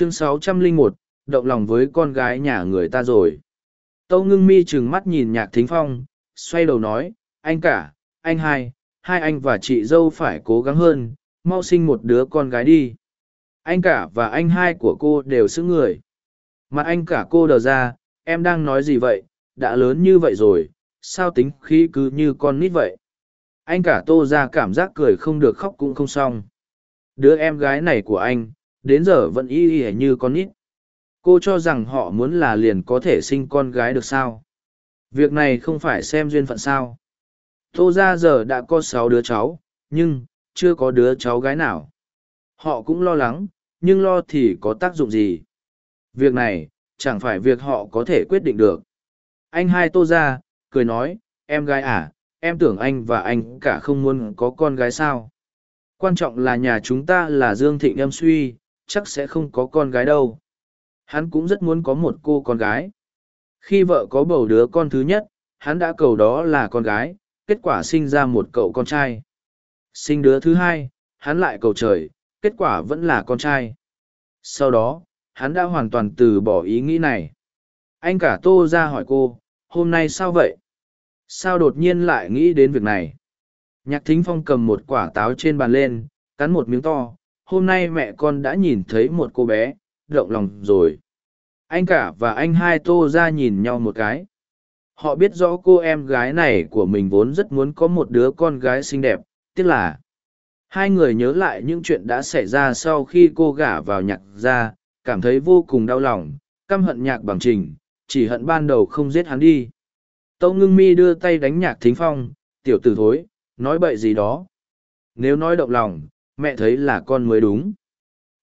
chương 601, động lòng với con gái nhà người ta rồi. Tâu ngưng mi trừng mắt nhìn nhạc thính phong, xoay đầu nói, anh cả, anh hai, hai anh và chị dâu phải cố gắng hơn, mau sinh một đứa con gái đi. Anh cả và anh hai của cô đều xứng người. Mặt anh cả cô đờ ra, em đang nói gì vậy, đã lớn như vậy rồi, sao tính khí cứ như con nít vậy. Anh cả tô ra cảm giác cười không được khóc cũng không xong. Đứa em gái này của anh, đến giờ vẫn y y như con nít. Cô cho rằng họ muốn là liền có thể sinh con gái được sao? Việc này không phải xem duyên phận sao. Tô ra giờ đã có sáu đứa cháu, nhưng, chưa có đứa cháu gái nào. Họ cũng lo lắng, nhưng lo thì có tác dụng gì? Việc này, chẳng phải việc họ có thể quyết định được. Anh hai tô ra, cười nói, em gái à, em tưởng anh và anh cả không muốn có con gái sao. Quan trọng là nhà chúng ta là Dương Thịnh em suy, chắc sẽ không có con gái đâu. Hắn cũng rất muốn có một cô con gái. Khi vợ có bầu đứa con thứ nhất, hắn đã cầu đó là con gái, kết quả sinh ra một cậu con trai. Sinh đứa thứ hai, hắn lại cầu trời, kết quả vẫn là con trai. Sau đó, hắn đã hoàn toàn từ bỏ ý nghĩ này. Anh cả tô ra hỏi cô, hôm nay sao vậy? Sao đột nhiên lại nghĩ đến việc này? Nhạc thính phong cầm một quả táo trên bàn lên, cắn một miếng to. Hôm nay mẹ con đã nhìn thấy một cô bé, động lòng rồi. Anh cả và anh hai tô ra nhìn nhau một cái. Họ biết rõ cô em gái này của mình vốn rất muốn có một đứa con gái xinh đẹp, tiếc là hai người nhớ lại những chuyện đã xảy ra sau khi cô gả vào nhạc gia, cảm thấy vô cùng đau lòng, căm hận nhạc bằng trình, chỉ hận ban đầu không giết hắn đi. Tâu ngưng mi đưa tay đánh nhạc thính phong, tiểu tử thối, nói bậy gì đó. Nếu nói động lòng, mẹ thấy là con mới đúng.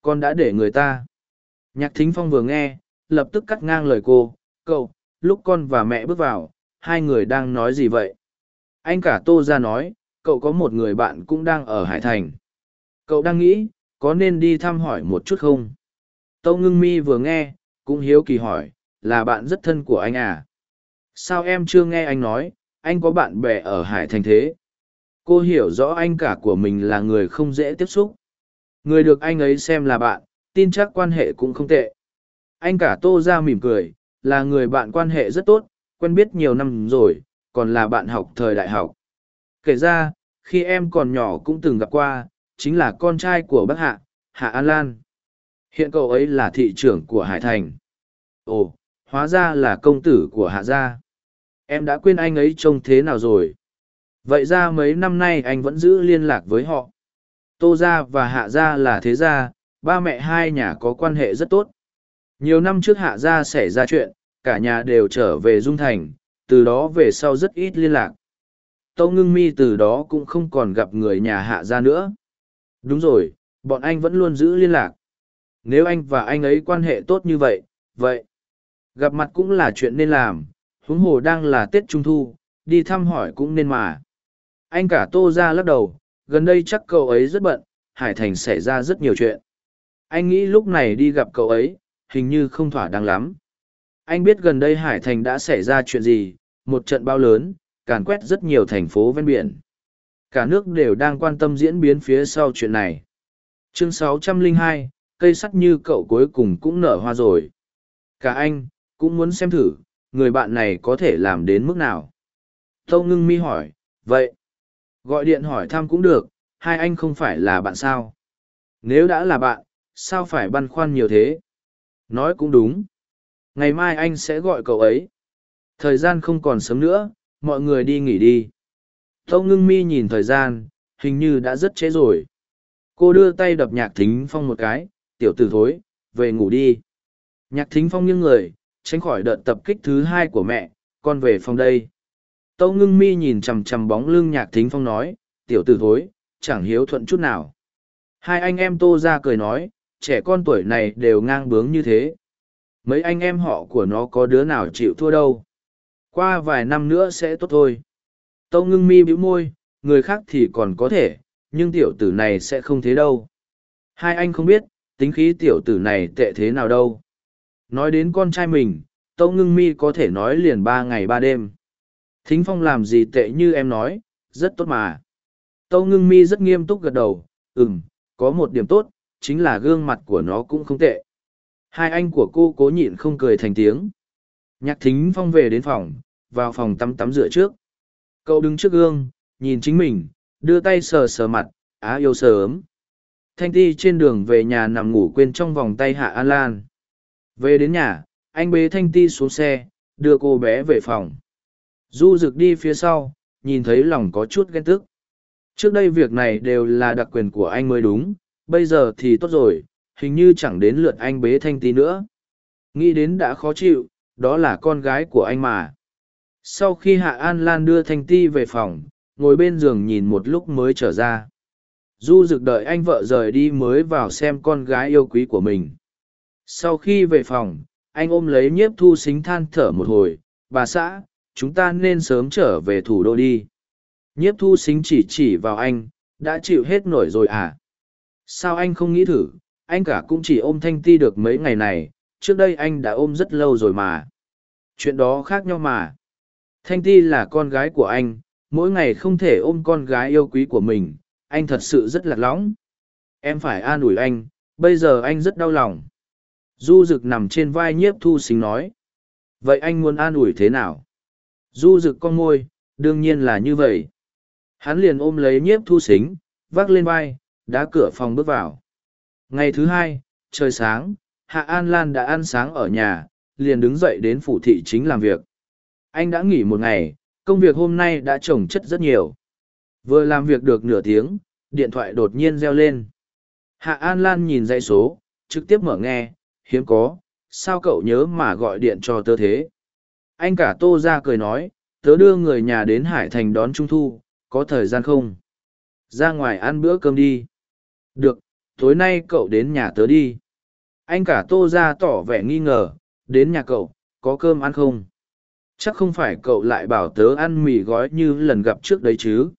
Con đã để người ta. Nhạc thính phong vừa nghe, lập tức cắt ngang lời cô, cậu, lúc con và mẹ bước vào, hai người đang nói gì vậy? Anh cả tô ra nói, cậu có một người bạn cũng đang ở Hải Thành. Cậu đang nghĩ, có nên đi thăm hỏi một chút không? Tâu ngưng mi vừa nghe, cũng hiếu kỳ hỏi, là bạn rất thân của anh à? Sao em chưa nghe anh nói, anh có bạn bè ở Hải Thành thế? Cô hiểu rõ anh cả của mình là người không dễ tiếp xúc. Người được anh ấy xem là bạn, tin chắc quan hệ cũng không tệ. Anh cả tô ra mỉm cười, là người bạn quan hệ rất tốt, quen biết nhiều năm rồi, còn là bạn học thời đại học. Kể ra, khi em còn nhỏ cũng từng gặp qua, chính là con trai của bác Hạ, Hạ An Lan. Hiện cậu ấy là thị trưởng của Hải Thành. Ồ, hóa ra là công tử của Hạ Gia. Em đã quên anh ấy trông thế nào rồi. Vậy ra mấy năm nay anh vẫn giữ liên lạc với họ. Tô Gia và Hạ Gia là thế gia, ba mẹ hai nhà có quan hệ rất tốt. Nhiều năm trước Hạ Gia xảy ra chuyện, cả nhà đều trở về Dung Thành, từ đó về sau rất ít liên lạc. Tâu ngưng mi từ đó cũng không còn gặp người nhà Hạ Gia nữa. Đúng rồi, bọn anh vẫn luôn giữ liên lạc. Nếu anh và anh ấy quan hệ tốt như vậy, vậy, gặp mặt cũng là chuyện nên làm, huống hồ đang là Tết Trung Thu, đi thăm hỏi cũng nên mà. Anh cả tô ra lắc đầu, gần đây chắc cậu ấy rất bận, Hải Thành xảy ra rất nhiều chuyện. Anh nghĩ lúc này đi gặp cậu ấy, hình như không thỏa đáng lắm. Anh biết gần đây Hải Thành đã xảy ra chuyện gì, một trận bao lớn, càn quét rất nhiều thành phố ven biển. Cả nước đều đang quan tâm diễn biến phía sau chuyện này. Chương 602, cây sắt như cậu cuối cùng cũng nở hoa rồi. Cả anh, cũng muốn xem thử, người bạn này có thể làm đến mức nào. Tâu ngưng mi hỏi, vậy, gọi điện hỏi thăm cũng được, hai anh không phải là bạn sao? Nếu đã là bạn, sao phải băn khoăn nhiều thế? Nói cũng đúng. Ngày mai anh sẽ gọi cậu ấy. Thời gian không còn sớm nữa, mọi người đi nghỉ đi. Tâu ngưng mi nhìn thời gian, hình như đã rất trễ rồi. Cô đưa tay đập nhạc thính phong một cái, tiểu tử thối, về ngủ đi. Nhạc thính phong nghiêng người, tránh khỏi đợt tập kích thứ hai của mẹ, con về phòng đây. Tâu ngưng mi nhìn chằm chằm bóng lưng nhạc thính phong nói, tiểu tử thối, chẳng hiếu thuận chút nào. Hai anh em tô ra cười nói, trẻ con tuổi này đều ngang bướng như thế. Mấy anh em họ của nó có đứa nào chịu thua đâu. Qua vài năm nữa sẽ tốt thôi. Tâu ngưng mi bĩu môi, người khác thì còn có thể, nhưng tiểu tử này sẽ không thế đâu. Hai anh không biết, tính khí tiểu tử này tệ thế nào đâu. Nói đến con trai mình, Tâu ngưng mi có thể nói liền ba ngày ba đêm. Thính phong làm gì tệ như em nói, rất tốt mà. Tâu ngưng mi rất nghiêm túc gật đầu, ừm, có một điểm tốt, chính là gương mặt của nó cũng không tệ. hai anh của cô cố nhịn không cười thành tiếng. Nhạc thính phong về đến phòng vào phòng tắm tắm rửa trước. Cậu đứng trước gương nhìn chính mình đưa tay sờ sờ mặt á yêu sờ ấm. Thanh ti trên đường về nhà nằm ngủ quên trong vòng tay hạ an lan. Về đến nhà anh bế thanh ti xuống xe đưa cô bé về phòng du rực đi phía sau, nhìn thấy lòng có chút ghen tức. Trước đây việc này đều là đặc quyền của anh mới đúng, bây giờ thì tốt rồi, hình như chẳng đến lượt anh bế thanh Tí nữa. Nghĩ đến đã khó chịu, đó là con gái của anh mà. Sau khi hạ an lan đưa thanh ti về phòng, ngồi bên giường nhìn một lúc mới trở ra. Du rực đợi anh vợ rời đi mới vào xem con gái yêu quý của mình. Sau khi về phòng, anh ôm lấy nhiếp thu xính than thở một hồi, bà xã chúng ta nên sớm trở về thủ đô đi. Nhiếp thu xính chỉ chỉ vào anh, đã chịu hết nổi rồi à? Sao anh không nghĩ thử? Anh cả cũng chỉ ôm thanh ti được mấy ngày này, trước đây anh đã ôm rất lâu rồi mà. Chuyện đó khác nhau mà. Thanh ti là con gái của anh, mỗi ngày không thể ôm con gái yêu quý của mình, anh thật sự rất lạc lõng. Em phải an ủi anh, bây giờ anh rất đau lòng. Du rực nằm trên vai nhiếp thu xính nói. Vậy anh muốn an ủi thế nào? Du rực con môi, đương nhiên là như vậy. Hắn liền ôm lấy nhiếp thu xính, vác lên vai, đá cửa phòng bước vào. Ngày thứ hai, trời sáng, hạ an lan đã ăn sáng ở nhà, liền đứng dậy đến phủ thị chính làm việc. Anh đã nghỉ một ngày, công việc hôm nay đã trồng chất rất nhiều. Vừa làm việc được nửa tiếng, điện thoại đột nhiên reo lên. Hạ an lan nhìn dãy số, trực tiếp mở nghe, hiếm có, sao cậu nhớ mà gọi điện cho tớ thế? Anh cả tô ra cười nói, tớ đưa người nhà đến hải thành đón trung thu, có thời gian không? Ra ngoài ăn bữa cơm đi. Được, tối nay cậu đến nhà tớ đi. Anh cả tô ra tỏ vẻ nghi ngờ, đến nhà cậu, có cơm ăn không? Chắc không phải cậu lại bảo tớ ăn mì gói như lần gặp trước đấy chứ.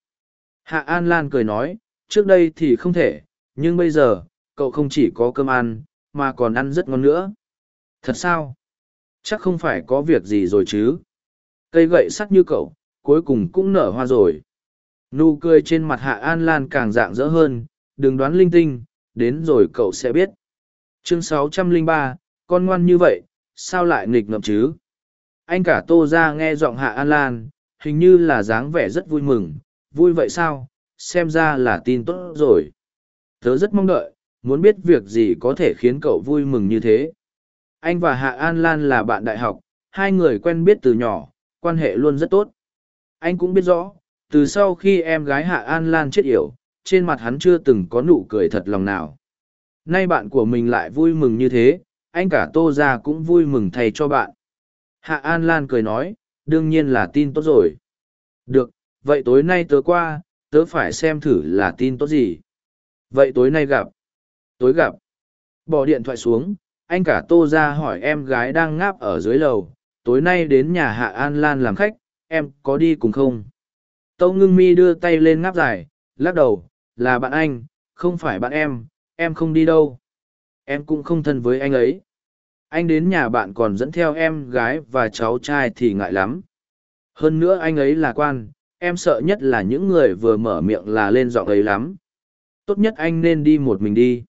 Hạ an lan cười nói, trước đây thì không thể, nhưng bây giờ, cậu không chỉ có cơm ăn, mà còn ăn rất ngon nữa. Thật sao? Chắc không phải có việc gì rồi chứ. Cây gậy sắt như cậu cuối cùng cũng nở hoa rồi. Nụ cười trên mặt hạ an lan càng rạng rỡ hơn đừng đoán linh tinh đến rồi cậu sẽ biết. Chương 603, con ngoan như vậy sao lại nghịch ngợm chứ? Anh cả tô ra nghe giọng hạ an lan hình như là dáng vẻ rất vui mừng. Vui vậy sao? Xem ra là tin tốt rồi. Tớ rất mong đợi muốn biết việc gì có thể khiến cậu vui mừng như thế anh và hạ an lan là bạn đại học, hai người quen biết từ nhỏ, quan hệ luôn rất tốt. Anh cũng biết rõ, từ sau khi em gái hạ an lan chết yểu, trên mặt hắn chưa từng có nụ cười thật lòng nào. Nay bạn của mình lại vui mừng như thế, anh cả tô gia cũng vui mừng thay cho bạn. Hạ an lan cười nói, đương nhiên là tin tốt rồi. Được, vậy tối nay tớ qua, tớ phải xem thử là tin tốt gì. Vậy tối nay gặp. Tối gặp. Bỏ điện thoại xuống anh cả tô ra hỏi em gái đang ngáp ở dưới lầu, tối nay đến nhà hạ an lan làm khách, em có đi cùng không? Tâu ngưng mi đưa tay lên ngáp dài, lắc đầu, là bạn anh, không phải bạn em em không đi đâu. Em cũng không thân với anh ấy. Anh đến nhà bạn còn dẫn theo em gái và cháu trai thì ngại lắm. Hơn nữa anh ấy là quan, em sợ nhất là những người vừa mở miệng là lên giọng ấy lắm. Tốt nhất anh nên đi một mình đi.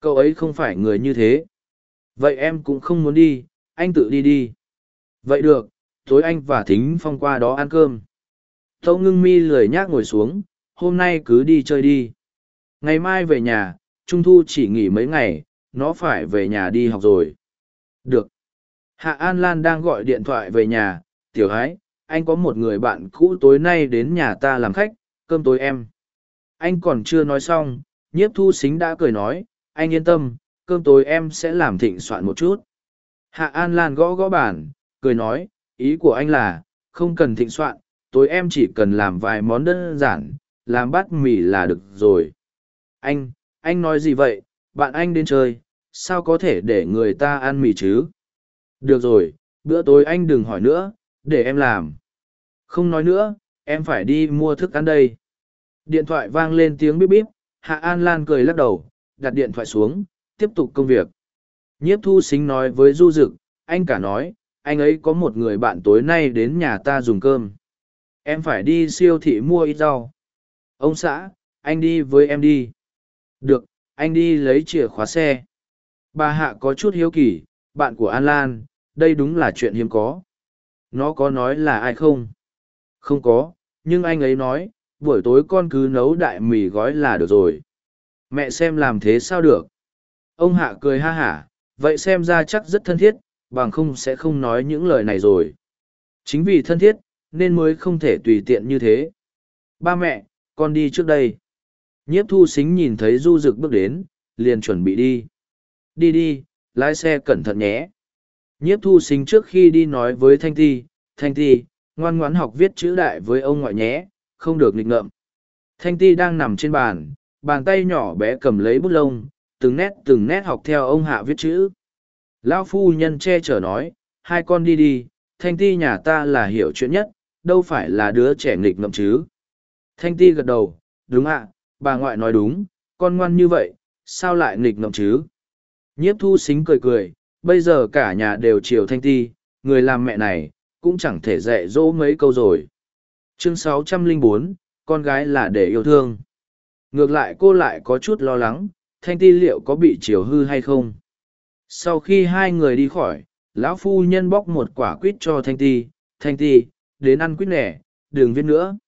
Cậu ấy không phải người như thế vậy em cũng không muốn đi, anh tự đi đi. Vậy được, tối anh và thính phong qua đó ăn cơm. Tâu ngưng mi lười nhác ngồi xuống, hôm nay cứ đi chơi đi. Ngày mai về nhà, trung thu chỉ nghỉ mấy ngày, nó phải về nhà đi học rồi. Được. Hạ an lan đang gọi điện thoại về nhà, tiểu ái anh có một người bạn cũ tối nay đến nhà ta làm khách, cơm tối em. Anh còn chưa nói xong, nhiếp thu xính đã cười nói, anh yên tâm cơm tối em sẽ làm thịnh soạn một chút. Hạ an lan gõ gõ bàn, cười nói ý của anh là không cần thịnh soạn tối em chỉ cần làm vài món đơn giản làm bát mì là được rồi. Anh anh nói gì vậy? Bạn anh đến chơi sao có thể để người ta ăn mì chứ? Được rồi bữa tối anh đừng hỏi nữa để em làm. Không nói nữa em phải đi mua thức ăn đây. Điện thoại vang lên tiếng bíp bíp hạ an lan cười lắc đầu đặt điện thoại xuống tiếp tục công việc nhiếp thu xính nói với du Dực, anh cả nói anh ấy có một người bạn tối nay đến nhà ta dùng cơm em phải đi siêu thị mua ít rau ông xã anh đi với em đi được anh đi lấy chìa khóa xe Bà Hạ có chút hiếu kỳ, bạn của An Lan, đây đúng là chuyện hiếm có. Nó có nói là ai không? Không có, nhưng anh ấy nói, buổi tối con cứ nấu đại mì gói là được rồi. Mẹ xem làm thế sao được? Ông Hạ cười ha hả, vậy xem ra chắc rất thân thiết, bằng không sẽ không nói những lời này rồi. Chính vì thân thiết, nên mới không thể tùy tiện như thế. Ba mẹ, con đi trước đây. Nhiếp thu xính nhìn thấy du rực bước đến, liền chuẩn bị đi. Đi đi, lái xe cẩn thận nhé. Nhiếp thu xính trước khi đi nói với Thanh Ti, Thanh Ti, ngoan ngoãn học viết chữ đại với ông ngoại nhé, không được nghịch ngợm. Thanh Ti đang nằm trên bàn, bàn tay nhỏ bé cầm lấy bút lông, từng nét từng nét học theo ông hạ viết chữ. Lão phu nhân che chở nói, hai con đi đi, Thanh Ti nhà ta là hiểu chuyện nhất, đâu phải là đứa trẻ nghịch ngợm chứ. Thanh Ti gật đầu, đúng ạ, bà ngoại nói đúng, con ngoan như vậy, sao lại nghịch ngợm chứ? Nhiếp thu xính cười cười, bây giờ cả nhà đều chiều Thanh Ti, người làm mẹ này, cũng chẳng thể dạy dỗ mấy câu rồi. Chương 604, con gái là để yêu thương. Ngược lại cô lại có chút lo lắng, Thanh Ti liệu có bị chiều hư hay không? Sau khi hai người đi khỏi, lão phu nhân bóc một quả quýt cho Thanh Ti, Thanh Ti, đến ăn quýt nẻ, đừng viết nữa.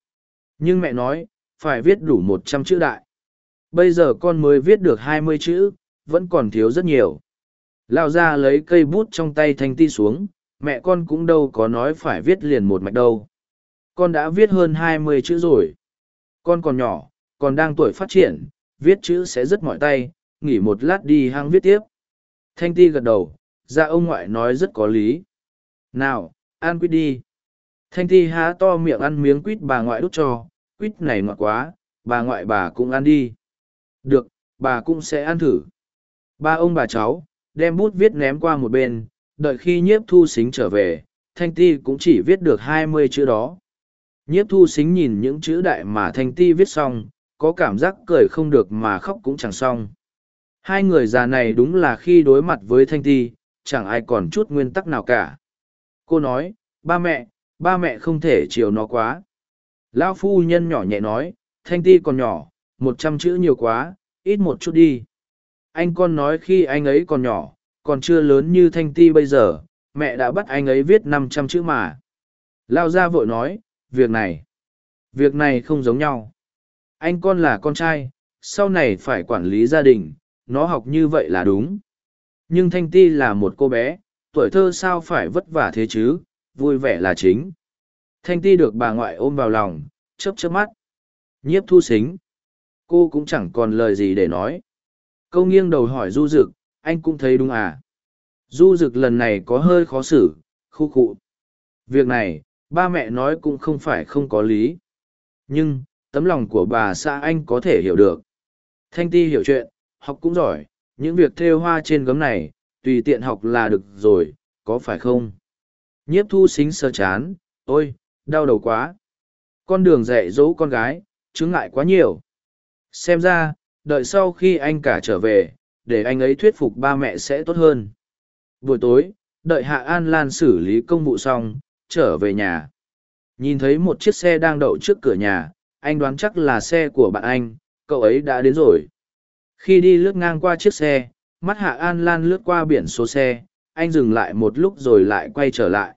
Nhưng mẹ nói, phải viết đủ một trăm chữ đại. Bây giờ con mới viết được hai mươi chữ, vẫn còn thiếu rất nhiều. Lao ra lấy cây bút trong tay Thanh Ti xuống, mẹ con cũng đâu có nói phải viết liền một mạch đâu. Con đã viết hơn hai mươi chữ rồi. Con còn nhỏ, còn đang tuổi phát triển, viết chữ sẽ rất mỏi tay, nghỉ một lát đi hang viết tiếp. Thanh Ti gật đầu, ra ông ngoại nói rất có lý. Nào, ăn quýt đi. Thanh Ti há to miệng ăn miếng quýt bà ngoại đút cho, quýt này ngọt quá, bà ngoại bà cũng ăn đi. Được, bà cũng sẽ ăn thử. Ba ông bà cháu, đem bút viết ném qua một bên, đợi khi nhiếp thu xính trở về, Thanh Ti cũng chỉ viết được hai mươi chữ đó. Nhiếp thu xính nhìn những chữ đại mà Thanh Ti viết xong, có cảm giác cười không được mà khóc cũng chẳng xong. Hai người già này đúng là khi đối mặt với Thanh Ti, chẳng ai còn chút nguyên tắc nào cả. Cô nói, ba mẹ, ba mẹ không thể chiều nó quá. Lão phu nhân nhỏ nhẹ nói, Thanh Ti còn nhỏ, một trăm chữ nhiều quá, ít một chút đi. Anh con nói khi anh ấy còn nhỏ, còn chưa lớn như Thanh Ti bây giờ, mẹ đã bắt anh ấy viết năm trăm chữ mà. Lao ra vội nói, việc này, việc này không giống nhau. Anh con là con trai, sau này phải quản lý gia đình, nó học như vậy là đúng. Nhưng Thanh Ti là một cô bé, tuổi thơ sao phải vất vả thế chứ, vui vẻ là chính. Thanh Ti được bà ngoại ôm vào lòng, chớp chớp mắt. Nhiếp thu xính. Cô cũng chẳng còn lời gì để nói. Câu nghiêng đầu hỏi Du Dực, anh cũng thấy đúng à? Du Dực lần này có hơi khó xử, khu khụ. Việc này, ba mẹ nói cũng không phải không có lý. Nhưng, tấm lòng của bà xã anh có thể hiểu được. Thanh Ti hiểu chuyện, học cũng giỏi, những việc thêu hoa trên gấm này, tùy tiện học là được rồi, có phải không? Nhiếp thu xính sơ chán, ôi, đau đầu quá. Con đường dạy dỗ con gái, chứng ngại quá nhiều. Xem ra, đợi sau khi anh cả trở về, để anh ấy thuyết phục ba mẹ sẽ tốt hơn. Buổi tối, đợi Hạ An Lan xử lý công vụ xong, trở về nhà. Nhìn thấy một chiếc xe đang đậu trước cửa nhà, anh đoán chắc là xe của bạn anh, cậu ấy đã đến rồi. Khi đi lướt ngang qua chiếc xe, mắt Hạ An Lan lướt qua biển số xe, anh dừng lại một lúc rồi lại quay trở lại.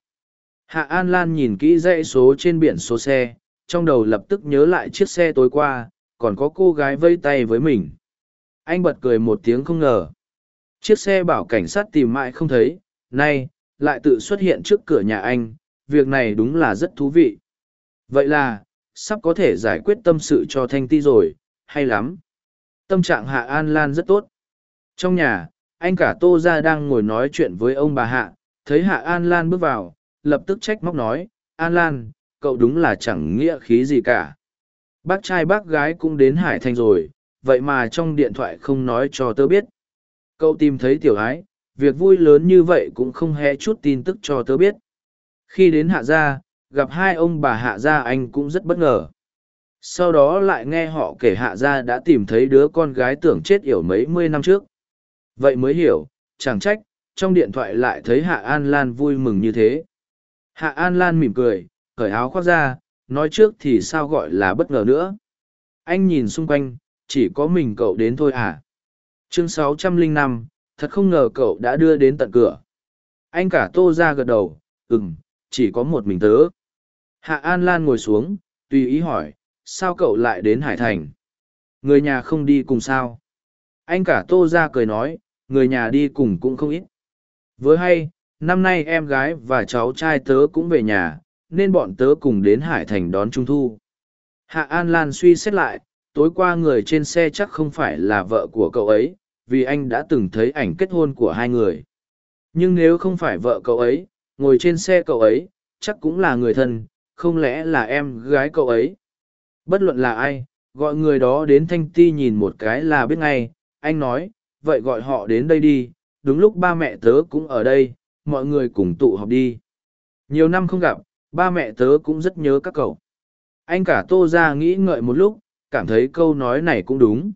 Hạ An Lan nhìn kỹ dãy số trên biển số xe, trong đầu lập tức nhớ lại chiếc xe tối qua, còn có cô gái vây tay với mình. Anh bật cười một tiếng không ngờ. Chiếc xe bảo cảnh sát tìm mãi không thấy, nay, lại tự xuất hiện trước cửa nhà anh, việc này đúng là rất thú vị. Vậy là, sắp có thể giải quyết tâm sự cho Thanh Ti rồi, hay lắm. Tâm trạng Hạ An Lan rất tốt. Trong nhà, anh cả Tô Gia đang ngồi nói chuyện với ông bà Hạ, thấy Hạ An Lan bước vào, lập tức trách móc nói, An Lan, cậu đúng là chẳng nghĩa khí gì cả. Bác trai bác gái cũng đến Hải Thành rồi, vậy mà trong điện thoại không nói cho tớ biết. Cậu tìm thấy tiểu ái, việc vui lớn như vậy cũng không hé chút tin tức cho tớ biết. Khi đến Hạ Gia, gặp hai ông bà Hạ Gia anh cũng rất bất ngờ. Sau đó lại nghe họ kể Hạ Gia đã tìm thấy đứa con gái tưởng chết yểu mấy mươi năm trước. Vậy mới hiểu, chẳng trách, trong điện thoại lại thấy Hạ An Lan vui mừng như thế. Hạ An Lan mỉm cười, cởi áo khoác ra, nói trước thì sao gọi là bất ngờ nữa. Anh nhìn xung quanh, chỉ có mình cậu đến thôi à. Chương 605, thật không ngờ cậu đã đưa đến tận cửa anh cả tô ra gật đầu ừm chỉ có một mình tớ hạ an lan ngồi xuống, tùy ý hỏi, sao cậu lại đến hải thành? Người nhà không đi cùng sao? Anh cả tô ra cười nói, người nhà đi cùng cũng không ít. Với hay, năm nay em gái và cháu trai tớ cũng về nhà, nên bọn tớ cùng đến hải thành đón trung thu. Hạ an lan suy xét lại, tối qua người trên xe chắc không phải là vợ của cậu ấy, vì anh đã từng thấy ảnh kết hôn của hai người. Nhưng nếu không phải vợ cậu ấy, ngồi trên xe cậu ấy, chắc cũng là người thân không lẽ là em gái cậu ấy? Bất luận là ai, gọi người đó đến thanh ti nhìn một cái là biết ngay. Anh nói, vậy gọi họ đến đây đi, đúng lúc ba mẹ tớ cũng ở đây, mọi người cùng tụ họp đi. Nhiều năm không gặp, ba mẹ tớ cũng rất nhớ các cậu. Anh cả tô ra nghĩ ngợi một lúc, cảm thấy câu nói này cũng đúng.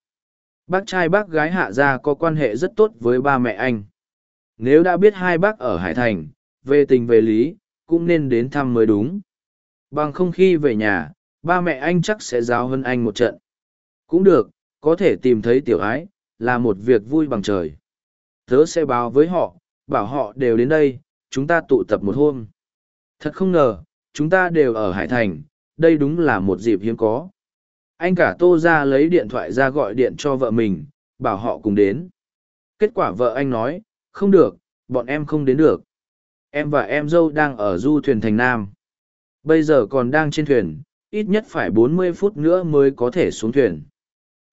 Bác trai bác gái hạ gia có quan hệ rất tốt với ba mẹ anh. Nếu đã biết hai bác ở hải thành, về tình về lý, cũng nên đến thăm mới đúng bằng không khi về nhà, ba mẹ anh chắc sẽ giáo hơn anh một trận. Cũng được, có thể tìm thấy tiểu ái, là một việc vui bằng trời. Tớ sẽ báo với họ, bảo họ đều đến đây, chúng ta tụ tập một hôm. Thật không ngờ, chúng ta đều ở hải thành, đây đúng là một dịp hiếm có. Anh cả tô ra lấy điện thoại ra gọi điện cho vợ mình, bảo họ cùng đến. Kết quả vợ anh nói, không được, bọn em không đến được. Em và em dâu đang ở du thuyền thành nam bây giờ còn đang trên thuyền, ít nhất phải bốn mươi phút nữa mới có thể xuống thuyền.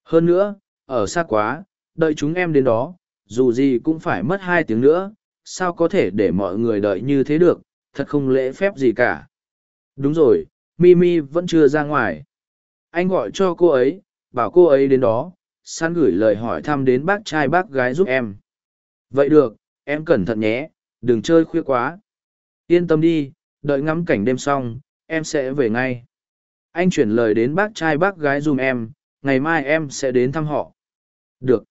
Hơn nữa, ở xa quá, đợi chúng em đến đó, dù gì cũng phải mất hai tiếng nữa, sao có thể để mọi người đợi như thế được, thật không lễ phép gì cả. Đúng rồi, mimi vẫn chưa ra ngoài. Anh gọi cho cô ấy, bảo cô ấy đến đó san gửi lời hỏi thăm đến bác trai bác gái giúp em. Vậy được, em cẩn thận nhé, đừng chơi khuya quá. Yên tâm đi, đợi ngắm cảnh đêm xong em sẽ về ngay. Anh chuyển lời đến bác trai bác gái dùm em, ngày mai em sẽ đến thăm họ. Được.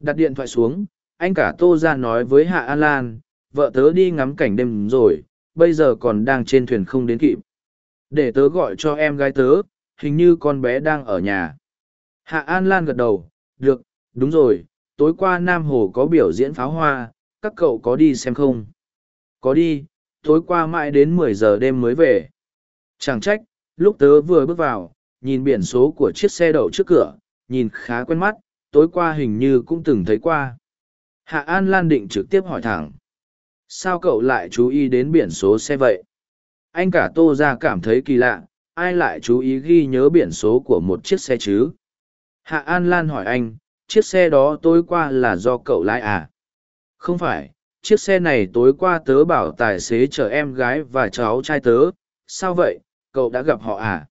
Đặt điện thoại xuống, anh cả tô ra nói với hạ an lan, vợ tớ đi ngắm cảnh đêm rồi, bây giờ còn đang trên thuyền không đến kịp. Để tớ gọi cho em gái tớ, hình như con bé đang ở nhà. Hạ an lan gật đầu, được, đúng rồi, tối qua nam hồ có biểu diễn pháo hoa, các cậu có đi xem không? Có đi, tối qua mãi đến mười giờ đêm mới về chẳng trách, lúc tớ vừa bước vào, nhìn biển số của chiếc xe đậu trước cửa, nhìn khá quen mắt, tối qua hình như cũng từng thấy qua. Hạ an lan định trực tiếp hỏi thẳng. Sao cậu lại chú ý đến biển số xe vậy? Anh cả tô ra cảm thấy kỳ lạ, ai lại chú ý ghi nhớ biển số của một chiếc xe chứ? Hạ an lan hỏi anh, chiếc xe đó tối qua là do cậu lái à? Không phải, chiếc xe này tối qua tớ bảo tài xế chở em gái và cháu trai tớ. Sao vậy? Cậu đã gặp họ à?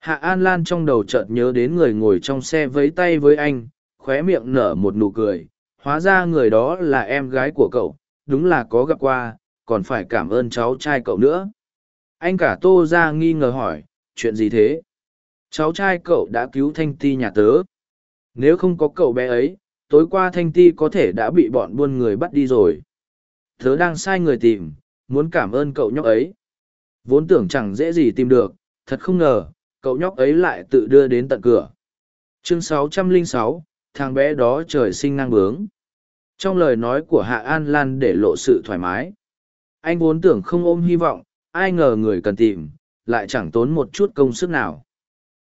Hạ an lan trong đầu chợt nhớ đến người ngồi trong xe vấy tay với anh, khóe miệng nở một nụ cười. Hóa ra người đó là em gái của cậu, đúng là có gặp qua, còn phải cảm ơn cháu trai cậu nữa. Anh cả tô ra nghi ngờ hỏi, chuyện gì thế? Cháu trai cậu đã cứu thanh ti nhà tớ. Nếu không có cậu bé ấy, tối qua thanh ti có thể đã bị bọn buôn người bắt đi rồi. Tớ đang sai người tìm, muốn cảm ơn cậu nhóc ấy vốn tưởng chẳng dễ gì tìm được thật không ngờ cậu nhóc ấy lại tự đưa đến tận cửa. Chương 606, thằng bé đó trời sinh năng bướng. Trong lời nói của hạ an lan để lộ sự thoải mái. Anh vốn tưởng không ôm hy vọng ai ngờ người cần tìm lại chẳng tốn một chút công sức nào.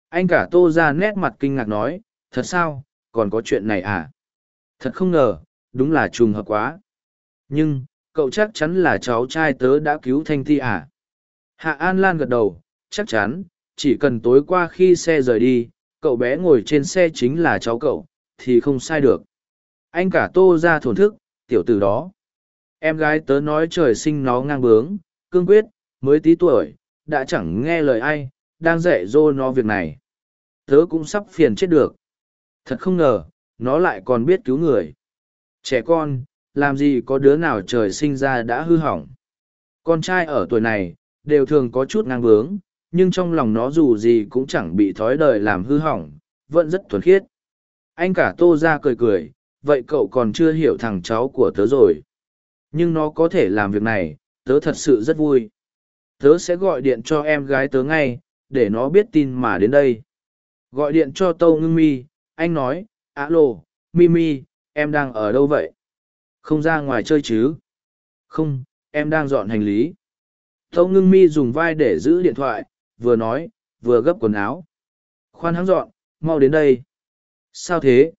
Anh cả tô ra nét mặt kinh ngạc nói thật sao? Còn có chuyện này à? Thật không ngờ đúng là trùng hợp quá. Nhưng cậu chắc chắn là cháu trai tớ đã cứu thanh thi à? Hạ an lan gật đầu, chắc chắn, chỉ cần tối qua khi xe rời đi, cậu bé ngồi trên xe chính là cháu cậu, thì không sai được. Anh cả tô ra thổn thức, tiểu tử đó. Em gái tớ nói trời sinh nó ngang bướng, cương quyết, mới tí tuổi, đã chẳng nghe lời ai, đang dạy dô nó việc này. Tớ cũng sắp phiền chết được. Thật không ngờ, nó lại còn biết cứu người. Trẻ con, làm gì có đứa nào trời sinh ra đã hư hỏng. Con trai ở tuổi này đều thường có chút ngang bướng nhưng trong lòng nó dù gì cũng chẳng bị thói đời làm hư hỏng vẫn rất thuần khiết. Anh cả tô ra cười cười vậy cậu còn chưa hiểu thằng cháu của tớ rồi. Nhưng nó có thể làm việc này tớ thật sự rất vui. Tớ sẽ gọi điện cho em gái tớ ngay để nó biết tin mà đến đây. Gọi điện cho tâu ngưng mi anh nói alo mimi em đang ở đâu vậy? Không ra ngoài chơi chứ? Không, em đang dọn hành lý. Tâu ngưng mi dùng vai để giữ điện thoại, vừa nói, vừa gấp quần áo. Khoan hãng dọn, mau đến đây. Sao thế?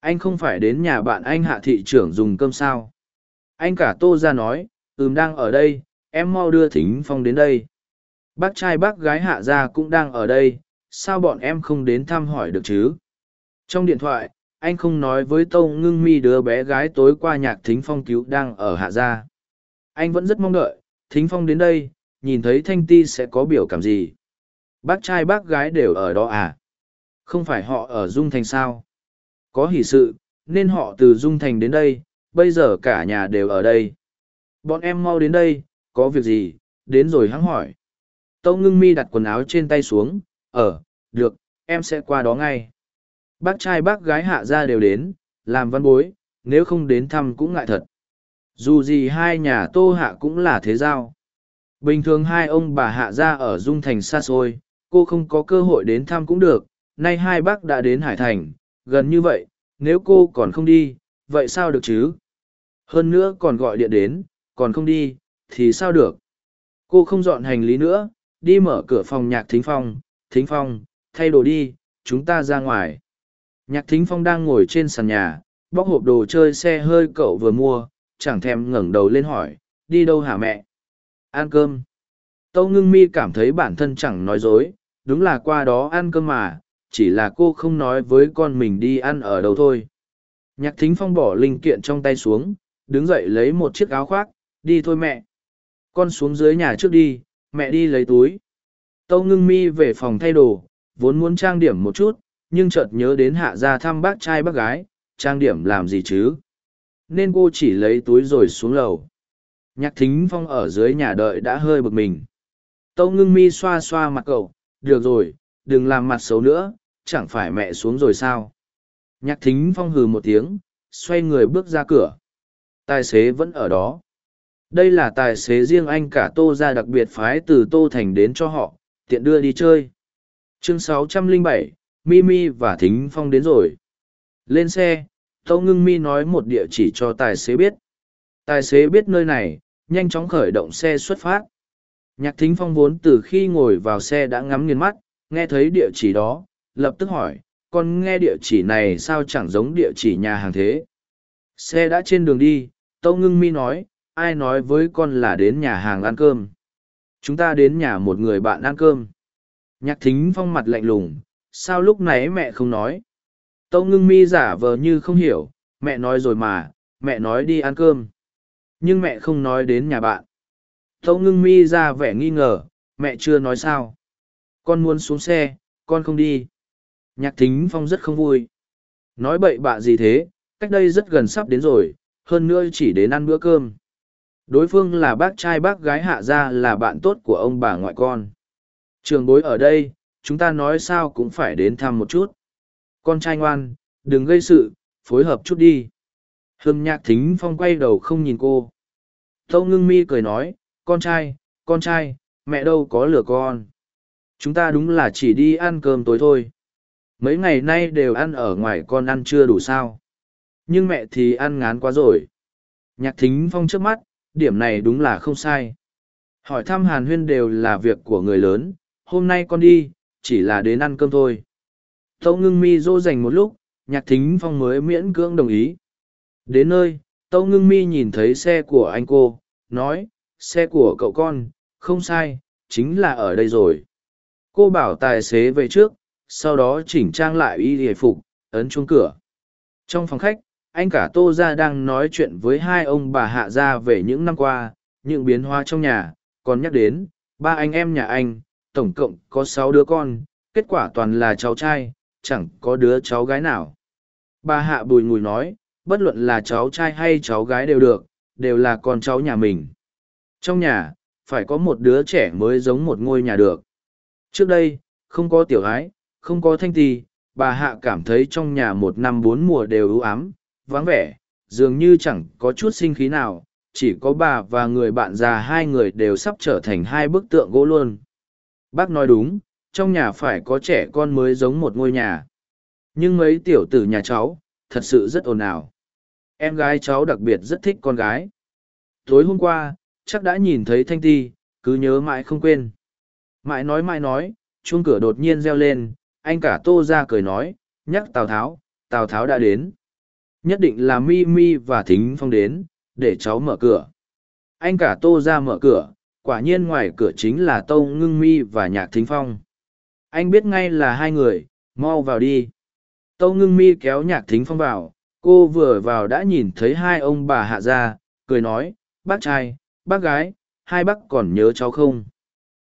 Anh không phải đến nhà bạn anh hạ thị trưởng dùng cơm sao? Anh cả tô ra nói, ừm đang ở đây, em mau đưa thính phong đến đây. Bác trai bác gái hạ gia cũng đang ở đây, sao bọn em không đến thăm hỏi được chứ? Trong điện thoại, anh không nói với tâu ngưng mi đứa bé gái tối qua nhạc thính phong cứu đang ở hạ gia. Anh vẫn rất mong đợi, thính phong đến đây, nhìn thấy thanh ti sẽ có biểu cảm gì. Bác trai bác gái đều ở đó à? Không phải họ ở Dung Thành sao? Có hỷ sự, nên họ từ Dung Thành đến đây, bây giờ cả nhà đều ở đây. Bọn em mau đến đây, có việc gì, đến rồi hắn hỏi. Tâu ngưng mi đặt quần áo trên tay xuống, ở, được, em sẽ qua đó ngay. Bác trai bác gái hạ ra đều đến, làm văn bối, nếu không đến thăm cũng ngại thật. Dù gì hai nhà tô hạ cũng là thế giao. Bình thường hai ông bà hạ ra ở Dung Thành xa xôi, cô không có cơ hội đến thăm cũng được, nay hai bác đã đến Hải Thành, gần như vậy, nếu cô còn không đi, vậy sao được chứ? Hơn nữa còn gọi điện đến, còn không đi, thì sao được? Cô không dọn hành lý nữa, đi mở cửa phòng nhạc thính phong, thính phong, thay đồ đi, chúng ta ra ngoài. Nhạc thính phong đang ngồi trên sàn nhà, bóc hộp đồ chơi xe hơi cậu vừa mua, chẳng thèm ngẩng đầu lên hỏi, đi đâu hả mẹ? Ăn cơm. Tâu ngưng mi cảm thấy bản thân chẳng nói dối, đúng là qua đó ăn cơm mà, chỉ là cô không nói với con mình đi ăn ở đâu thôi. Nhạc thính phong bỏ linh kiện trong tay xuống, đứng dậy lấy một chiếc áo khoác, đi thôi mẹ. Con xuống dưới nhà trước đi, mẹ đi lấy túi. Tâu ngưng mi về phòng thay đồ, vốn muốn trang điểm một chút, nhưng chợt nhớ đến hạ ra thăm bác trai bác gái, trang điểm làm gì chứ? Nên cô chỉ lấy túi rồi xuống lầu. Nhạc thính phong ở dưới nhà đợi đã hơi bực mình. Tâu ngưng mi xoa xoa mặt cậu, được rồi, đừng làm mặt xấu nữa, chẳng phải mẹ xuống rồi sao? Nhạc thính phong hừ một tiếng, xoay người bước ra cửa. Tài xế vẫn ở đó. Đây là tài xế riêng anh cả Tô ra đặc biệt phái từ Tô Thành đến cho họ, tiện đưa đi chơi. Chương 607, Mimi và Thính Phong đến rồi. Lên xe, Tâu Ngưng Mi nói một địa chỉ cho tài xế biết. Tài xế biết nơi này, nhanh chóng khởi động xe xuất phát. Nhạc Thính Phong vốn từ khi ngồi vào xe đã ngắm nghiền mắt, nghe thấy địa chỉ đó, lập tức hỏi, con nghe địa chỉ này sao chẳng giống địa chỉ nhà hàng thế? Xe đã trên đường đi, Tâu Ngưng Mi nói, ai nói với con là đến nhà hàng ăn cơm? Chúng ta đến nhà một người bạn ăn cơm. Nhạc thính phong mặt lạnh lùng, sao lúc nãy mẹ không nói? Tâu ngưng mi giả vờ như không hiểu, mẹ nói rồi mà, mẹ nói đi ăn cơm. Nhưng mẹ không nói đến nhà bạn. Tâu ngưng mi ra vẻ nghi ngờ, mẹ chưa nói sao. Con muốn xuống xe, con không đi. Nhạc thính phong rất không vui. Nói bậy bạ gì thế, cách đây rất gần sắp đến rồi, hơn nữa chỉ đến ăn bữa cơm. Đối phương là bác trai bác gái hạ gia là bạn tốt của ông bà ngoại con. Trường bối ở đây, chúng ta nói sao cũng phải đến thăm một chút. Con trai ngoan, đừng gây sự, phối hợp chút đi. Hâm nhạc thính phong quay đầu không nhìn cô. Tâu ngưng mi cười nói, con trai, con trai, mẹ đâu có lừa con. Chúng ta đúng là chỉ đi ăn cơm tối thôi. Mấy ngày nay đều ăn ở ngoài con ăn chưa đủ sao. Nhưng mẹ thì ăn ngán quá rồi. Nhạc thính phong trước mắt, điểm này đúng là không sai. Hỏi thăm hàn huyên đều là việc của người lớn, hôm nay con đi, chỉ là đến ăn cơm thôi. Tâu ngưng mi dỗ dành một lúc, nhạc thính phong mới miễn cưỡng đồng ý. Đến nơi, tâu ngưng mi nhìn thấy xe của anh cô, nói, xe của cậu con, không sai, chính là ở đây rồi. Cô bảo tài xế về trước, sau đó chỉnh trang lại y hề phục, ấn chuông cửa. Trong phòng khách, anh cả tô ra đang nói chuyện với hai ông bà hạ gia về những năm qua những biến hóa trong nhà còn nhắc đến ba anh em nhà anh tổng cộng có sáu đứa con kết quả toàn là cháu trai chẳng có đứa cháu gái nào. Bà hạ bùi ngùi nói bất luận là cháu trai hay cháu gái đều được đều là con cháu nhà mình. Trong nhà phải có một đứa trẻ mới giống một ngôi nhà được. Trước đây không có tiểu ái không có thanh tì bà hạ cảm thấy trong nhà một năm bốn mùa đều ưu ám vắng vẻ, dường như chẳng có chút sinh khí nào, chỉ có bà và người bạn già hai người đều sắp trở thành hai bức tượng gỗ luôn. Bác nói đúng, trong nhà phải có trẻ con mới giống một ngôi nhà. Nhưng mấy tiểu tử nhà cháu, thật sự rất ồn ào. em gái cháu đặc biệt rất thích con gái. Tối hôm qua chắc đã nhìn thấy thanh ti cứ nhớ mãi không quên. Mãi nói mãi nói chuông cửa đột nhiên reo lên anh cả tô ra cười nói nhắc tào tháo tào tháo đã đến. Nhất định là mi mi và thính phong đến để cháu mở cửa. Anh cả tô ra mở cửa quả nhiên ngoài cửa chính là tâu ngưng mi và nhạc thính phong anh biết ngay là hai người, mau vào đi. Tâu ngưng mi kéo nhạc thính phong vào, cô vừa vào đã nhìn thấy hai ông bà hạ ra cười nói, bác trai, bác gái, hai bác còn nhớ cháu không?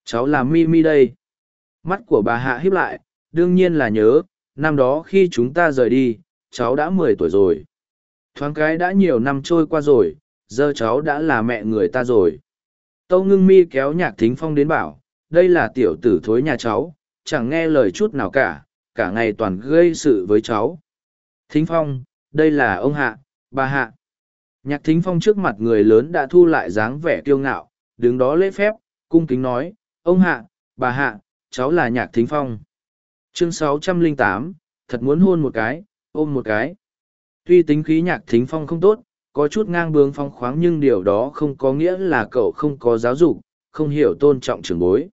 Cháu là mi mi đây. Mắt của bà hạ hiếp lại, đương nhiên là nhớ, năm đó khi chúng ta rời đi, cháu đã mười tuổi rồi. Thoáng cái đã nhiều năm trôi qua rồi, giờ cháu đã là mẹ người ta rồi. Tâu ngưng mi kéo nhạc thính phong đến bảo, đây là tiểu tử thối nhà cháu chẳng nghe lời chút nào cả cả ngày toàn gây sự với cháu. Thính phong đây là ông hạ bà hạ. Nhạc thính phong trước mặt người lớn đã thu lại dáng vẻ kiêu ngạo đứng đó lễ phép cung kính nói ông hạ bà hạ cháu là nhạc thính phong. Chương 608, thật muốn hôn một cái ôm một cái. Tuy tính khí nhạc thính phong không tốt có chút ngang bướng phong khoáng nhưng điều đó không có nghĩa là cậu không có giáo dục không hiểu tôn trọng trưởng bối.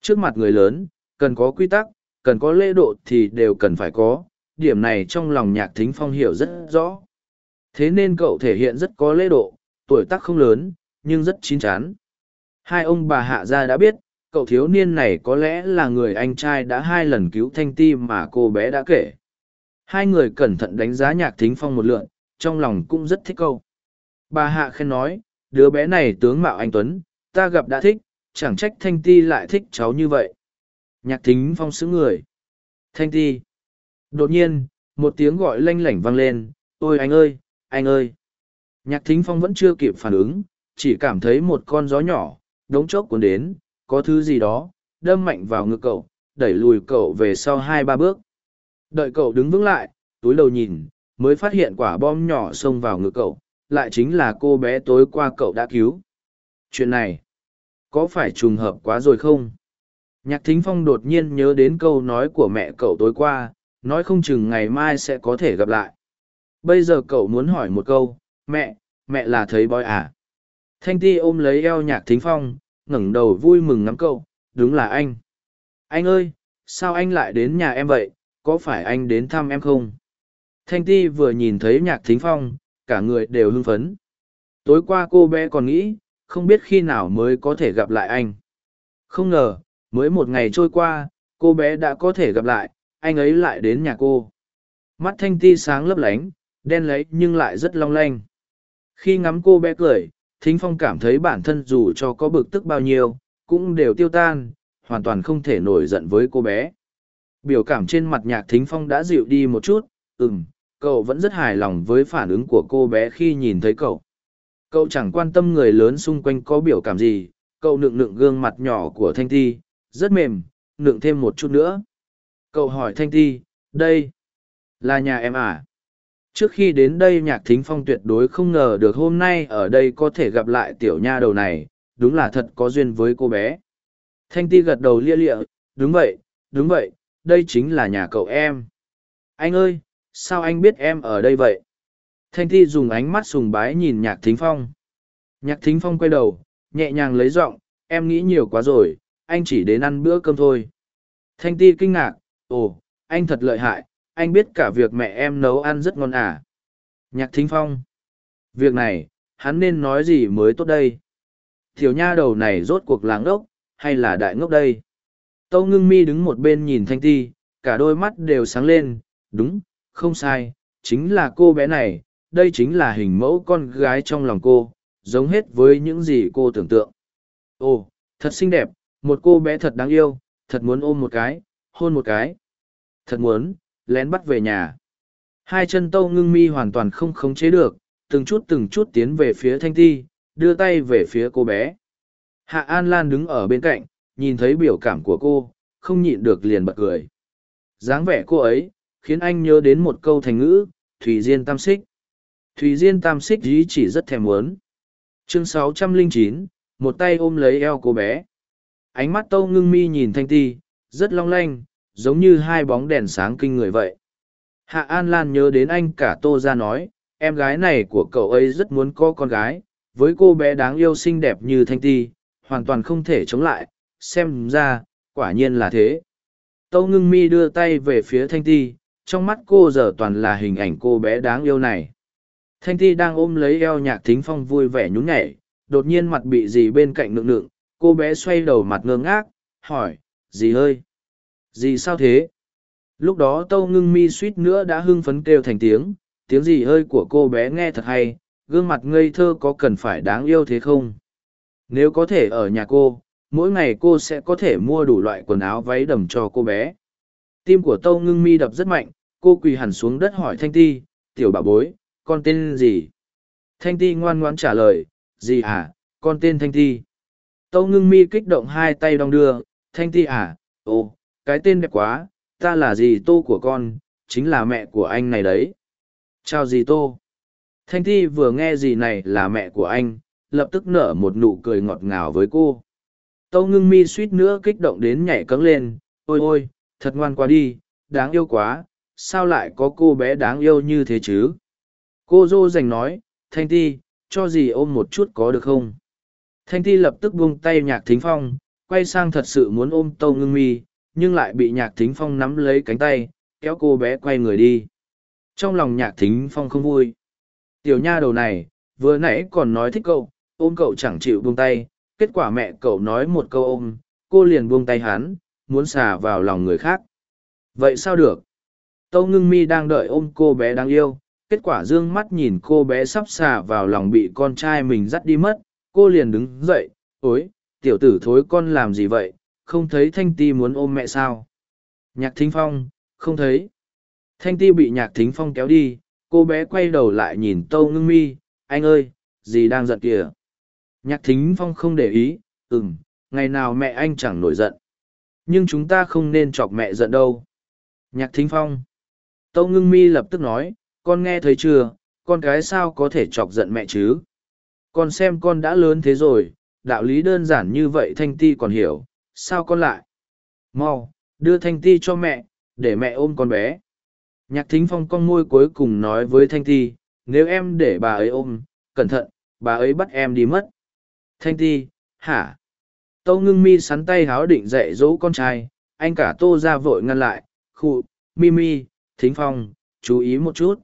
Trước mặt người lớn cần có quy tắc, cần có lễ độ thì đều cần phải có, điểm này trong lòng nhạc thính phong hiểu rất rõ. Thế nên cậu thể hiện rất có lễ độ, tuổi tác không lớn, nhưng rất chín chắn. Hai ông bà hạ gia đã biết, cậu thiếu niên này có lẽ là người anh trai đã hai lần cứu thanh ti mà cô bé đã kể. Hai người cẩn thận đánh giá nhạc thính phong một lượn, trong lòng cũng rất thích câu. Bà hạ khen nói, đứa bé này tướng mạo anh tuấn, ta gặp đã thích, chẳng trách thanh ti lại thích cháu như vậy nhạc thính phong xứ người. Thanh ti. Đột nhiên, một tiếng gọi lanh lảnh vang lên. Ôi anh ơi anh ơi. Nhạc thính phong vẫn chưa kịp phản ứng, chỉ cảm thấy một con gió nhỏ, đống chốc cuốn đến. Có thứ gì đó, đâm mạnh vào ngực cậu, đẩy lùi cậu về sau hai ba bước. Đợi cậu đứng vững lại, túi đầu nhìn, mới phát hiện quả bom nhỏ xông vào ngực cậu, lại chính là cô bé tối qua cậu đã cứu. Chuyện này, có phải trùng hợp quá rồi không? Nhạc thính phong đột nhiên nhớ đến câu nói của mẹ cậu tối qua, nói không chừng ngày mai sẽ có thể gặp lại. Bây giờ cậu muốn hỏi một câu, mẹ mẹ là thấy bói à? Thanh ti ôm lấy eo nhạc thính phong, ngẩng đầu vui mừng ngắm cậu, đúng là anh. Anh ơi, sao anh lại đến nhà em vậy? Có phải anh đến thăm em không? Thanh ti vừa nhìn thấy nhạc thính phong, cả người đều hưng phấn. Tối qua cô bé còn nghĩ, không biết khi nào mới có thể gặp lại anh. Không ngờ mới một ngày trôi qua, cô bé đã có thể gặp lại, anh ấy lại đến nhà cô. Mắt thanh ti sáng lấp lánh, đen lấy nhưng lại rất long lanh. Khi ngắm cô bé cười, thính phong cảm thấy bản thân dù cho có bực tức bao nhiêu, cũng đều tiêu tan, hoàn toàn không thể nổi giận với cô bé. Biểu cảm trên mặt nhạc thính phong đã dịu đi một chút, ừm, cậu vẫn rất hài lòng với phản ứng của cô bé khi nhìn thấy cậu. Cậu chẳng quan tâm người lớn xung quanh có biểu cảm gì, cậu nựng nựng gương mặt nhỏ của thanh ti rất mềm nượng thêm một chút nữa. Cậu hỏi thanh ti, đây là nhà em à? Trước khi đến đây nhạc thính phong tuyệt đối không ngờ được hôm nay ở đây có thể gặp lại tiểu nha đầu này, đúng là thật có duyên với cô bé. Thanh ti gật đầu lia lịa, đúng vậy đúng vậy, đây chính là nhà cậu em. Anh ơi, sao anh biết em ở đây vậy? Thanh ti dùng ánh mắt sùng bái nhìn nhạc thính phong. Nhạc thính phong quay đầu, nhẹ nhàng lấy giọng, em nghĩ nhiều quá rồi anh chỉ đến ăn bữa cơm thôi thanh ti kinh ngạc ồ anh thật lợi hại anh biết cả việc mẹ em nấu ăn rất ngon à. Nhạc thính phong. Việc này, hắn nên nói gì mới tốt đây? Thiếu nha đầu này rốt cuộc làng ốc, hay là đại ngốc đây? Tâu ngưng mi đứng một bên nhìn thanh ti, cả đôi mắt đều sáng lên, đúng, không sai, chính là cô bé này, đây chính là hình mẫu con gái trong lòng cô, giống hết với những gì cô tưởng tượng. Ồ, thật xinh đẹp, một cô bé thật đáng yêu, thật muốn ôm một cái, hôn một cái. Thật muốn, lén bắt về nhà. Hai chân tâu ngưng mi hoàn toàn không khống chế được, từng chút từng chút tiến về phía thanh ti, đưa tay về phía cô bé. Hạ An Lan đứng ở bên cạnh, nhìn thấy biểu cảm của cô, không nhịn được liền bật cười. dáng vẻ cô ấy, khiến anh nhớ đến một câu thành ngữ, Thủy Diên Tam Xích. Thủy Diên Tam Xích ý chỉ rất thèm muốn. Chương 609, một tay ôm lấy eo cô bé. Ánh mắt tâu ngưng mi nhìn thanh ti, rất long lanh, giống như hai bóng đèn sáng kinh người vậy. Hạ An Lan nhớ đến anh cả Tô ra nói, em gái này của cậu ấy rất muốn có con gái với cô bé đáng yêu xinh đẹp như thanh ti hoàn toàn không thể chống lại xem ra quả nhiên là thế tâu ngưng mi đưa tay về phía thanh ti trong mắt cô giờ toàn là hình ảnh cô bé đáng yêu này thanh ti đang ôm lấy eo nhạc thính phong vui vẻ nhún nhảy đột nhiên mặt bị dì bên cạnh nựng nựng cô bé xoay đầu mặt ngơ ngác, hỏi, dì ơi, dì sao thế? Lúc đó tâu ngưng mi suýt nữa đã hưng phấn kêu thành tiếng tiếng dì hơi của cô bé nghe thật hay, gương mặt ngây thơ có cần phải đáng yêu thế không? Nếu có thể ở nhà cô, mỗi ngày cô sẽ có thể mua đủ loại quần áo váy đầm cho cô bé. Tim của tâu ngưng mi đập rất mạnh, cô quỳ hẳn xuống đất hỏi thanh ti, tiểu bà bối, con tên gì? Thanh ti ngoan ngoãn trả lời gì à con tên thanh ti tâu ngưng mi kích động hai tay đong đưa, thanh ti à ồ, cái tên đẹp quá, ta là dì tô của con, chính là mẹ của anh này đấy. Chào dì tô. Thanh ti vừa nghe dì này là mẹ của anh, lập tức nở một nụ cười ngọt ngào với cô. Tâu ngưng mi suýt nữa kích động đến nhảy cấng lên, ôi ôi, thật ngoan quá đi, đáng yêu quá, sao lại có cô bé đáng yêu như thế chứ? Cô dô dành nói, thanh ti, cho dì ôm một chút có được không? Thanh ti lập tức buông tay nhạc thính phong, quay sang thật sự muốn ôm tâu ngưng mi, nhưng lại bị nhạc thính phong nắm lấy cánh tay, kéo cô bé quay người đi. Trong lòng nhạc thính phong không vui. Tiểu nha đầu này, vừa nãy còn nói thích cậu, ôm cậu chẳng chịu buông tay, kết quả mẹ cậu nói một câu ôm, cô liền buông tay hắn, muốn xả vào lòng người khác. Vậy sao được? Tâu ngưng mi đang đợi ôm cô bé đáng yêu, kết quả dương mắt nhìn cô bé sắp xả vào lòng bị con trai mình dắt đi mất cô liền đứng dậy, ối, tiểu tử thối con làm gì vậy? Không thấy thanh ti muốn ôm mẹ sao? Nhạc thính phong, không thấy. Thanh ti bị nhạc thính phong kéo đi, cô bé quay đầu lại nhìn tâu ngưng mi, anh ơi dì đang giận kìa? Nhạc thính phong không để ý ừ m ngày nào mẹ anh chẳng nổi giận. Nhưng chúng ta không nên chọc mẹ giận đâu. Nhạc thính phong, tâu ngưng mi lập tức nói, con nghe thấy chưa? Con cái sao có thể chọc giận mẹ chứ? Con xem con đã lớn thế rồi đạo lý đơn giản như vậy thanh ti còn hiểu sao con lại mau đưa thanh ti cho mẹ để mẹ ôm con bé nhạc thính phong con môi cuối cùng nói với thanh ti nếu em để bà ấy ôm cẩn thận bà ấy bắt em đi mất thanh ti hả Tâu ngưng mi sắn tay háo định dạy dỗ con trai, anh cả tô ra vội ngăn lại, khụ, mi mi, thính phong, chú ý một chút.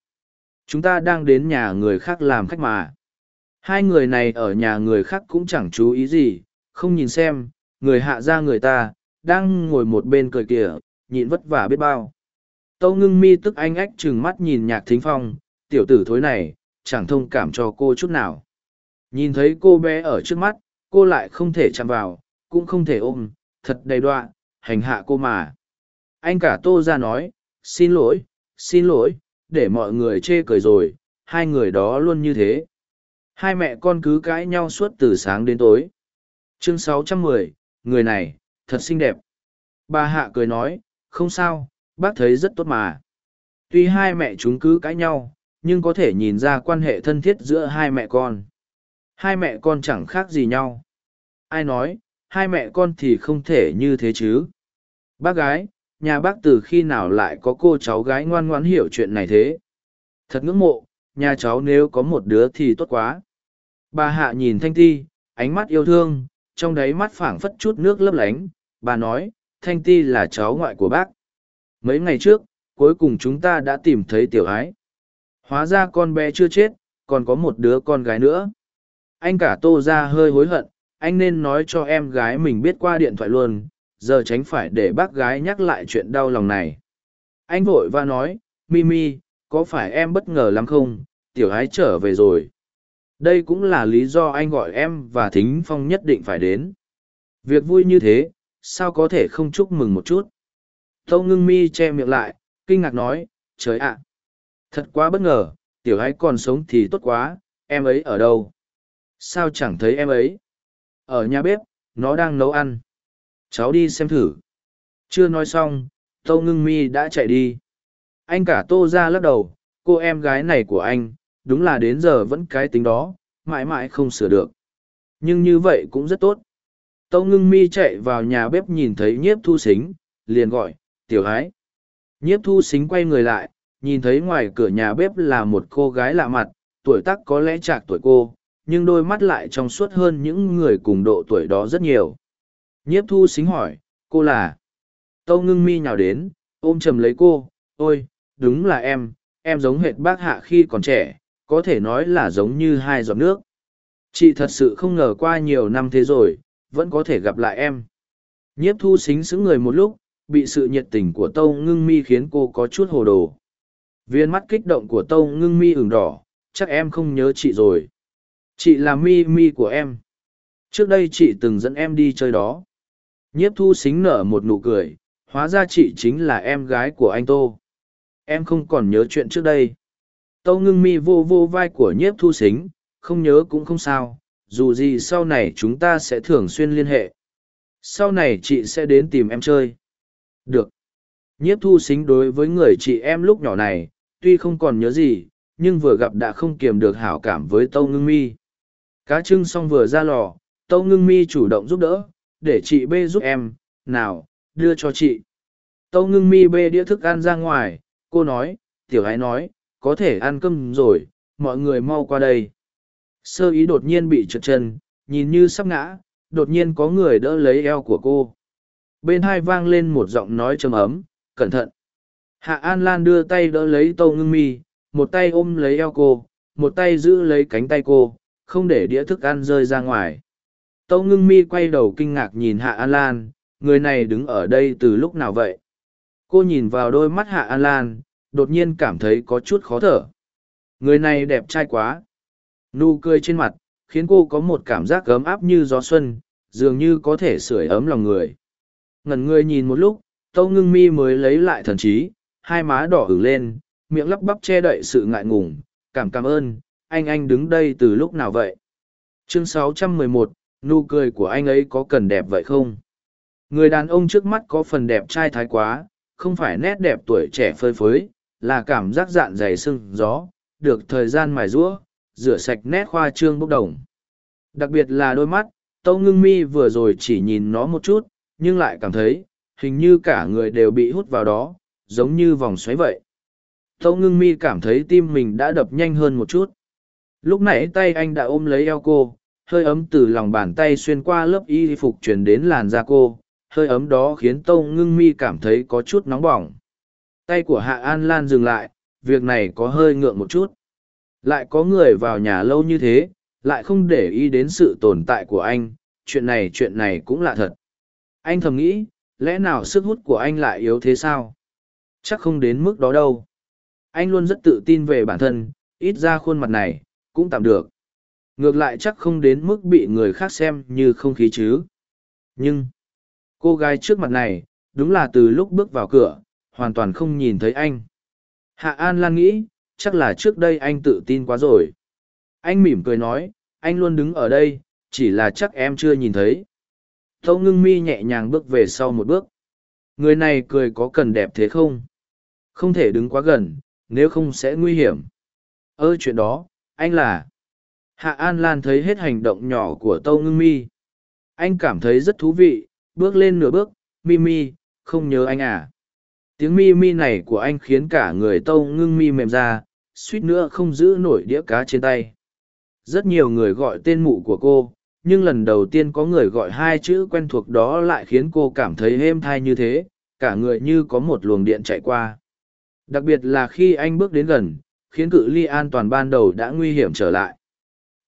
Chúng ta đang đến nhà người khác làm khách mà. Hai người này ở nhà người khác cũng chẳng chú ý gì, không nhìn xem, người hạ ra người ta, đang ngồi một bên cười kìa, nhịn vất vả biết bao. Tâu ngưng mi tức anh ách trừng mắt nhìn nhạc thính phong, tiểu tử thối này, chẳng thông cảm cho cô chút nào. Nhìn thấy cô bé ở trước mắt, cô lại không thể chạm vào, cũng không thể ôm, thật đầy đọa, hành hạ cô mà. Anh cả tô ra nói, xin lỗi, xin lỗi, để mọi người chê cười rồi, hai người đó luôn như thế. Hai mẹ con cứ cãi nhau suốt từ sáng đến tối. Chương 610, người này, thật xinh đẹp. Bà Hạ cười nói, không sao, bác thấy rất tốt mà. Tuy hai mẹ chúng cứ cãi nhau, nhưng có thể nhìn ra quan hệ thân thiết giữa hai mẹ con. Hai mẹ con chẳng khác gì nhau. Ai nói, hai mẹ con thì không thể như thế chứ. Bác gái, nhà bác từ khi nào lại có cô cháu gái ngoan ngoãn hiểu chuyện này thế? Thật ngưỡng mộ, nhà cháu nếu có một đứa thì tốt quá. Bà Hạ nhìn Thanh Ti, ánh mắt yêu thương, trong đáy mắt phảng phất chút nước lấp lánh. Bà nói, Thanh Ti là cháu ngoại của bác. Mấy ngày trước, cuối cùng chúng ta đã tìm thấy tiểu ái. Hóa ra con bé chưa chết, còn có một đứa con gái nữa. Anh cả tô ra hơi hối hận, anh nên nói cho em gái mình biết qua điện thoại luôn giờ tránh phải để bác gái nhắc lại chuyện đau lòng này anh vội và nói mimi có phải em bất ngờ lắm không tiểu ái trở về rồi đây cũng là lý do anh gọi em và thính phong nhất định phải đến việc vui như thế sao có thể không chúc mừng một chút tâu ngưng mi che miệng lại kinh ngạc nói trời ạ thật quá bất ngờ tiểu ái còn sống thì tốt quá em ấy ở đâu sao chẳng thấy em ấy ở nhà bếp, nó đang nấu ăn. Cháu đi xem thử. Chưa nói xong, Tâu Ngưng Mi đã chạy đi. Anh cả Tô ra lắc đầu, cô em gái này của anh, đúng là đến giờ vẫn cái tính đó, mãi mãi không sửa được. Nhưng như vậy cũng rất tốt. Tâu Ngưng Mi chạy vào nhà bếp nhìn thấy nhiếp thu xính, liền gọi, tiểu hái. Nhiếp thu xính quay người lại, nhìn thấy ngoài cửa nhà bếp là một cô gái lạ mặt, tuổi tác có lẽ chạc tuổi cô, nhưng đôi mắt lại trong suốt hơn những người cùng độ tuổi đó rất nhiều. Nhiếp thu xính hỏi, cô là? Tâu ngưng mi nhào đến, ôm chầm lấy cô, ôi, đúng là em, em giống hệt bác hạ khi còn trẻ, có thể nói là giống như hai giọt nước. Chị thật sự không ngờ qua nhiều năm thế rồi, vẫn có thể gặp lại em. Nhiếp thu xính xứng người một lúc, bị sự nhiệt tình của tâu ngưng mi khiến cô có chút hồ đồ. Viên mắt kích động của tâu ngưng mi ửng đỏ, chắc em không nhớ chị rồi. Chị là mi mi của em. Trước đây chị từng dẫn em đi chơi đó. Nhiếp thu xính nở một nụ cười, hóa ra chị chính là em gái của anh Tô. Em không còn nhớ chuyện trước đây. Tâu ngưng mi vô vô vai của nhiếp thu xính, không nhớ cũng không sao, dù gì sau này chúng ta sẽ thường xuyên liên hệ. Sau này chị sẽ đến tìm em chơi. Được. Nhiếp thu xính đối với người chị em lúc nhỏ này, tuy không còn nhớ gì, nhưng vừa gặp đã không kiềm được hảo cảm với Tâu Ngưng Mi. Cá trưng xong vừa ra lò, Tâu Ngưng Mi chủ động giúp đỡ, để chị bê giúp em, nào, đưa cho chị. Tâu Ngưng Mi bê đĩa thức ăn ra ngoài, cô nói, tiểu hái nói, có thể ăn cơm rồi, mọi người mau qua đây. Sơ ý đột nhiên bị trượt chân, nhìn như sắp ngã, đột nhiên có người đỡ lấy eo của cô. Bên hai vang lên một giọng nói trầm ấm, cẩn thận. Hạ An Lan đưa tay đỡ lấy Tâu Ngưng Mi, một tay ôm lấy eo cô, một tay giữ lấy cánh tay cô, không để đĩa thức ăn rơi ra ngoài. Tâu Ngưng Mi quay đầu kinh ngạc nhìn Hạ An Lan, người này đứng ở đây từ lúc nào vậy? Cô nhìn vào đôi mắt Hạ An Lan, đột nhiên cảm thấy có chút khó thở. Người này đẹp trai quá. Nụ cười trên mặt, khiến cô có một cảm giác ấm áp như gió xuân, dường như có thể sưởi ấm lòng người. Ngẩn người nhìn một lúc, Tâu Ngưng Mi mới lấy lại thần trí, hai má đỏ ửng lên, miệng lắp bắp che đậy sự ngại ngùng, cảm cảm ơn, anh anh đứng đây từ lúc nào vậy? Chương 611, nụ cười của anh ấy có cần đẹp vậy không? Người đàn ông trước mắt có phần đẹp trai thái quá, không phải nét đẹp tuổi trẻ phơi phới, là cảm giác dạn dày sưng gió, được thời gian mài rũa, rửa sạch nét khoa trương bốc đồng. Đặc biệt là đôi mắt, Tâu Ngưng Mi vừa rồi chỉ nhìn nó một chút, nhưng lại cảm thấy, hình như cả người đều bị hút vào đó, giống như vòng xoáy vậy. Tâu Ngưng Mi cảm thấy tim mình đã đập nhanh hơn một chút. Lúc nãy tay anh đã ôm lấy eo cô, hơi ấm từ lòng bàn tay xuyên qua lớp y phục truyền đến làn da cô, hơi ấm đó khiến Tâu Ngưng Mi cảm thấy có chút nóng bỏng. Tay của Hạ An Lan dừng lại, việc này có hơi ngượng một chút. Lại có người vào nhà lâu như thế, lại không để ý đến sự tồn tại của anh, chuyện này chuyện này cũng lạ thật. Anh thầm nghĩ, lẽ nào sức hút của anh lại yếu thế sao? Chắc không đến mức đó đâu. Anh luôn rất tự tin về bản thân, ít ra khuôn mặt này, cũng tạm được. Ngược lại chắc không đến mức bị người khác xem như không khí chứ. Nhưng, cô gái trước mặt này, đúng là từ lúc bước vào cửa, hoàn toàn không nhìn thấy anh. Hạ An Lan nghĩ, chắc là trước đây anh tự tin quá rồi. Anh mỉm cười nói, anh luôn đứng ở đây, chỉ là chắc em chưa nhìn thấy. Tâu ngưng mi nhẹ nhàng bước về sau một bước. Người này cười có cần đẹp thế không? Không thể đứng quá gần, nếu không sẽ nguy hiểm. ơ chuyện đó, anh là... Hạ An Lan thấy hết hành động nhỏ của Tâu Ngưng Mi. Anh cảm thấy rất thú vị, bước lên nửa bước, Mi Mi, không nhớ anh à. Tiếng Mi Mi này của anh khiến cả người Tâu Ngưng Mi mềm ra, suýt nữa không giữ nổi đĩa cá trên tay. Rất nhiều người gọi tên mụ của cô, nhưng lần đầu tiên có người gọi hai chữ quen thuộc đó lại khiến cô cảm thấy êm thai như thế, cả người như có một luồng điện chạy qua. Đặc biệt là khi anh bước đến gần, khiến cự ly an toàn ban đầu đã nguy hiểm trở lại.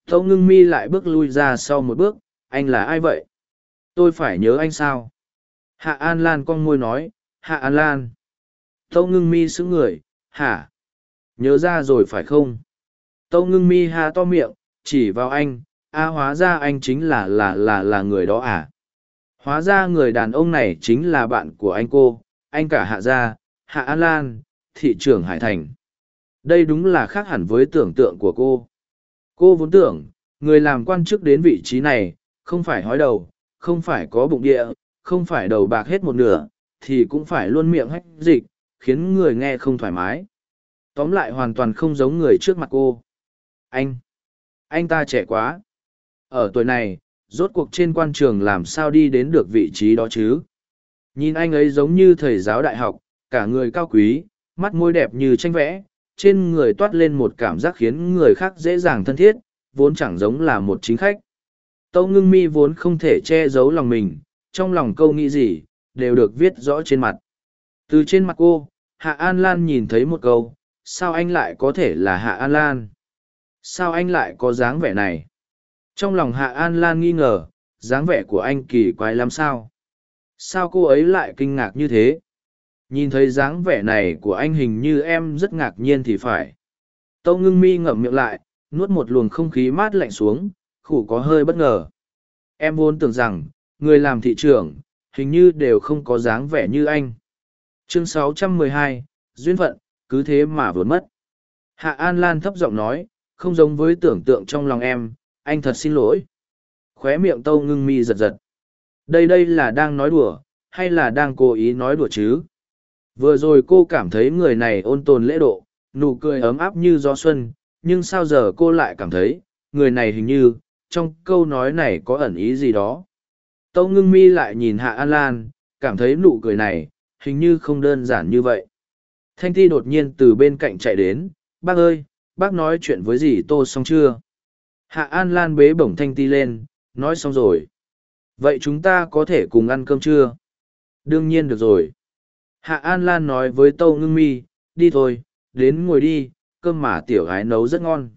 Tâu ngưng mi lại bước lui ra sau một bước, anh là ai vậy? Tôi phải nhớ anh sao? Hạ An Lan con môi nói, Hạ An Lan. Tâu ngưng mi xứng người, hả? Nhớ ra rồi phải không? Tâu ngưng mi ha to miệng, chỉ vào anh, a hóa ra anh chính là là là là người đó à? Hóa ra người đàn ông này chính là bạn của anh cô, anh cả Hạ Gia, Hạ An Lan, thị trưởng Hải Thành. Đây đúng là khác hẳn với tưởng tượng của cô. Cô vốn tưởng, người làm quan chức đến vị trí này, không phải hói đầu, không phải có bụng địa, không phải đầu bạc hết một nửa, thì cũng phải luôn miệng hách dịch, khiến người nghe không thoải mái. Tóm lại hoàn toàn không giống người trước mặt cô. Anh! Anh ta trẻ quá. Ở tuổi này, rốt cuộc trên quan trường làm sao đi đến được vị trí đó chứ? Nhìn anh ấy giống như thầy giáo đại học, cả người cao quý, mắt môi đẹp như tranh vẽ, trên người toát lên một cảm giác khiến người khác dễ dàng thân thiết, vốn chẳng giống là một chính khách. Tâu ngưng mi vốn không thể che giấu lòng mình, trong lòng câu nghĩ gì, đều được viết rõ trên mặt. Từ trên mặt cô, Hạ An Lan nhìn thấy một câu, sao anh lại có thể là Hạ An Lan? Sao anh lại có dáng vẻ này? Trong lòng Hạ An Lan nghi ngờ, dáng vẻ của anh kỳ quái lắm sao? Sao cô ấy lại kinh ngạc như thế? Nhìn thấy dáng vẻ này của anh hình như em rất ngạc nhiên thì phải. Tâu ngưng mi ngậm miệng lại, nuốt một luồng không khí mát lạnh xuống, khủ có hơi bất ngờ. Em vốn tưởng rằng, người làm thị trưởng, hình như đều không có dáng vẻ như anh. Chương 612, Duyên phận, cứ thế mà vốn mất. Hạ An Lan thấp giọng nói, không giống với tưởng tượng trong lòng em, anh thật xin lỗi. Khóe miệng tâu ngưng mi giật giật. Đây đây là đang nói đùa, hay là đang cố ý nói đùa chứ? Vừa rồi cô cảm thấy người này ôn tồn lễ độ, nụ cười ấm áp như gió xuân, nhưng sao giờ cô lại cảm thấy, người này hình như, trong câu nói này có ẩn ý gì đó. Tâu ngưng mi lại nhìn Hạ An Lan, cảm thấy nụ cười này, hình như không đơn giản như vậy. Thanh Ti đột nhiên từ bên cạnh chạy đến, bác ơi, bác nói chuyện với gì tô xong chưa? Hạ An Lan bế bổng Thanh Ti lên, nói xong rồi. Vậy chúng ta có thể cùng ăn cơm chưa? Đương nhiên được rồi. Hạ An Lan nói với Tâu Ngưng Mi, đi thôi, đến ngồi đi, cơm mà tiểu gái nấu rất ngon.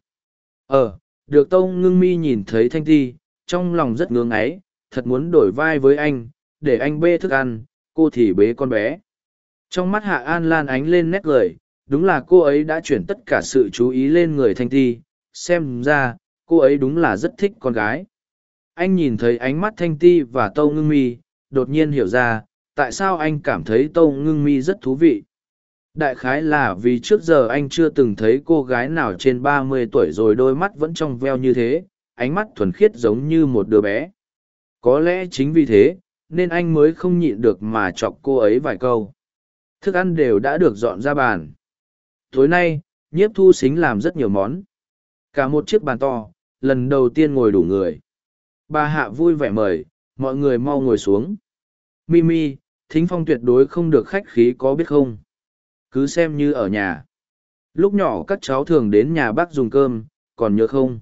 Ờ, được Tâu Ngưng Mi nhìn thấy Thanh Ti, trong lòng rất ngưỡng ấy, thật muốn đổi vai với anh, để anh bê thức ăn, cô thì bế con bé. Trong mắt Hạ An Lan ánh lên nét cười, đúng là cô ấy đã chuyển tất cả sự chú ý lên người Thanh Ti, xem ra, cô ấy đúng là rất thích con gái. Anh nhìn thấy ánh mắt Thanh Ti và Tâu Ngưng Mi, đột nhiên hiểu ra, tại sao anh cảm thấy Tâu Ngưng Mi rất thú vị. Đại khái là vì trước giờ anh chưa từng thấy cô gái nào trên ba mươi tuổi rồi đôi mắt vẫn trong veo như thế, ánh mắt thuần khiết giống như một đứa bé. Có lẽ chính vì thế, nên anh mới không nhịn được mà chọc cô ấy vài câu. Thức ăn đều đã được dọn ra bàn. Tối nay, nhiếp thu xính làm rất nhiều món. Cả một chiếc bàn to, lần đầu tiên ngồi đủ người. Bà Hạ vui vẻ mời, mọi người mau ngồi xuống. Mimi, thính phong tuyệt đối không được khách khí có biết không? Cứ xem như ở nhà. Lúc nhỏ các cháu thường đến nhà bác dùng cơm, còn nhớ không?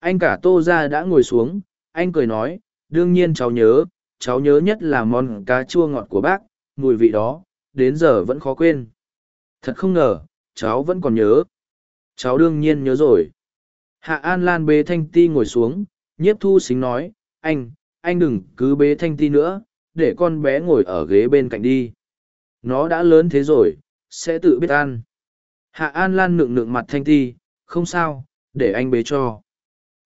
Anh cả tô ra đã ngồi xuống, anh cười nói, đương nhiên cháu nhớ, cháu nhớ nhất là món cá chua ngọt của bác, mùi vị đó, đến giờ vẫn khó quên. Thật không ngờ, cháu vẫn còn nhớ. Cháu đương nhiên nhớ rồi. Hạ An Lan bế Thanh Ti ngồi xuống, nhiếp thu xính nói, anh, anh đừng cứ bế Thanh Ti nữa, để con bé ngồi ở ghế bên cạnh đi. Nó đã lớn thế rồi, sẽ tự biết ăn. Hạ An Lan nượng nượng mặt Thanh Ti, không sao, để anh bế cho.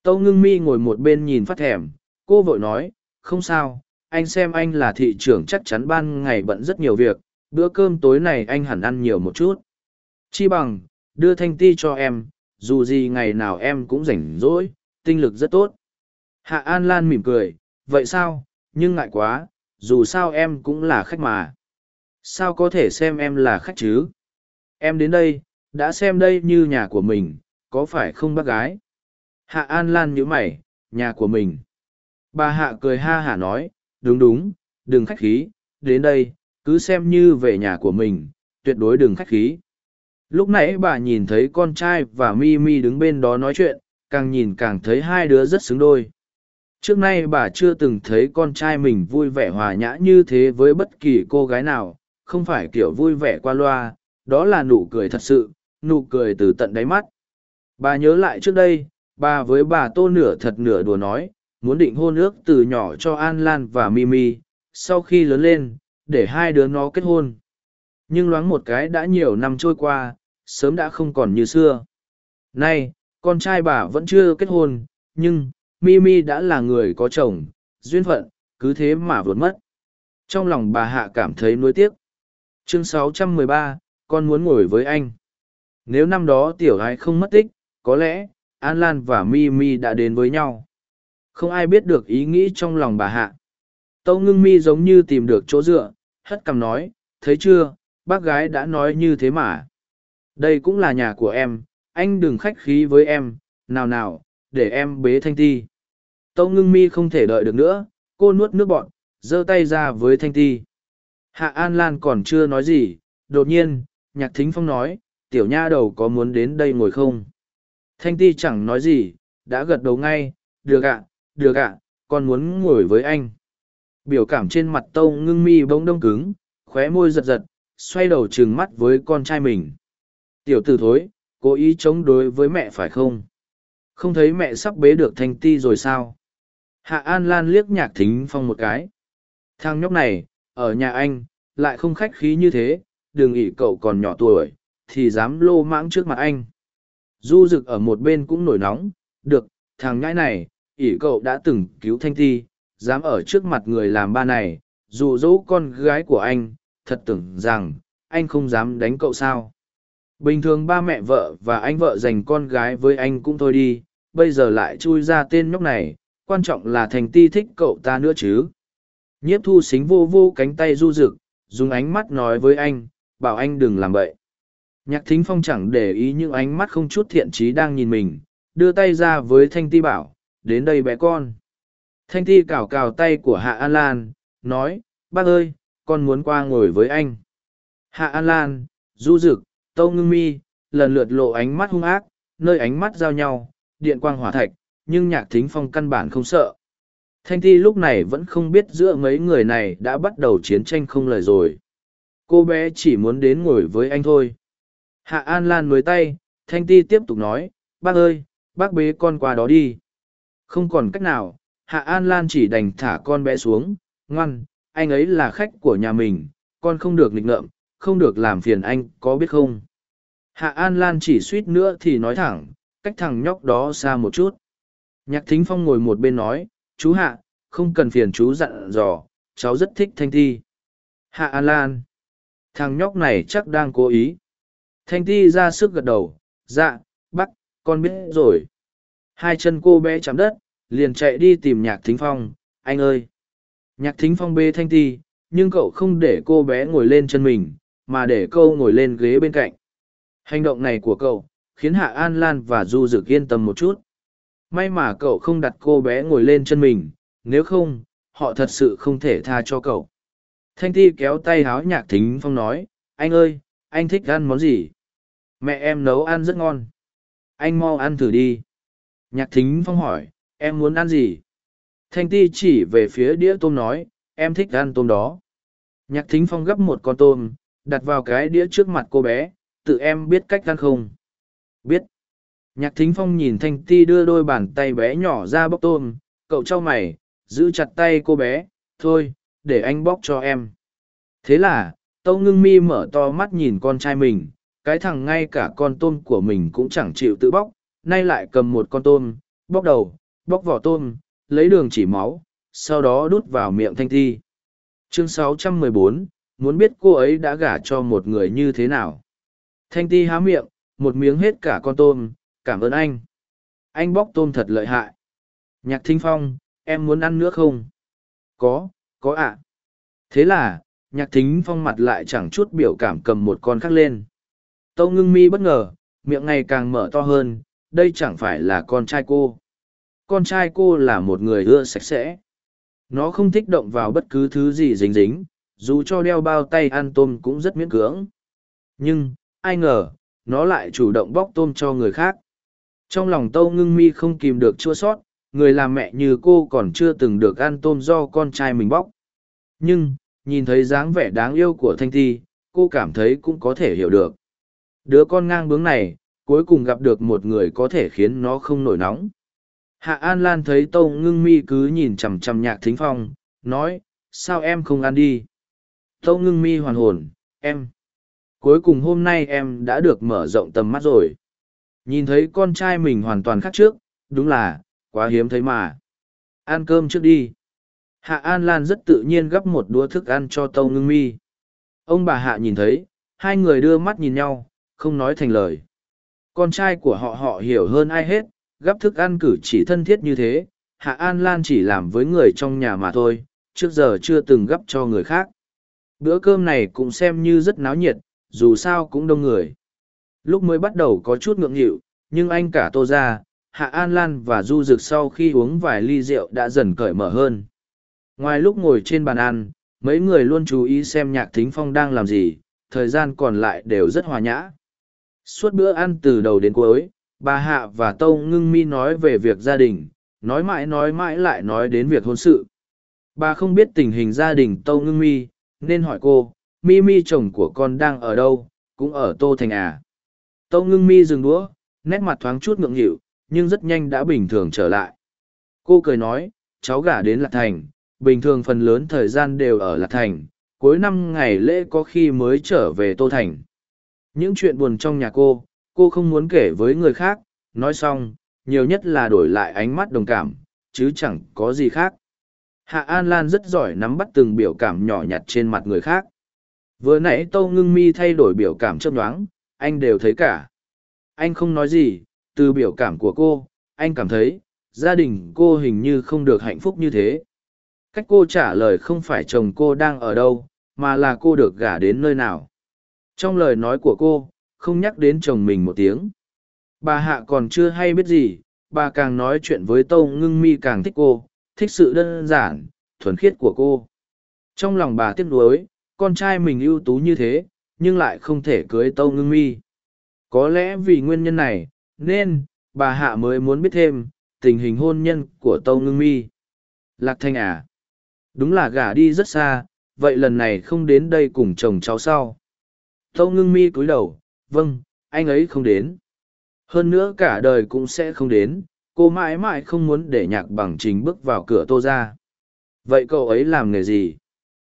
Tâu ngưng mi ngồi một bên nhìn phát thèm, cô vội nói, không sao, anh xem anh là thị trưởng chắc chắn ban ngày bận rất nhiều việc, bữa cơm tối này anh hẳn ăn nhiều một chút. Chi bằng, đưa thanh ti cho em, dù gì ngày nào em cũng rảnh rỗi, tinh lực rất tốt. Hạ An Lan mỉm cười, vậy sao, nhưng ngại quá, dù sao em cũng là khách mà. Sao có thể xem em là khách chứ? Em đến đây, đã xem đây như nhà của mình, có phải không bác gái? Hạ An Lan nhíu mày, nhà của mình. Bà Hạ cười ha hả nói, đúng đúng, đừng khách khí, đến đây, cứ xem như về nhà của mình, tuyệt đối đừng khách khí. Lúc nãy bà nhìn thấy con trai và Mi Mi đứng bên đó nói chuyện, càng nhìn càng thấy hai đứa rất xứng đôi. Trước nay bà chưa từng thấy con trai mình vui vẻ hòa nhã như thế với bất kỳ cô gái nào, không phải kiểu vui vẻ qua loa, đó là nụ cười thật sự, nụ cười từ tận đáy mắt. Bà nhớ lại trước đây, bà với bà tô nửa thật nửa đùa nói, muốn định hôn ước từ nhỏ cho An Lan và Mimi, sau khi lớn lên, để hai đứa nó kết hôn. Nhưng loáng một cái đã nhiều năm trôi qua, sớm đã không còn như xưa. Nay, con trai bà vẫn chưa kết hôn, nhưng, Mimi đã là người có chồng, duyên phận, cứ thế mà vượt mất. Trong lòng bà Hạ cảm thấy nuối tiếc. Chương 613, con muốn ngồi với anh. Nếu năm đó tiểu gái không mất tích, có lẽ, An Lan và Mi Mi đã đến với nhau. Không ai biết được ý nghĩ trong lòng bà Hạ. Tâu ngưng mi giống như tìm được chỗ dựa, hất cằm nói, thấy chưa, bác gái đã nói như thế mà. Đây cũng là nhà của em, anh đừng khách khí với em, nào nào, để em bế thanh ti. Tâu ngưng mi không thể đợi được nữa, cô nuốt nước bọn, giơ tay ra với thanh ti. Hạ An Lan còn chưa nói gì, đột nhiên, nhạc thính phong nói, tiểu nha đầu có muốn đến đây ngồi không? Thanh ti chẳng nói gì, đã gật đầu ngay, được ạ, được ạ, con muốn ngồi với anh. Biểu cảm trên mặt tâu ngưng mi bỗng đông cứng, khóe môi giật giật, xoay đầu trừng mắt với con trai mình. Tiểu tử thối, cố ý chống đối với mẹ phải không? Không thấy mẹ sắp bế được thanh ti rồi sao? Hạ An Lan liếc nhạc thính phong một cái. Thằng nhóc này, ở nhà anh, lại không khách khí như thế, đừng ỉ cậu còn nhỏ tuổi, thì dám lô mãng trước mặt anh. Du rực ở một bên cũng nổi nóng, được, thằng nhãi này, ỉ cậu đã từng cứu thanh ti, dám ở trước mặt người làm ba này, dù dỗ con gái của anh, thật tưởng rằng, anh không dám đánh cậu sao. Bình thường ba mẹ vợ và anh vợ dành con gái với anh cũng thôi đi, bây giờ lại chui ra tên nhóc này, quan trọng là thành ti thích cậu ta nữa chứ. Nhiếp thu xính vô vô cánh tay du rực, dùng ánh mắt nói với anh, bảo anh đừng làm vậy. Nhạc thính phong chẳng để ý những ánh mắt không chút thiện trí đang nhìn mình, đưa tay ra với thanh ti bảo, đến đây bé con. Thanh ti cào cào tay của Hạ An Lan, nói, bác ơi, con muốn qua ngồi với anh. Hạ An Lan, du rực, tâu ngưng mi, lần lượt lộ ánh mắt hung ác, nơi ánh mắt giao nhau, điện quang hỏa thạch, nhưng nhạc thính phong căn bản không sợ. Thanh Ti lúc này vẫn không biết giữa mấy người này đã bắt đầu chiến tranh không lời rồi. Cô bé chỉ muốn đến ngồi với anh thôi. Hạ An Lan nối tay, Thanh Ti tiếp tục nói, bác ơi, bác bế con qua đó đi. Không còn cách nào, Hạ An Lan chỉ đành thả con bé xuống, ngoan, anh ấy là khách của nhà mình, con không được nghịch ngợm, không được làm phiền anh, có biết không? Hạ An Lan chỉ suýt nữa thì nói thẳng, cách thằng nhóc đó xa một chút. Nhạc Thính Phong ngồi một bên nói, chú Hạ, không cần phiền chú dặn dò, cháu rất thích Thanh Thi. Hạ An Lan, thằng nhóc này chắc đang cố ý. Thanh Thi ra sức gật đầu, dạ, bác, con biết rồi. Hai chân cô bé chạm đất, liền chạy đi tìm Nhạc Thính Phong, anh ơi. Nhạc Thính Phong bê Thanh Thi, nhưng cậu không để cô bé ngồi lên chân mình, mà để cô ngồi lên ghế bên cạnh. Hành động này của cậu, khiến Hạ An Lan và Du Dực yên tâm một chút. May mà cậu không đặt cô bé ngồi lên chân mình, nếu không, họ thật sự không thể tha cho cậu. Thanh Ti kéo tay háo nhạc thính phong nói, anh ơi, anh thích ăn món gì? Mẹ em nấu ăn rất ngon. Anh mau ăn thử đi. Nhạc thính phong hỏi, em muốn ăn gì? Thanh Ti chỉ về phía đĩa tôm nói, em thích ăn tôm đó. Nhạc thính phong gấp một con tôm, đặt vào cái đĩa trước mặt cô bé, tự em biết cách ăn không? Biết. Nhạc thính phong nhìn Thanh Ti đưa đôi bàn tay bé nhỏ ra bóc tôm, cậu trao mày, giữ chặt tay cô bé, thôi, để anh bóc cho em. Thế là, Tâu Ngưng Mi mở to mắt nhìn con trai mình, cái thằng ngay cả con tôm của mình cũng chẳng chịu tự bóc, nay lại cầm một con tôm, bóc đầu, bóc vỏ tôm, lấy đường chỉ máu, sau đó đút vào miệng Thanh Ti. Chương 614, muốn biết cô ấy đã gả cho một người như thế nào. Thanh Ti há miệng, một miếng hết cả con tôm, cảm ơn anh. Anh bóc tôm thật lợi hại. Nhạc Thính Phong, em muốn ăn nữa không? Có, có ạ. Thế là, nhạc thính phong mặt lại chẳng chút biểu cảm cầm một con khác lên. Tâu ngưng mi bất ngờ, miệng ngày càng mở to hơn, đây chẳng phải là con trai cô. Con trai cô là một người ưa sạch sẽ. Nó không thích động vào bất cứ thứ gì dính dính, dù cho đeo bao tay ăn tôm cũng rất miễn cưỡng. Nhưng, ai ngờ, nó lại chủ động bóc tôm cho người khác. Trong lòng tâu ngưng mi không kìm được chua sót, người làm mẹ như cô còn chưa từng được ăn tôm do con trai mình bóc. Nhưng nhìn thấy dáng vẻ đáng yêu của thanh thi cô cảm thấy cũng có thể hiểu được. Đứa con ngang bướng này cuối cùng gặp được một người có thể khiến nó không nổi nóng. Hạ an lan thấy tâu ngưng mi cứ nhìn chằm chằm nhạc thính phong nói sao em không ăn đi? Tâu ngưng mi hoàn hồn em cuối cùng hôm nay em đã được mở rộng tầm mắt rồi nhìn thấy con trai mình hoàn toàn khác trước đúng là quá hiếm thấy mà. Ăn cơm trước đi. Hạ An Lan rất tự nhiên gắp một đũa thức ăn cho Tâu Ngưng Mi. Ông bà Hạ nhìn thấy, hai người đưa mắt nhìn nhau, không nói thành lời. Con trai của họ họ hiểu hơn ai hết, gắp thức ăn cử chỉ thân thiết như thế, Hạ An Lan chỉ làm với người trong nhà mà thôi, trước giờ chưa từng gắp cho người khác. Bữa cơm này cũng xem như rất náo nhiệt, dù sao cũng đông người. Lúc mới bắt đầu có chút ngượng nghịu, nhưng anh cả tô ra, Hạ An Lan và Du Dực sau khi uống vài ly rượu đã dần cởi mở hơn. Ngoài lúc ngồi trên bàn ăn, mấy người luôn chú ý xem nhạc thính phong đang làm gì, thời gian còn lại đều rất hòa nhã. Suốt bữa ăn từ đầu đến cuối, bà Hạ và Tâu Ngưng Mi nói về việc gia đình, nói mãi nói mãi lại nói đến việc hôn sự. Bà không biết tình hình gia đình Tâu Ngưng Mi, nên hỏi cô, Mi Mi chồng của con đang ở đâu, cũng ở Tô Thành à. Tâu Ngưng Mi dừng đũa, nét mặt thoáng chút ngượng nghịu, nhưng rất nhanh đã bình thường trở lại. Cô cười nói, cháu gả đến Lạc Thành, bình thường phần lớn thời gian đều ở Lạc Thành, cuối năm ngày lễ có khi mới trở về Tô Thành. Những chuyện buồn trong nhà cô, cô không muốn kể với người khác, nói xong, nhiều nhất là đổi lại ánh mắt đồng cảm, chứ chẳng có gì khác. Hạ An Lan rất giỏi nắm bắt từng biểu cảm nhỏ nhặt trên mặt người khác. Vừa nãy Tâu Ngưng Mi thay đổi biểu cảm chớp nhoáng, anh đều thấy cả. Anh không nói gì, từ biểu cảm của cô, anh cảm thấy, gia đình cô hình như không được hạnh phúc như thế. Cách cô trả lời không phải chồng cô đang ở đâu, mà là cô được gả đến nơi nào. Trong lời nói của cô, không nhắc đến chồng mình một tiếng. Bà Hạ còn chưa hay biết gì, bà càng nói chuyện với Tâu Ngưng Mi càng thích cô, thích sự đơn giản, thuần khiết của cô. Trong lòng bà tiếc nuối, con trai mình ưu tú như thế, nhưng lại không thể cưới Tâu Ngưng Mi. Có lẽ vì nguyên nhân này, nên, bà Hạ mới muốn biết thêm, tình hình hôn nhân của Tâu Ngưng Mi. Lạc Thanh à? Đúng là gả đi rất xa, vậy lần này không đến đây cùng chồng cháu sau. Tâu ngưng mi cúi đầu, vâng, anh ấy không đến. Hơn nữa cả đời cũng sẽ không đến, cô mãi mãi không muốn để nhạc bằng trình bước vào cửa tô ra. Vậy cậu ấy làm nghề gì?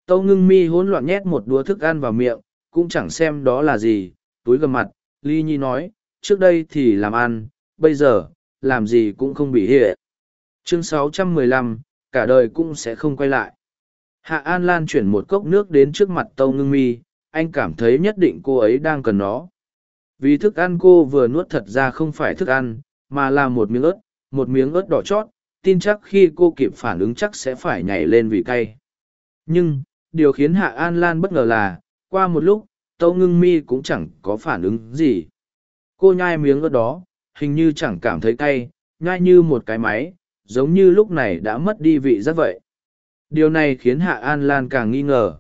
Tâu ngưng mi hỗn loạn nhét một đũa thức ăn vào miệng, cũng chẳng xem đó là gì, túi gầm mặt, ly nhi nói, trước đây thì làm ăn, bây giờ, làm gì cũng không bị hệ. Chương 615, cả đời cũng sẽ không quay lại. Hạ An Lan chuyển một cốc nước đến trước mặt Tâu Ngưng Mi, anh cảm thấy nhất định cô ấy đang cần nó. Vì thức ăn cô vừa nuốt thật ra không phải thức ăn, mà là một miếng ớt, một miếng ớt đỏ chót, tin chắc khi cô kịp phản ứng chắc sẽ phải nhảy lên vì cay. Nhưng, điều khiến Hạ An Lan bất ngờ là, qua một lúc, Tâu Ngưng Mi cũng chẳng có phản ứng gì. Cô nhai miếng ớt đó, hình như chẳng cảm thấy cay, nhai như một cái máy, giống như lúc này đã mất đi vị giác vậy. Điều này khiến Hạ An Lan càng nghi ngờ.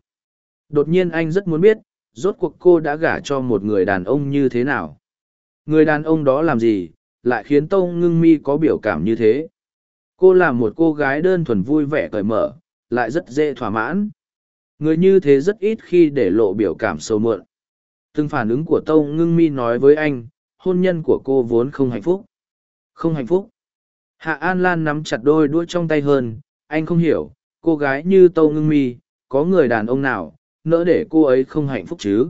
Đột nhiên anh rất muốn biết, rốt cuộc cô đã gả cho một người đàn ông như thế nào. Người đàn ông đó làm gì, lại khiến tâu Ngưng Mi có biểu cảm như thế. Cô là một cô gái đơn thuần vui vẻ cởi mở, lại rất dễ thỏa mãn. Người như thế rất ít khi để lộ biểu cảm sâu mượn. Từng phản ứng của tâu Ngưng Mi nói với anh, hôn nhân của cô vốn không hạnh phúc. Không hạnh phúc. Hạ An Lan nắm chặt đôi đuôi trong tay hơn, anh không hiểu, cô gái như Tâu Ngưng Mi, có người đàn ông nào, nỡ để cô ấy không hạnh phúc chứ.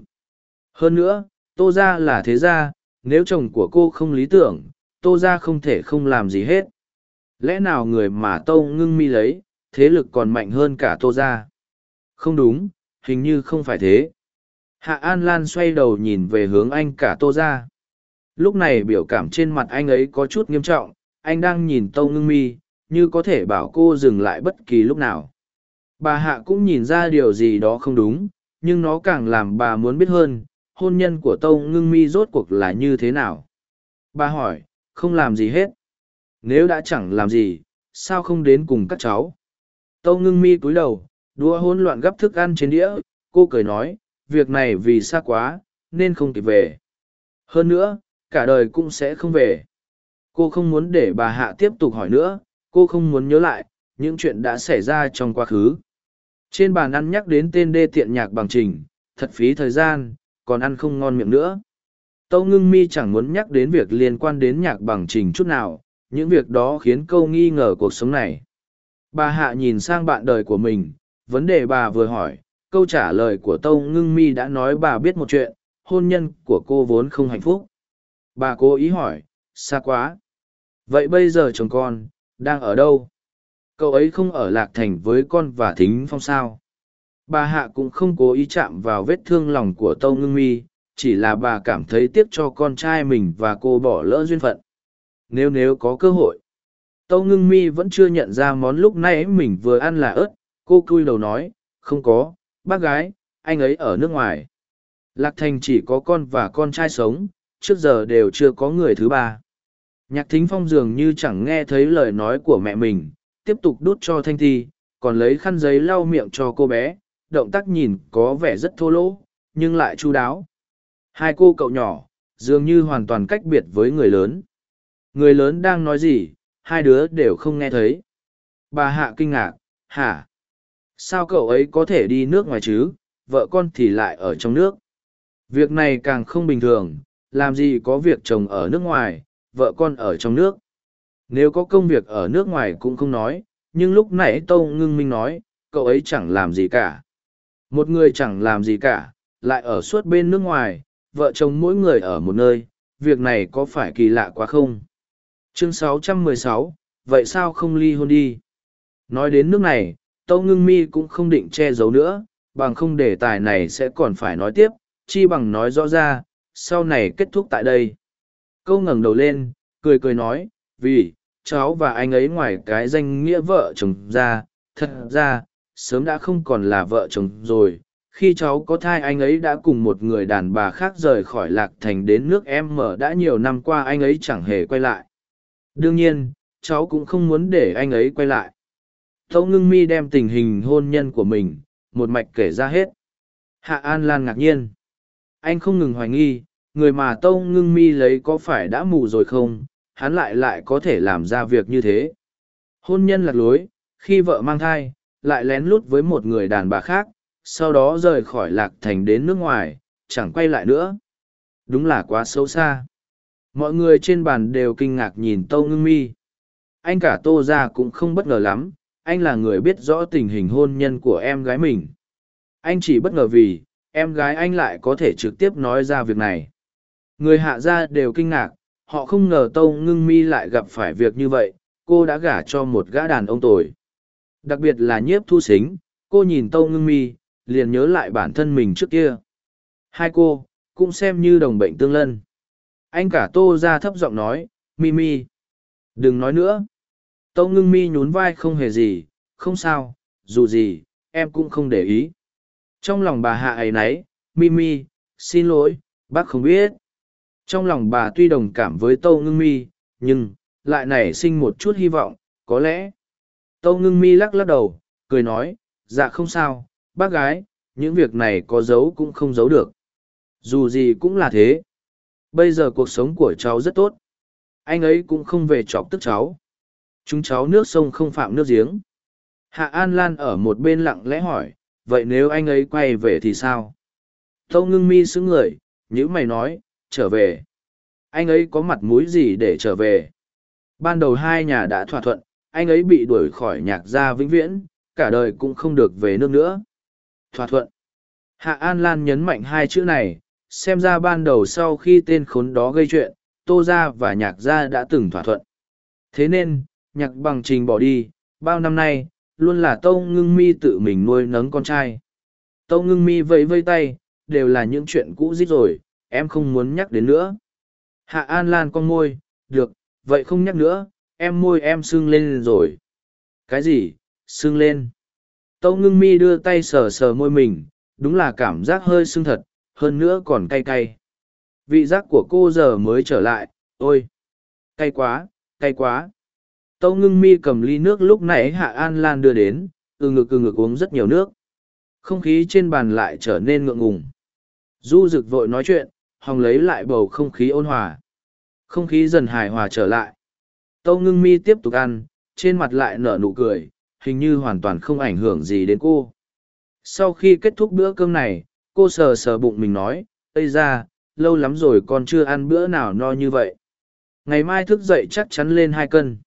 Hơn nữa, Tô Gia là thế gia, nếu chồng của cô không lý tưởng, Tô Gia không thể không làm gì hết. Lẽ nào người mà Tâu Ngưng Mi lấy, thế lực còn mạnh hơn cả Tô Gia? Không đúng, hình như không phải thế. Hạ An Lan xoay đầu nhìn về hướng anh cả Tô ra. Lúc này biểu cảm trên mặt anh ấy có chút nghiêm trọng, anh đang nhìn tâu ngưng mi như có thể bảo cô dừng lại bất kỳ lúc nào bà hạ cũng nhìn ra điều gì đó không đúng nhưng nó càng làm bà muốn biết hơn hôn nhân của tâu ngưng mi rốt cuộc là như thế nào bà hỏi không làm gì hết nếu đã chẳng làm gì sao không đến cùng các cháu tâu ngưng mi cúi đầu đua hôn loạn gắp thức ăn trên đĩa, cô cười nói, việc này vì xa quá, nên không kịp về. Hơn nữa, cả đời cũng sẽ không về. Cô không muốn để bà hạ tiếp tục hỏi nữa, cô không muốn nhớ lại những chuyện đã xảy ra trong quá khứ. Trên bàn ăn nhắc đến tên đê tiện nhạc bằng trình, thật phí thời gian, còn ăn không ngon miệng nữa. Tâu ngưng mi chẳng muốn nhắc đến việc liên quan đến nhạc bằng trình chút nào, những việc đó khiến câu nghi ngờ cuộc sống này. Bà hạ nhìn sang bạn đời của mình vấn đề bà vừa hỏi, câu trả lời của tâu ngưng mi đã nói bà biết một chuyện, hôn nhân của cô vốn không hạnh phúc. Bà cố ý hỏi, xa quá. Vậy bây giờ chồng con đang ở đâu? Cậu ấy không ở lạc thành với con và thính phong sao? Bà hạ cũng không cố ý chạm vào vết thương lòng của tâu ngưng mi, chỉ là bà cảm thấy tiếc cho con trai mình và cô bỏ lỡ duyên phận. Nếu nếu có cơ hội, tâu ngưng mi vẫn chưa nhận ra món lúc nãy mình vừa ăn là ớt cô cui đầu nói không có bác gái anh ấy ở nước ngoài lạc thành chỉ có con và con trai sống trước giờ đều chưa có người thứ ba Nhạc thính phong dường như chẳng nghe thấy lời nói của mẹ mình, tiếp tục đút cho thanh thi, còn lấy khăn giấy lau miệng cho cô bé, động tác nhìn có vẻ rất thô lỗ, nhưng lại chu đáo. Hai cô cậu nhỏ, dường như hoàn toàn cách biệt với người lớn. Người lớn đang nói gì, hai đứa đều không nghe thấy. Bà Hạ kinh ngạc, hả? Sao cậu ấy có thể đi nước ngoài chứ, vợ con thì lại ở trong nước? Việc này càng không bình thường, làm gì có việc chồng ở nước ngoài, vợ con ở trong nước. Nếu có công việc ở nước ngoài cũng không nói, nhưng lúc nãy Tâu Ngưng Minh nói, cậu ấy chẳng làm gì cả. Một người chẳng làm gì cả, lại ở suốt bên nước ngoài, vợ chồng mỗi người ở một nơi, việc này có phải kỳ lạ quá không? Chương 616, vậy sao không ly hôn đi? Nói đến nước này, Tâu Ngưng Mi cũng không định che giấu nữa, bằng không đề tài này sẽ còn phải nói tiếp, chi bằng nói rõ ra, sau này kết thúc tại đây. Câu ngẩng đầu lên, cười cười nói, vì, cháu và anh ấy ngoài cái danh nghĩa vợ chồng ra, thật ra, sớm đã không còn là vợ chồng rồi. Khi cháu có thai anh ấy đã cùng một người đàn bà khác rời khỏi lạc thành đến nước em mở đã nhiều năm qua anh ấy chẳng hề quay lại. Đương nhiên, cháu cũng không muốn để anh ấy quay lại. Tâu ngưng mi đem tình hình hôn nhân của mình, một mạch kể ra hết. Hạ An Lan ngạc nhiên. Anh không ngừng hoài nghi, người mà Tâu ngưng mi lấy có phải đã mù rồi không, hắn lại lại có thể làm ra việc như thế. Hôn nhân lạc lối, khi vợ mang thai, lại lén lút với một người đàn bà khác, sau đó rời khỏi lạc thành đến nước ngoài, chẳng quay lại nữa. Đúng là quá xấu xa. Mọi người trên bàn đều kinh ngạc nhìn Tâu Ngưng Mi. Anh cả Tô ra cũng không bất ngờ lắm, anh là người biết rõ tình hình hôn nhân của em gái mình. Anh chỉ bất ngờ vì, em gái anh lại có thể trực tiếp nói ra việc này. Người hạ gia đều kinh ngạc, họ không ngờ Tâu Ngưng Mi lại gặp phải việc như vậy, cô đã gả cho một gã đàn ông tồi. Đặc biệt là nhiếp thu xính, cô nhìn Tâu Ngưng Mi, liền nhớ lại bản thân mình trước kia. Hai cô, cũng xem như đồng bệnh tương lân. Anh cả Tô ra thấp giọng nói, Mi Mi. Đừng nói nữa. Tâu ngưng mi nhún vai không hề gì, không sao, dù gì, em cũng không để ý. Trong lòng bà hạ ấy nấy, Mi Mi, xin lỗi, bác không biết. Trong lòng bà tuy đồng cảm với Tâu ngưng mi, nhưng, lại nảy sinh một chút hy vọng, có lẽ. Tâu ngưng mi lắc lắc đầu, cười nói, dạ không sao, bác gái, những việc này có giấu cũng không giấu được. Dù gì cũng là thế. Bây giờ cuộc sống của cháu rất tốt. Anh ấy cũng không về chọc tức cháu. Chúng cháu nước sông không phạm nước giếng. Hạ An Lan ở một bên lặng lẽ hỏi, vậy nếu anh ấy quay về thì sao? Tâu ngưng mi xứng người, nhữ mày nói, trở về. Anh ấy có mặt mũi gì để trở về? Ban đầu hai nhà đã thỏa thuận, anh ấy bị đuổi khỏi nhạc gia vĩnh viễn, cả đời cũng không được về nước nữa. Thỏa thuận. Hạ An Lan nhấn mạnh hai chữ này, xem ra ban đầu sau khi tên khốn đó gây chuyện, Tô Gia và Nhạc Gia đã từng thỏa thuận. Thế nên, Nhạc Bằng Trình bỏ đi, bao năm nay, luôn là Tâu Ngưng Mi tự mình nuôi nấng con trai. Tâu Ngưng Mi vẫy vây tay, đều là những chuyện cũ dít rồi, em không muốn nhắc đến nữa. Hạ An Lan con môi, được, vậy không nhắc nữa, em môi em sưng lên rồi. Cái gì, sưng lên? Tâu ngưng mi đưa tay sờ sờ môi mình, đúng là cảm giác hơi sưng thật, hơn nữa còn cay cay. Vị giác của cô giờ mới trở lại, ôi! Cay quá, cay quá! Tâu ngưng mi cầm ly nước lúc nãy Hạ An Lan đưa đến, ừ ngực ừ ngực uống rất nhiều nước. Không khí trên bàn lại trở nên ngượng ngùng. Du rực vội nói chuyện, hòng lấy lại bầu không khí ôn hòa. Không khí dần hài hòa trở lại. Tâu ngưng mi tiếp tục ăn, trên mặt lại nở nụ cười, hình như hoàn toàn không ảnh hưởng gì đến cô. Sau khi kết thúc bữa cơm này, cô sờ sờ bụng mình nói, Ây ra, lâu lắm rồi con chưa ăn bữa nào no như vậy. Ngày mai thức dậy chắc chắn lên hai cân.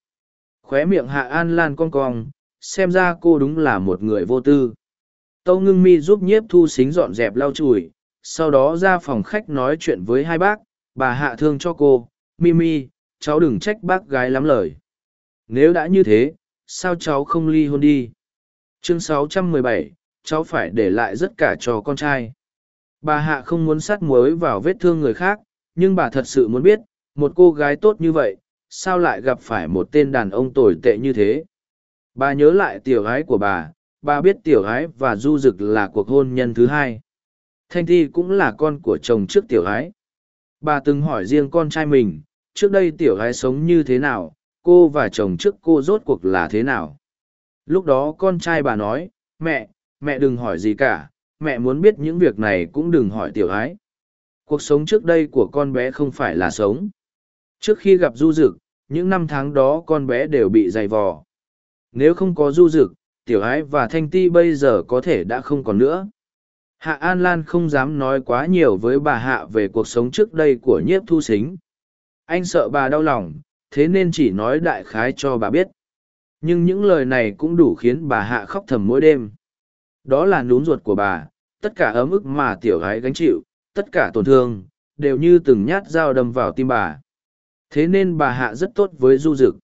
Khóe miệng hạ an lan con cong, xem ra cô đúng là một người vô tư. Tâu ngưng mi giúp nhiếp thu xính dọn dẹp lau chùi, sau đó ra phòng khách nói chuyện với hai bác, bà hạ thương cho cô, mi mi, cháu đừng trách bác gái lắm lời. Nếu đã như thế, sao cháu không ly hôn đi? Chương 617, cháu phải để lại tất cả cho con trai. Bà Hạ không muốn sát muối vào vết thương người khác, nhưng bà thật sự muốn biết, một cô gái tốt như vậy, sao lại gặp phải một tên đàn ông tồi tệ như thế? Bà nhớ lại tiểu gái của bà, bà biết tiểu gái và du dực là cuộc hôn nhân thứ hai. Thanh Thi cũng là con của chồng trước tiểu gái. Bà từng hỏi riêng con trai mình, trước đây tiểu gái sống như thế nào, cô và chồng trước cô rốt cuộc là thế nào. Lúc đó con trai bà nói, mẹ, mẹ đừng hỏi gì cả, mẹ muốn biết những việc này cũng đừng hỏi tiểu ái. Cuộc sống trước đây của con bé không phải là sống. Trước khi gặp du dực, những năm tháng đó con bé đều bị dày vò. Nếu không có du dực, tiểu ái và thanh ti bây giờ có thể đã không còn nữa. Hạ An Lan không dám nói quá nhiều với bà Hạ về cuộc sống trước đây của nhiếp thu xính. Anh sợ bà đau lòng, thế nên chỉ nói đại khái cho bà biết. Nhưng những lời này cũng đủ khiến bà Hạ khóc thầm mỗi đêm. Đó là núm ruột của bà, tất cả ấm ức mà tiểu gái gánh chịu, tất cả tổn thương, đều như từng nhát dao đâm vào tim bà. Thế nên bà Hạ rất tốt với Du Dực.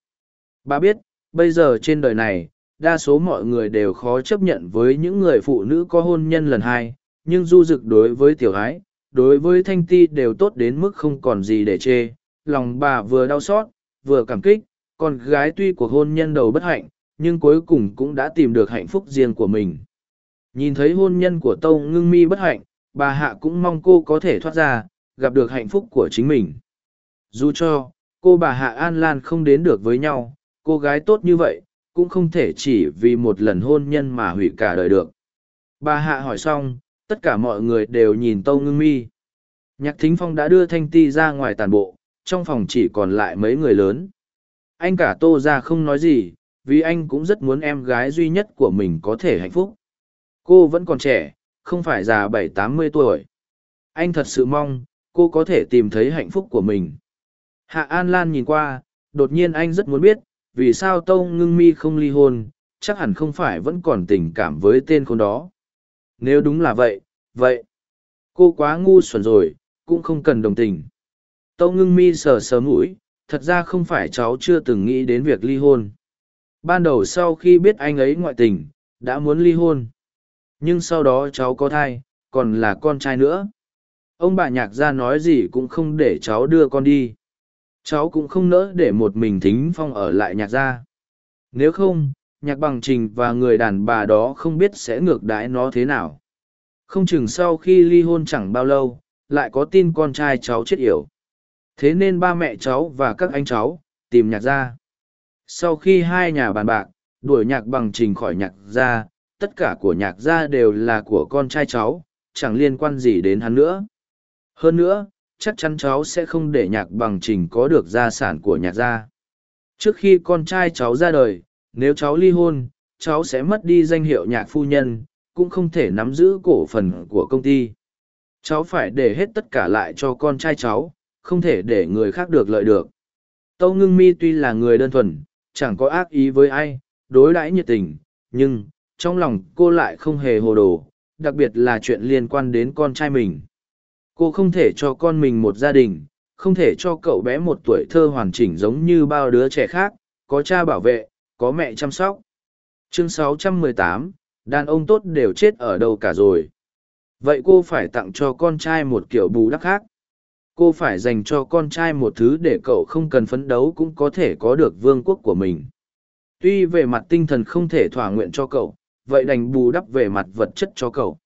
Bà biết, bây giờ trên đời này, đa số mọi người đều khó chấp nhận với những người phụ nữ có hôn nhân lần hai, nhưng Du Dực đối với tiểu Ái, đối với Thanh Ti đều tốt đến mức không còn gì để chê. Lòng bà vừa đau xót, vừa cảm kích, con gái tuy cuộc hôn nhân đầu bất hạnh, nhưng cuối cùng cũng đã tìm được hạnh phúc riêng của mình. Nhìn thấy hôn nhân của Tâu Ngưng Mi bất hạnh, bà Hạ cũng mong cô có thể thoát ra, gặp được hạnh phúc của chính mình. Dù cho, cô bà Hạ An Lan không đến được với nhau, cô gái tốt như vậy, cũng không thể chỉ vì một lần hôn nhân mà hủy cả đời được. Bà Hạ hỏi xong, tất cả mọi người đều nhìn Tâu Ngưng Mi. Nhạc Thính Phong đã đưa Thanh Ti ra ngoài tàn bộ, trong phòng chỉ còn lại mấy người lớn. Anh cả Tô ra không nói gì, vì anh cũng rất muốn em gái duy nhất của mình có thể hạnh phúc. Cô vẫn còn trẻ, không phải già bảy tám mươi tuổi. Anh thật sự mong, cô có thể tìm thấy hạnh phúc của mình. Hạ An Lan nhìn qua, đột nhiên anh rất muốn biết, vì sao Tông Ngưng Mi không ly hôn, chắc hẳn không phải vẫn còn tình cảm với tên con đó. Nếu đúng là vậy, vậy, cô quá ngu xuẩn rồi, cũng không cần đồng tình. Tâu ngưng mi sờ sờ mũi, thật ra không phải cháu chưa từng nghĩ đến việc ly hôn. Ban đầu sau khi biết anh ấy ngoại tình, đã muốn ly hôn. Nhưng sau đó cháu có thai, còn là con trai nữa. Ông bà nhạc ra nói gì cũng không để cháu đưa con đi. Cháu cũng không nỡ để một mình thính phong ở lại nhạc gia. Nếu không, nhạc bằng trình và người đàn bà đó không biết sẽ ngược đãi nó thế nào. Không chừng sau khi ly hôn chẳng bao lâu, lại có tin con trai cháu chết yểu. Thế nên ba mẹ cháu và các anh cháu, tìm nhạc gia. Sau khi hai nhà bàn bạc, đuổi nhạc bằng trình khỏi nhạc gia, tất cả của nhạc gia đều là của con trai cháu, chẳng liên quan gì đến hắn nữa. Hơn nữa, chắc chắn cháu sẽ không để nhạc bằng trình có được gia sản của nhạc gia. Trước khi con trai cháu ra đời, nếu cháu ly hôn, cháu sẽ mất đi danh hiệu nhạc phu nhân, cũng không thể nắm giữ cổ phần của công ty. Cháu phải để hết tất cả lại cho con trai cháu, không thể để người khác được lợi được. Tâu ngưng mi tuy là người đơn thuần, chẳng có ác ý với ai, đối đãi nhiệt tình, nhưng, trong lòng cô lại không hề hồ đồ, đặc biệt là chuyện liên quan đến con trai mình. Cô không thể cho con mình một gia đình, không thể cho cậu bé một tuổi thơ hoàn chỉnh giống như bao đứa trẻ khác, có cha bảo vệ, có mẹ chăm sóc. Chương 618, đàn ông tốt đều chết ở đâu cả rồi. Vậy cô phải tặng cho con trai một kiểu bù đắp khác. Cô phải dành cho con trai một thứ để cậu không cần phấn đấu cũng có thể có được vương quốc của mình. Tuy về mặt tinh thần không thể thỏa nguyện cho cậu, vậy đành bù đắp về mặt vật chất cho cậu.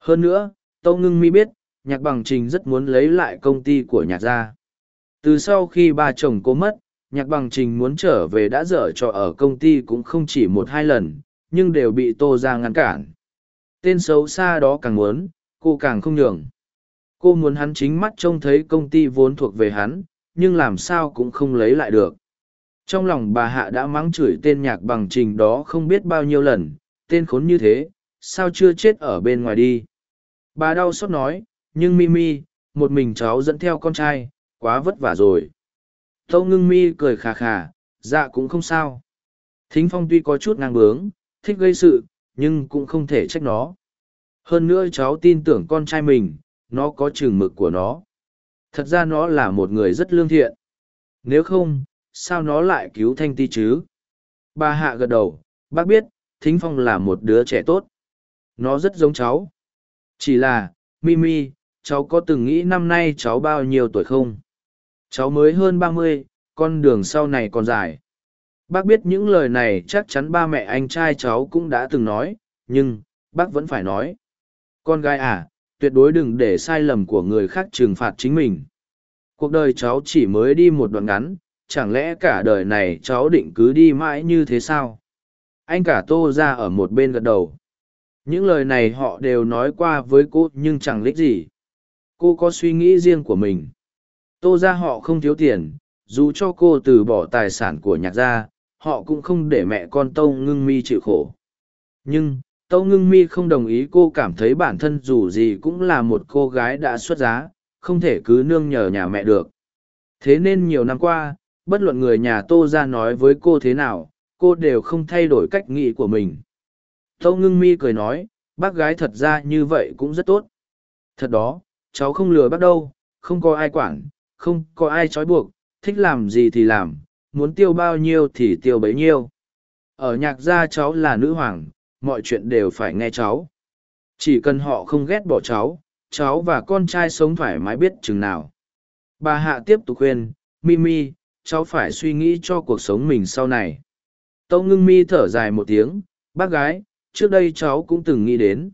Hơn nữa, Tâu Ngưng Mi biết, nhạc bằng trình rất muốn lấy lại công ty của nhạc gia. Từ sau khi ba chồng cô mất, nhạc bằng trình muốn trở về đã dở trò ở công ty cũng không chỉ một hai lần, nhưng đều bị tô ra ngăn cản. Tên xấu xa đó càng muốn, cô càng không nhường. Cô muốn hắn chính mắt trông thấy công ty vốn thuộc về hắn, nhưng làm sao cũng không lấy lại được. Trong lòng bà Hạ đã mắng chửi tên nhạc bằng trình đó không biết bao nhiêu lần, tên khốn như thế, sao chưa chết ở bên ngoài đi. Bà đau xót nói, nhưng Mimi, một mình cháu dẫn theo con trai, quá vất vả rồi. Tâu ngưng mi cười khà khà, dạ cũng không sao. Thính phong tuy có chút ngang bướng, thích gây sự, nhưng cũng không thể trách nó. Hơn nữa cháu tin tưởng con trai mình, nó có chừng mực của nó. Thật ra nó là một người rất lương thiện. Nếu không, sao nó lại cứu thanh ti chứ? Bà hạ gật đầu, bác biết, thính phong là một đứa trẻ tốt. Nó rất giống cháu. Chỉ là, Mimi, cháu có từng nghĩ năm nay cháu bao nhiêu tuổi không? Cháu mới hơn ba mươi, con đường sau này còn dài. Bác biết những lời này chắc chắn ba mẹ anh trai cháu cũng đã từng nói, nhưng, bác vẫn phải nói. Con gái à, tuyệt đối đừng để sai lầm của người khác trừng phạt chính mình. Cuộc đời cháu chỉ mới đi một đoạn ngắn, chẳng lẽ cả đời này cháu định cứ đi mãi như thế sao? Anh cả tô ra ở một bên gật đầu. những lời này họ đều nói qua với cô nhưng chẳng lích gì cô có suy nghĩ riêng của mình. Tô ra họ không thiếu tiền, dù cho cô từ bỏ tài sản của nhạc gia, họ cũng không để mẹ con tâu ngưng mi chịu khổ. Nhưng tâu ngưng mi không đồng ý cô cảm thấy bản thân dù gì cũng là một cô gái đã xuất giá, không thể cứ nương nhờ nhà mẹ được. Thế nên nhiều năm qua, bất luận người nhà tô ra nói với cô thế nào, cô đều không thay đổi cách nghĩ của mình. Tâu ngưng mi cười nói, bác gái thật ra như vậy cũng rất tốt. Thật đó cháu không lừa bác đâu, không có ai quản, không có ai trói buộc, thích làm gì thì làm, muốn tiêu bao nhiêu thì tiêu bấy nhiêu. Ở nhạc gia cháu là nữ hoàng, mọi chuyện đều phải nghe cháu. Chỉ cần họ không ghét bỏ cháu cháu và con trai sống thoải mái biết chừng nào. Bà hạ tiếp tục khuyên, mimi, cháu phải suy nghĩ cho cuộc sống mình sau này. Tâu ngưng mi thở dài một tiếng, bác gái, trước đây cháu cũng từng nghĩ đến.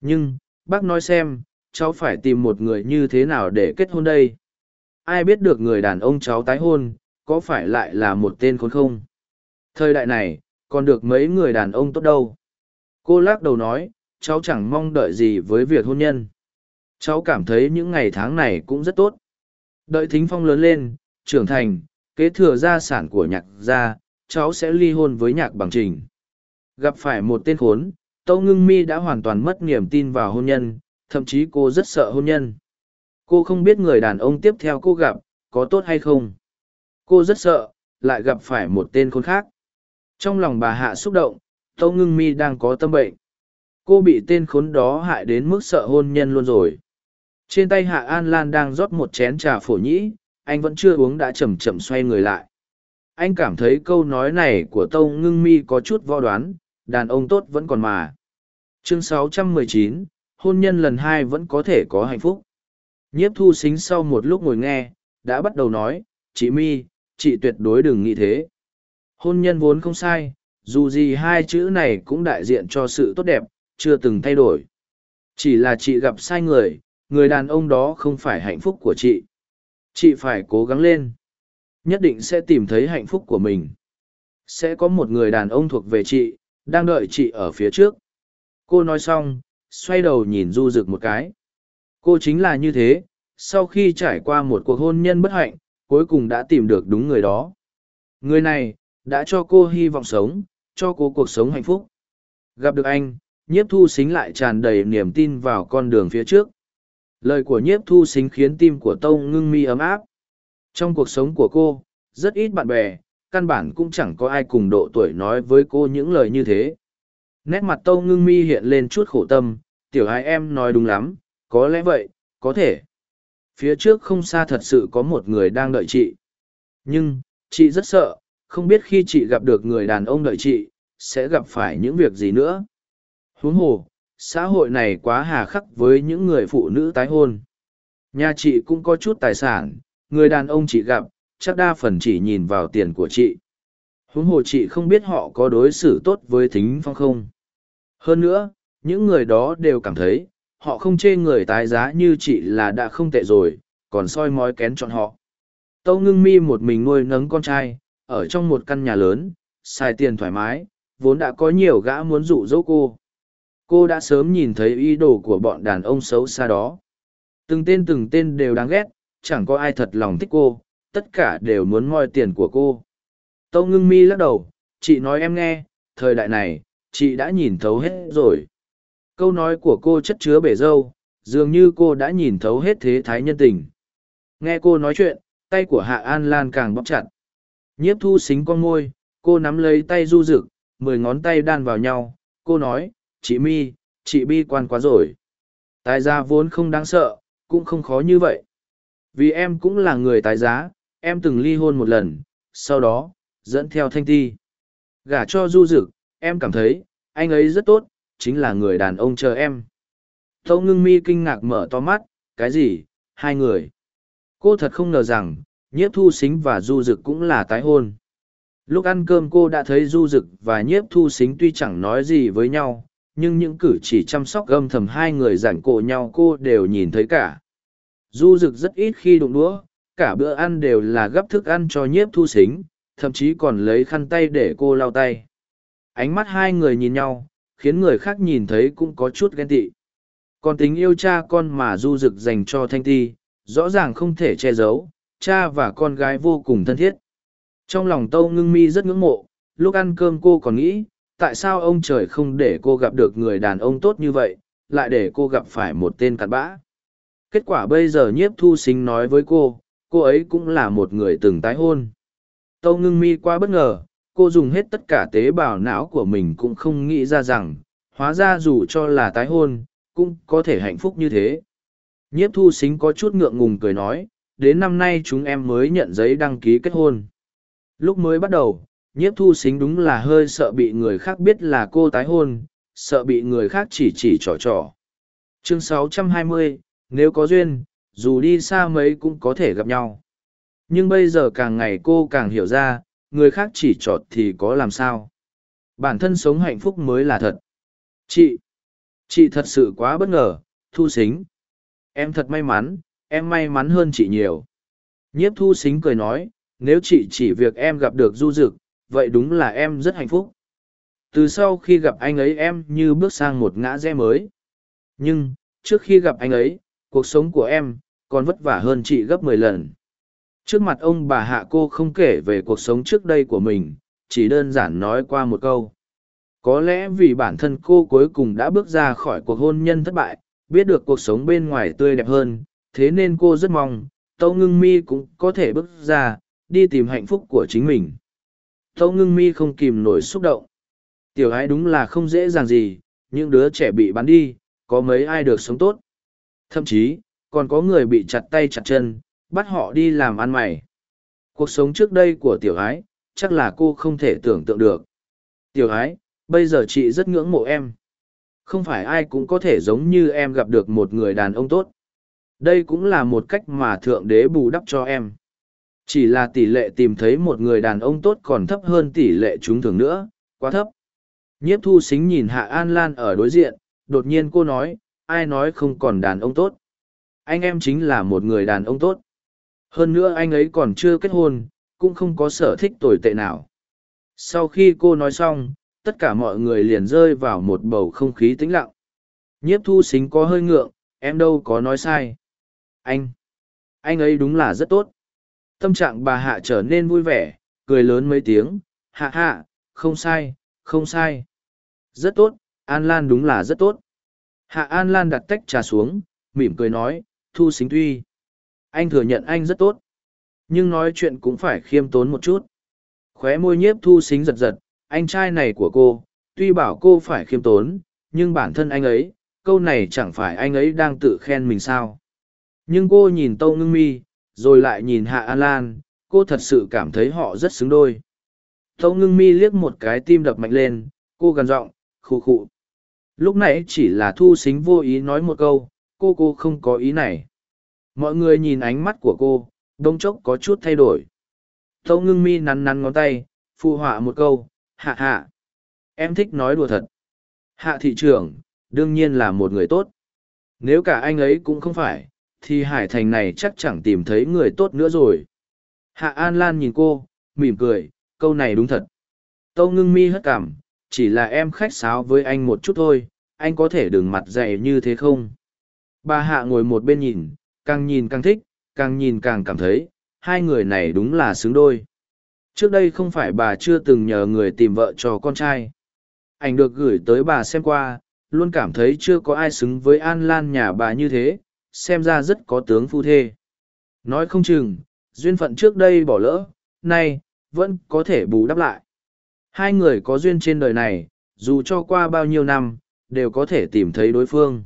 Nhưng, bác nói xem cháu phải tìm một người như thế nào để kết hôn đây? Ai biết được người đàn ông cháu tái hôn, có phải lại là một tên khốn không? Thời đại này, còn được mấy người đàn ông tốt đâu? Cô lắc đầu nói, cháu chẳng mong đợi gì với việc hôn nhân. Cháu cảm thấy những ngày tháng này cũng rất tốt. Đợi thính phong lớn lên, trưởng thành, kế thừa gia sản của nhạc gia, cháu sẽ ly hôn với nhạc bằng trình. Gặp phải một tên khốn, tâu ngưng mi đã hoàn toàn mất niềm tin vào hôn nhân thậm chí cô rất sợ hôn nhân. Cô không biết người đàn ông tiếp theo cô gặp có tốt hay không. Cô rất sợ lại gặp phải một tên khốn khác. Trong lòng bà hạ xúc động tâu ngưng mi đang có tâm bệnh. Cô bị tên khốn đó hại đến mức sợ hôn nhân luôn rồi. Trên tay hạ an lan đang rót một chén trà phổ nhĩ anh vẫn chưa uống đã chầm chậm xoay người lại. Anh cảm thấy câu nói này của tâu ngưng mi có chút vo đoán đàn ông tốt vẫn còn mà. Chương 619, hôn nhân lần hai vẫn có thể có hạnh phúc. Nhiếp thu xính sau một lúc ngồi nghe, đã bắt đầu nói, chị mi, chị tuyệt đối đừng nghĩ thế. Hôn nhân vốn không sai, dù gì hai chữ này cũng đại diện cho sự tốt đẹp, chưa từng thay đổi. Chỉ là chị gặp sai người người đàn ông đó không phải hạnh phúc của chị. Chị phải cố gắng lên. Nhất định sẽ tìm thấy hạnh phúc của mình. Sẽ có một người đàn ông thuộc về chị, đang đợi chị ở phía trước. Cô nói xong xoay đầu nhìn du rực một cái. Cô chính là như thế, sau khi trải qua một cuộc hôn nhân bất hạnh, cuối cùng đã tìm được đúng người đó. Người này, đã cho cô hy vọng sống, cho cô cuộc sống hạnh phúc. Gặp được anh, nhiếp thu xính lại tràn đầy niềm tin vào con đường phía trước. Lời của nhiếp thu xính khiến tim của tông ngưng mi ấm áp. Trong cuộc sống của cô, rất ít bạn bè, căn bản cũng chẳng có ai cùng độ tuổi nói với cô những lời như thế nét mặt tâu ngưng mi hiện lên chút khổ tâm, tiểu hai em nói đúng lắm, có lẽ vậy, có thể. Phía trước không xa thật sự có một người đang đợi chị. Nhưng, chị rất sợ, không biết khi chị gặp được người đàn ông đợi chị, sẽ gặp phải những việc gì nữa. Huống hồ, xã hội này quá hà khắc với những người phụ nữ tái hôn. Nhà chị cũng có chút tài sản, người đàn ông chị gặp, chắc đa phần chỉ nhìn vào tiền của chị. Huống hồ chị không biết họ có đối xử tốt với thính phong không hơn nữa, những người đó đều cảm thấy, họ không chê người tái giá như chị là đã không tệ rồi, còn soi mói kén chọn họ. Tâu ngưng mi một mình nuôi nấng con trai, ở trong một căn nhà lớn, xài tiền thoải mái, vốn đã có nhiều gã muốn dụ dỗ cô. Cô đã sớm nhìn thấy ý đồ của bọn đàn ông xấu xa đó. Từng tên từng tên đều đáng ghét, chẳng có ai thật lòng thích cô, tất cả đều muốn moi tiền của cô. Tâu ngưng mi lắc đầu, chị nói em nghe, thời đại này chị đã nhìn thấu hết rồi. Câu nói của cô chất chứa bể dâu, dường như cô đã nhìn thấu hết thế thái nhân tình. Nghe cô nói chuyện, tay của hạ an lan càng bóp chặt. Nhiếp thu xính con môi, cô nắm lấy tay du rực mười ngón tay đan vào nhau. Cô nói, chị mi, chị bi quan quá rồi. Tài gia vốn không đáng sợ, cũng không khó như vậy. Vì em cũng là người tài giá, em từng ly hôn một lần, sau đó, dẫn theo thanh ti. Gả cho du rực em cảm thấy, anh ấy rất tốt, chính là người đàn ông chờ em. Tâu ngưng mi kinh ngạc mở to mắt, cái gì, hai người? Cô thật không ngờ rằng, nhiếp thu xính và du Dực cũng là tái hôn. Lúc ăn cơm cô đã thấy du Dực và nhiếp thu xính tuy chẳng nói gì với nhau, nhưng những cử chỉ chăm sóc gâm thầm hai người rảnh cổ nhau cô đều nhìn thấy cả. Du Dực rất ít khi đụng đũa, cả bữa ăn đều là gấp thức ăn cho nhiếp thu xính thậm chí còn lấy khăn tay để cô lau tay ánh mắt hai người nhìn nhau khiến người khác nhìn thấy cũng có chút ghen tị. Còn tình yêu cha con mà du rực dành cho Thanh Ti, rõ ràng không thể che giấu, cha và con gái vô cùng thân thiết. Trong lòng Tâu Ngưng Mi rất ngưỡng mộ, lúc ăn cơm cô còn nghĩ, tại sao ông trời không để cô gặp được người đàn ông tốt như vậy, lại để cô gặp phải một tên cặn bã. Kết quả bây giờ nhiếp thu sinh nói với cô, cô ấy cũng là một người từng tái hôn. Tâu ngưng mi quá bất ngờ, cô dùng hết tất cả tế bào não của mình cũng không nghĩ ra rằng, hóa ra dù cho là tái hôn, cũng có thể hạnh phúc như thế. Nhiếp thu xính có chút ngượng ngùng cười nói, đến năm nay chúng em mới nhận giấy đăng ký kết hôn. Lúc mới bắt đầu, nhiếp thu xính đúng là hơi sợ bị người khác biết là cô tái hôn, sợ bị người khác chỉ chỉ trò trò. Chương 620, nếu có duyên, dù đi xa mấy cũng có thể gặp nhau. Nhưng bây giờ càng ngày cô càng hiểu ra, người khác chỉ trọt thì có làm sao. Bản thân sống hạnh phúc mới là thật. Chị, chị thật sự quá bất ngờ, thu xính. Em thật may mắn, em may mắn hơn chị nhiều. Nhiếp thu xính cười nói, nếu chị chỉ việc em gặp được du dực, vậy đúng là em rất hạnh phúc. Từ sau khi gặp anh ấy em như bước sang một ngã rẽ mới. Nhưng, trước khi gặp anh ấy, cuộc sống của em, còn vất vả hơn chị gấp mười lần. Trước mặt ông bà hạ cô không kể về cuộc sống trước đây của mình, chỉ đơn giản nói qua một câu. Có lẽ vì bản thân cô cuối cùng đã bước ra khỏi cuộc hôn nhân thất bại, biết được cuộc sống bên ngoài tươi đẹp hơn, thế nên cô rất mong, Tâu Ngưng Mi cũng có thể bước ra, đi tìm hạnh phúc của chính mình. Tâu Ngưng Mi không kìm nổi xúc động. Tiểu ái đúng là không dễ dàng gì, những đứa trẻ bị bắn đi, có mấy ai được sống tốt. Thậm chí, còn có người bị chặt tay chặt chân, bắt họ đi làm ăn mày. Cuộc sống trước đây của tiểu ái, chắc là cô không thể tưởng tượng được. Tiểu ái, bây giờ chị rất ngưỡng mộ em. Không phải ai cũng có thể giống như em gặp được một người đàn ông tốt. Đây cũng là một cách mà Thượng Đế bù đắp cho em. Chỉ là tỷ lệ tìm thấy một người đàn ông tốt còn thấp hơn tỷ lệ chúng thường nữa, quá thấp. Nhiếp thu xính nhìn Hạ An Lan ở đối diện, đột nhiên cô nói, ai nói không còn đàn ông tốt. Anh em chính là một người đàn ông tốt. Hơn nữa anh ấy còn chưa kết hôn, cũng không có sở thích tồi tệ nào. Sau khi cô nói xong, tất cả mọi người liền rơi vào một bầu không khí tĩnh lặng. Nhiếp thu xính có hơi ngượng, em đâu có nói sai. Anh, anh ấy đúng là rất tốt. Tâm trạng bà Hạ trở nên vui vẻ, cười lớn mấy tiếng, hạ hạ, không sai, không sai. Rất tốt, An Lan đúng là rất tốt. Hạ An Lan đặt tách trà xuống, mỉm cười nói, thu xính tuy. Anh thừa nhận anh rất tốt. Nhưng nói chuyện cũng phải khiêm tốn một chút. Khóe môi nhiếp thu xính giật giật, anh trai này của cô, tuy bảo cô phải khiêm tốn, nhưng bản thân anh ấy, câu này chẳng phải anh ấy đang tự khen mình sao. Nhưng cô nhìn Tâu Ngưng Mi, rồi lại nhìn Hạ An Lan, cô thật sự cảm thấy họ rất xứng đôi. Tâu Ngưng Mi liếc một cái tim đập mạnh lên, cô gằn giọng, khụ khụ. Lúc nãy chỉ là thu xính vô ý nói một câu, cô cô không có ý này. Mọi người nhìn ánh mắt của cô, đông chốc có chút thay đổi. Tâu ngưng mi nắn nắn ngón tay, phụ họa một câu, hạ hạ. Em thích nói đùa thật. Hạ thị trưởng, đương nhiên là một người tốt. Nếu cả anh ấy cũng không phải, thì Hải Thành này chắc chẳng tìm thấy người tốt nữa rồi. Hạ An Lan nhìn cô, mỉm cười, câu này đúng thật. Tâu ngưng mi hất cảm, chỉ là em khách sáo với anh một chút thôi, anh có thể đừng mặt dày như thế không? Bà Hạ ngồi một bên nhìn, càng nhìn càng thích, càng nhìn càng cảm thấy, hai người này đúng là xứng đôi. Trước đây không phải bà chưa từng nhờ người tìm vợ cho con trai. Ảnh được gửi tới bà xem qua, luôn cảm thấy chưa có ai xứng với An Lan nhà bà như thế, xem ra rất có tướng phu thê. Nói không chừng, duyên phận trước đây bỏ lỡ, nay, vẫn có thể bù đắp lại. Hai người có duyên trên đời này, dù cho qua bao nhiêu năm, đều có thể tìm thấy đối phương.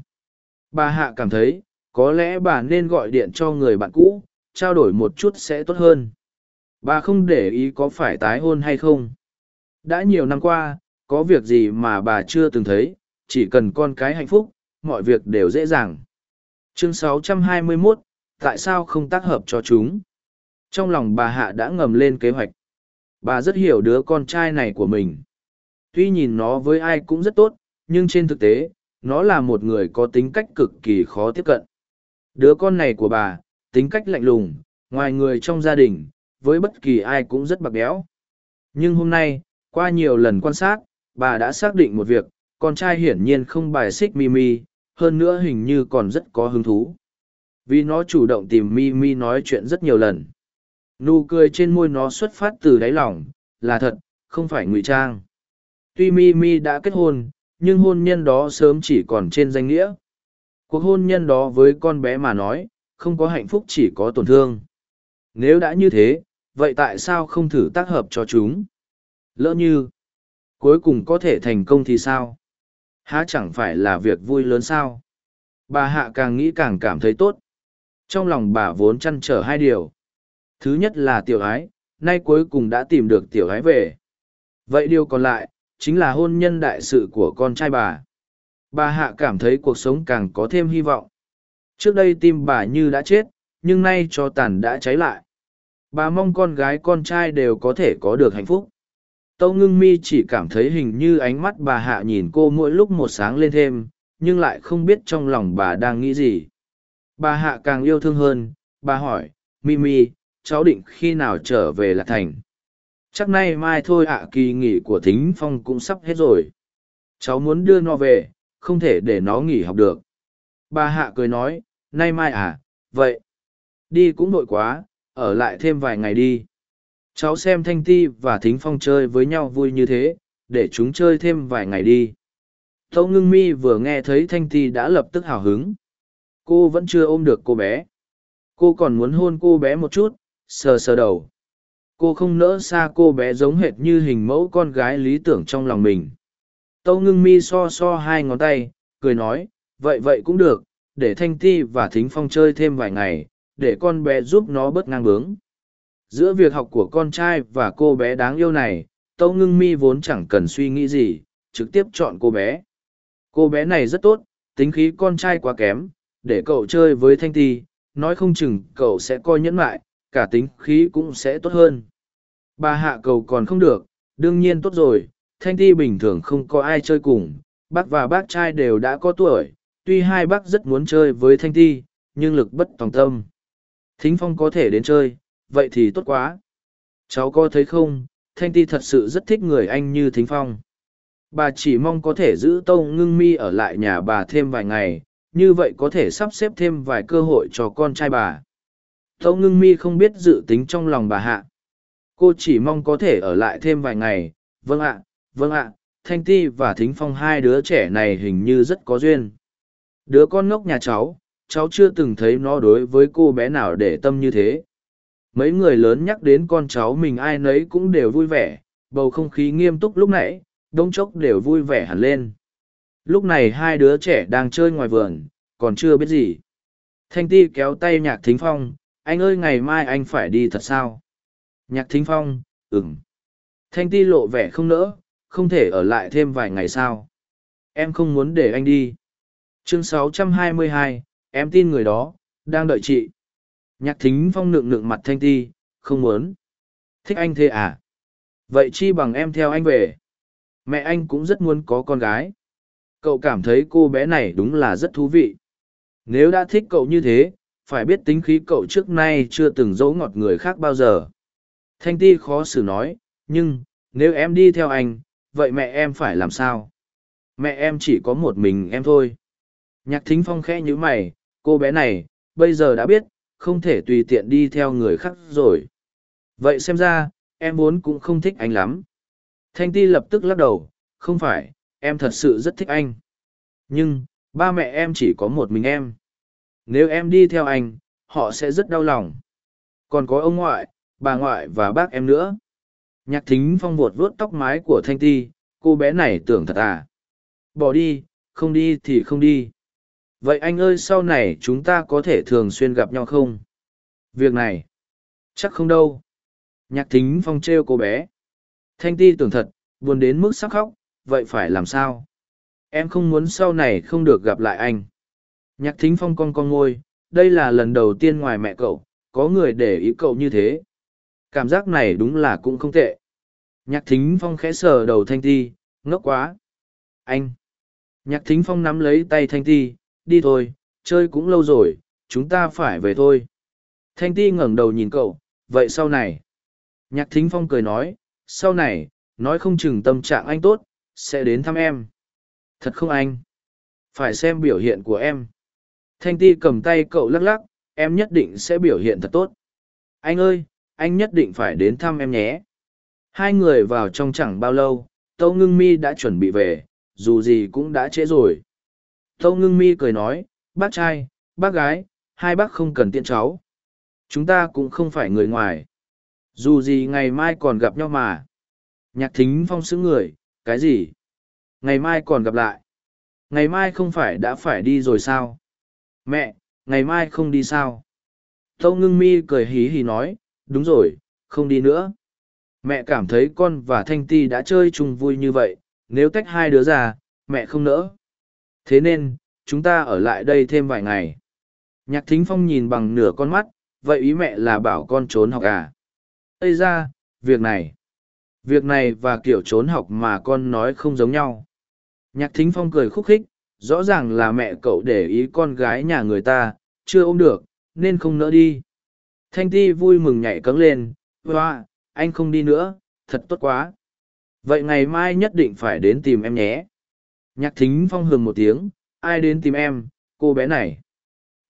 Bà Hạ cảm thấy, có lẽ bà nên gọi điện cho người bạn cũ, trao đổi một chút sẽ tốt hơn. Bà không để ý có phải tái hôn hay không. Đã nhiều năm qua, có việc gì mà bà chưa từng thấy, chỉ cần con cái hạnh phúc, mọi việc đều dễ dàng. Chương 621, tại sao không tác hợp cho chúng? Trong lòng bà Hạ đã ngầm lên kế hoạch. Bà rất hiểu đứa con trai này của mình. Tuy nhìn nó với ai cũng rất tốt, nhưng trên thực tế, nó là một người có tính cách cực kỳ khó tiếp cận. Đứa con này của bà, tính cách lạnh lùng, ngoài người trong gia đình, với bất kỳ ai cũng rất bạc béo. Nhưng hôm nay, qua nhiều lần quan sát, bà đã xác định một việc, con trai hiển nhiên không bài xích Mimi, hơn nữa hình như còn rất có hứng thú. Vì nó chủ động tìm Mimi nói chuyện rất nhiều lần. Nụ cười trên môi nó xuất phát từ đáy lòng, là thật, không phải ngụy trang. Tuy Mimi đã kết hôn, nhưng hôn nhân đó sớm chỉ còn trên danh nghĩa. Cuộc hôn nhân đó với con bé mà nói, không có hạnh phúc chỉ có tổn thương. Nếu đã như thế, vậy tại sao không thử tác hợp cho chúng? Lỡ như, cuối cùng có thể thành công thì sao? Há chẳng phải là việc vui lớn sao? Bà Hạ càng nghĩ càng cảm thấy tốt. Trong lòng bà vốn chăn trở hai điều. Thứ nhất là tiểu ái, nay cuối cùng đã tìm được tiểu ái về. Vậy điều còn lại, chính là hôn nhân đại sự của con trai bà. Bà Hạ cảm thấy cuộc sống càng có thêm hy vọng. Trước đây tim bà như đã chết, nhưng nay cho tàn đã cháy lại. Bà mong con gái con trai đều có thể có được hạnh phúc. Tâu ngưng mi chỉ cảm thấy hình như ánh mắt bà Hạ nhìn cô mỗi lúc một sáng lên thêm, nhưng lại không biết trong lòng bà đang nghĩ gì. Bà Hạ càng yêu thương hơn, bà hỏi, Mimi, cháu định khi nào trở về Lạc Thành? Chắc nay mai thôi ạ kỳ nghỉ của Thính Phong cũng sắp hết rồi. Cháu muốn đưa nó về, không thể để nó nghỉ học được. Bà Hạ cười nói, nay mai à, vậy. Đi cũng đội quá, ở lại thêm vài ngày đi. Cháu xem Thanh Ti và Thính Phong chơi với nhau vui như thế, để chúng chơi thêm vài ngày đi. Tâu ngưng mi vừa nghe thấy Thanh Ti đã lập tức hào hứng. Cô vẫn chưa ôm được cô bé. Cô còn muốn hôn cô bé một chút, sờ sờ đầu. Cô không nỡ xa cô bé giống hệt như hình mẫu con gái lý tưởng trong lòng mình. Tâu ngưng mi so so hai ngón tay, cười nói, vậy vậy cũng được, để Thanh Ti và Thính Phong chơi thêm vài ngày, để con bé giúp nó bớt ngang bướng. Giữa việc học của con trai và cô bé đáng yêu này, Tâu Ngưng Mi vốn chẳng cần suy nghĩ gì, trực tiếp chọn cô bé. Cô bé này rất tốt, tính khí con trai quá kém, để cậu chơi với Thanh Ti, nói không chừng cậu sẽ coi nhẫn lại, cả tính khí cũng sẽ tốt hơn. Bà hạ cầu còn không được, đương nhiên tốt rồi, Thanh Ti bình thường không có ai chơi cùng, bác và bác trai đều đã có tuổi, tuy hai bác rất muốn chơi với Thanh Ti, nhưng lực bất tòng tâm. Thính Phong có thể đến chơi, vậy thì tốt quá. Cháu có thấy không, Thanh Ti thật sự rất thích người anh như Thính Phong. Bà chỉ mong có thể giữ Tâu Ngưng Mi ở lại nhà bà thêm vài ngày, như vậy có thể sắp xếp thêm vài cơ hội cho con trai bà. Tâu Ngưng Mi không biết dự tính trong lòng bà Hạ. Cô chỉ mong có thể ở lại thêm vài ngày. Vâng ạ, vâng ạ, Thanh Ti và Thính Phong hai đứa trẻ này hình như rất có duyên. Đứa con ngốc nhà cháu, cháu chưa từng thấy nó đối với cô bé nào để tâm như thế. Mấy người lớn nhắc đến con cháu mình ai nấy cũng đều vui vẻ bầu không khí nghiêm túc lúc nãy đông chốc đều vui vẻ hẳn lên. Lúc này hai đứa trẻ đang chơi ngoài vườn còn chưa biết gì. Thanh ti kéo tay nhạc thính phong anh ơi ngày mai anh phải đi thật sao? Nhạc thính phong ừng thanh ti lộ vẻ không nỡ không thể ở lại thêm vài ngày sao? Em không muốn để anh đi. Chương 622, em tin người đó đang đợi chị. Nhạc thính phong nượng nượng mặt thanh ti không muốn. Thích anh thế à? Vậy chi bằng em theo anh về. Mẹ anh cũng rất muốn có con gái. Cậu cảm thấy cô bé này đúng là rất thú vị. Nếu đã thích cậu như thế phải biết tính khí cậu trước nay chưa từng dỗ ngọt người khác bao giờ. Thanh ti khó xử nói nhưng nếu em đi theo anh vậy mẹ em phải làm sao mẹ em chỉ có một mình em thôi nhạc thính phong khẽ như mày cô bé này bây giờ đã biết không thể tùy tiện đi theo người khác rồi. Vậy xem ra, em muốn cũng không thích anh lắm. Thanh Ti lập tức lắc đầu, không phải, em thật sự rất thích anh. Nhưng, ba mẹ em chỉ có một mình em. Nếu em đi theo anh, họ sẽ rất đau lòng. Còn có ông ngoại, bà ngoại và bác em nữa. Nhạc thính phong vuột vuốt tóc mái của Thanh Ti, cô bé này tưởng thật à. Bỏ đi, không đi thì không đi. Vậy anh ơi sau này chúng ta có thể thường xuyên gặp nhau không? Việc này chắc không đâu. Nhạc thính phong trêu cô bé. Thanh ti tưởng thật buồn đến mức sắc khóc vậy phải làm sao? Em không muốn sau này không được gặp lại anh. Nhạc thính phong con con ngôi. Đây là lần đầu tiên ngoài mẹ cậu có người để ý cậu như thế cảm giác này đúng là cũng không tệ nhạc thính phong khẽ sờ đầu thanh ti ngốc quá anh nhạc thính phong nắm lấy tay thanh ti đi thôi, chơi cũng lâu rồi, chúng ta phải về thôi. Thanh ti ngẩng đầu nhìn cậu, vậy sau này? Nhạc thính phong cười nói, sau này, nói không chừng tâm trạng anh tốt, sẽ đến thăm em. Thật không anh? Phải xem biểu hiện của em. Thanh ti cầm tay cậu lắc lắc, em nhất định sẽ biểu hiện thật tốt. Anh ơi, anh nhất định phải đến thăm em nhé. Hai người vào trong chẳng bao lâu, Tâu Ngưng Mi đã chuẩn bị về, dù gì cũng đã trễ rồi. Tâu Ngưng Mi cười nói, bác trai, bác gái, hai bác không cần tiện cháu. Chúng ta cũng không phải người ngoài. Dù gì ngày mai còn gặp nhau mà. Nhạc thính phong xứ người, cái gì? Ngày mai còn gặp lại. Ngày mai không phải đã phải đi rồi sao? Mẹ, ngày mai không đi sao? Tâu ngưng mi cười hí hí nói, đúng rồi, không đi nữa. Mẹ cảm thấy con và Thanh Ti đã chơi chung vui như vậy, nếu tách hai đứa ra, mẹ không nỡ. Thế nên, chúng ta ở lại đây thêm vài ngày. Nhạc thính phong nhìn bằng nửa con mắt, vậy ý mẹ là bảo con trốn học à? Ây ra, việc này. Việc này và kiểu trốn học mà con nói không giống nhau. Nhạc thính phong cười khúc khích, rõ ràng là mẹ cậu để ý con gái nhà người ta, chưa ôm được, nên không nỡ đi. Thanh ti vui mừng nhảy cấng lên, hoa, anh không đi nữa, thật tốt quá. Vậy ngày mai nhất định phải đến tìm em nhé. Nhạc thính phong hừng một tiếng, ai đến tìm em, cô bé này.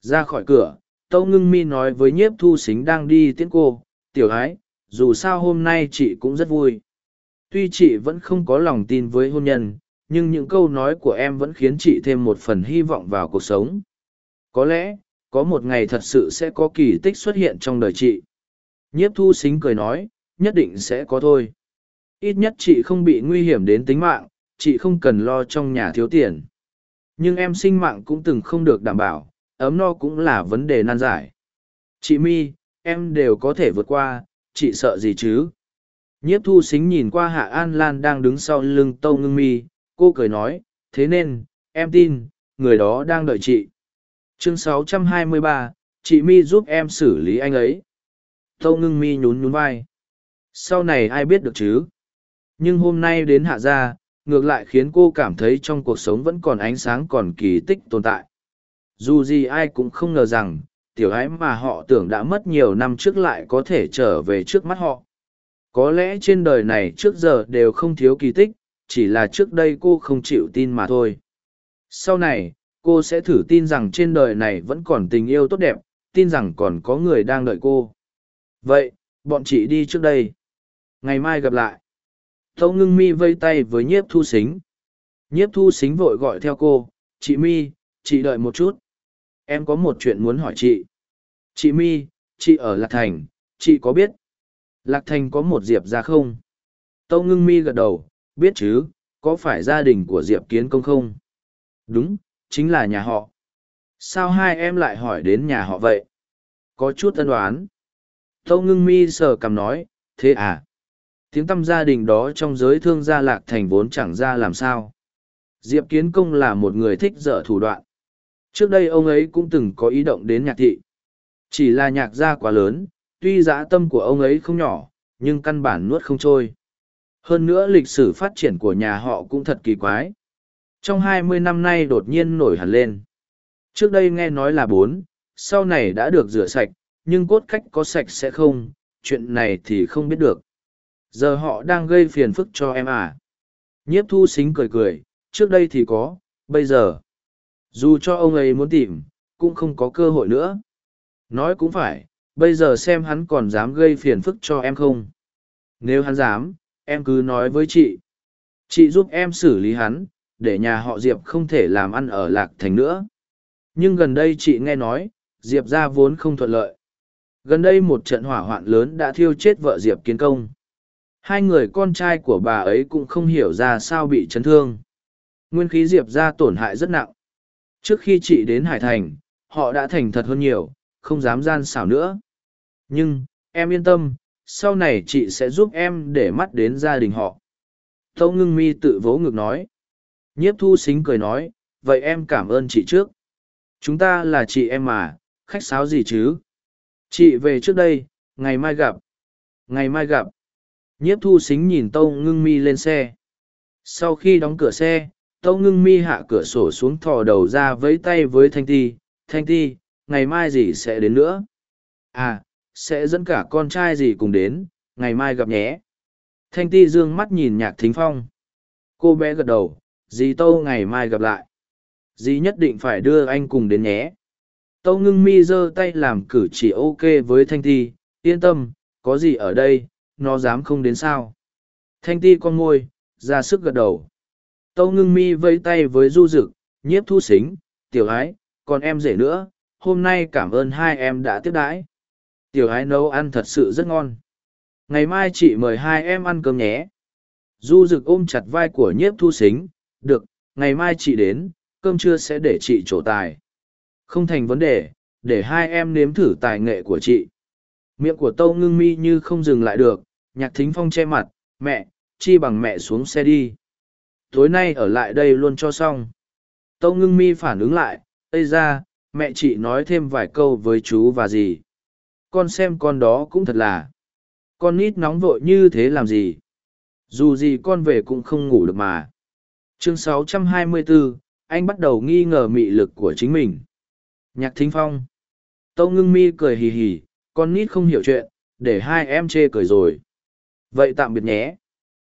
Ra khỏi cửa, Tâu Ngưng Mi nói với nhiếp thu xính đang đi tiễn cô, tiểu ái, dù sao hôm nay chị cũng rất vui. Tuy chị vẫn không có lòng tin với hôn nhân, nhưng những câu nói của em vẫn khiến chị thêm một phần hy vọng vào cuộc sống. Có lẽ, có một ngày thật sự sẽ có kỳ tích xuất hiện trong đời chị. Nhiếp thu xính cười nói, nhất định sẽ có thôi. Ít nhất chị không bị nguy hiểm đến tính mạng, chị không cần lo trong nhà thiếu tiền. Nhưng em sinh mạng cũng từng không được đảm bảo, ấm no cũng là vấn đề nan giải. Chị mi, em đều có thể vượt qua, chị sợ gì chứ? Nhiếp thu xính nhìn qua Hạ An Lan đang đứng sau lưng Tâu Ngưng Mi, cô cười nói, thế nên, em tin, người đó đang đợi chị. Chương 623, chị Mi giúp em xử lý anh ấy. Tâu Ngưng Mi nhún nhún vai. Sau này ai biết được chứ? Nhưng hôm nay đến Hạ Gia, ngược lại khiến cô cảm thấy trong cuộc sống vẫn còn ánh sáng còn kỳ tích tồn tại. Dù gì ai cũng không ngờ rằng, tiểu ái mà họ tưởng đã mất nhiều năm trước lại có thể trở về trước mắt họ có lẽ trên đời này trước giờ đều không thiếu kỳ tích chỉ là trước đây cô không chịu tin mà thôi sau này cô sẽ thử tin rằng trên đời này vẫn còn tình yêu tốt đẹp, tin rằng còn có người đang đợi cô. Vậy, bọn chị đi trước đây. Ngày mai gặp lại. Tâu ngưng mi vây tay với nhiếp thu xính nhiếp thu xính vội gọi theo cô. Chị mi, chị đợi một chút. Em có một chuyện muốn hỏi chị. Chị mi, chị ở lạc thành, chị có biết? Lạc thành có một diệp ra không? Tâu ngưng mi gật đầu. Biết chứ, có phải gia đình của diệp kiến công không? Đúng chính là nhà họ. Sao hai em lại hỏi đến nhà họ vậy? Có chút tân đoán tâu ngưng mi sờ cằm nói thế à? Tiếng tăm gia đình đó trong giới thương gia lạc thành vốn chẳng ra làm sao. Diệp kiến công là một người thích dở thủ đoạn. Trước đây ông ấy cũng từng có ý động đến nhạc thị. Chỉ là nhạc gia quá lớn, tuy dã tâm của ông ấy không nhỏ, nhưng căn bản nuốt không trôi. Hơn nữa lịch sử phát triển của nhà họ cũng thật kỳ quái. Trong hai mươi năm nay đột nhiên nổi hẳn lên. Trước đây nghe nói là bốn, sau này đã được rửa sạch, nhưng cốt cách có sạch sẽ không, chuyện này thì không biết được. Giờ họ đang gây phiền phức cho em à. Nhiếp thu xính cười cười, trước đây thì có, bây giờ. Dù cho ông ấy muốn tìm, cũng không có cơ hội nữa. Nói cũng phải, bây giờ xem hắn còn dám gây phiền phức cho em không. Nếu hắn dám, em cứ nói với chị. Chị giúp em xử lý hắn, để nhà họ Diệp không thể làm ăn ở Lạc Thành nữa. Nhưng gần đây chị nghe nói, Diệp ra vốn không thuận lợi. Gần đây một trận hỏa hoạn lớn đã thiêu chết vợ Diệp kiến công. Hai người con trai của bà ấy cũng không hiểu ra sao bị chấn thương. Nguyên khí Diệp ra tổn hại rất nặng. Trước khi chị đến Hải Thành, họ đã thành thật hơn nhiều, không dám gian xảo nữa. Nhưng, em yên tâm, sau này chị sẽ giúp em để mắt đến gia đình họ. Tâu ngưng mi tự vỗ ngực nói. Nhiếp thu xính cười nói, vậy em cảm ơn chị trước. Chúng ta là chị em mà, khách sáo gì chứ? Chị về trước đây, ngày mai gặp. Ngày mai gặp. Nhiếp thu xính nhìn tâu ngưng mi lên xe. Sau khi đóng cửa xe, tâu ngưng mi hạ cửa sổ xuống thò đầu ra với tay với thanh ti. Thanh ti, ngày mai gì sẽ đến nữa à sẽ dẫn cả con trai gì cùng đến ngày mai gặp nhé thanh ti d ư ơ n g mắt nhìn nhạc thính phong cô bé gật đầu dì tâu ngày mai gặp lại. Dì nhất định phải đưa anh cùng đến nhé. Tâu ngưng mi giơ tay làm cử chỉ ok với thanh ti. Yên tâm, có gì ở đây, nó dám không đến sao. Thanh ti con ngôi ra sức gật đầu. Tâu ngưng mi vây tay với du rực nhiếp thu xính, tiểu ái, còn em rể nữa, hôm nay cảm ơn hai em đã tiếp đãi. Tiểu ái nấu ăn thật sự rất ngon. Ngày mai chị mời hai em ăn cơm nhé. Du rực ôm chặt vai của nhiếp thu xính được, ngày mai chị đến, cơm trưa sẽ để chị trổ tài. Không thành vấn đề, để hai em nếm thử tài nghệ của chị. Miệng của tâu ngưng mi như không dừng lại được, nhạc thính phong che mặt, mẹ, chi bằng mẹ xuống xe đi. Tối nay ở lại đây luôn cho xong. Tâu ngưng mi phản ứng lại, ây ra mẹ chị nói thêm vài câu với chú và gì con xem con đó cũng thật là. Con nít nóng vội như thế làm gì? Dù gì con về cũng không ngủ được mà chương 624, anh bắt đầu nghi ngờ mị lực của chính mình. Nhạc thính phong. Tâu ngưng mi cười hì hì con nít không hiểu chuyện để hai em chê cười rồi. Vậy tạm biệt nhé.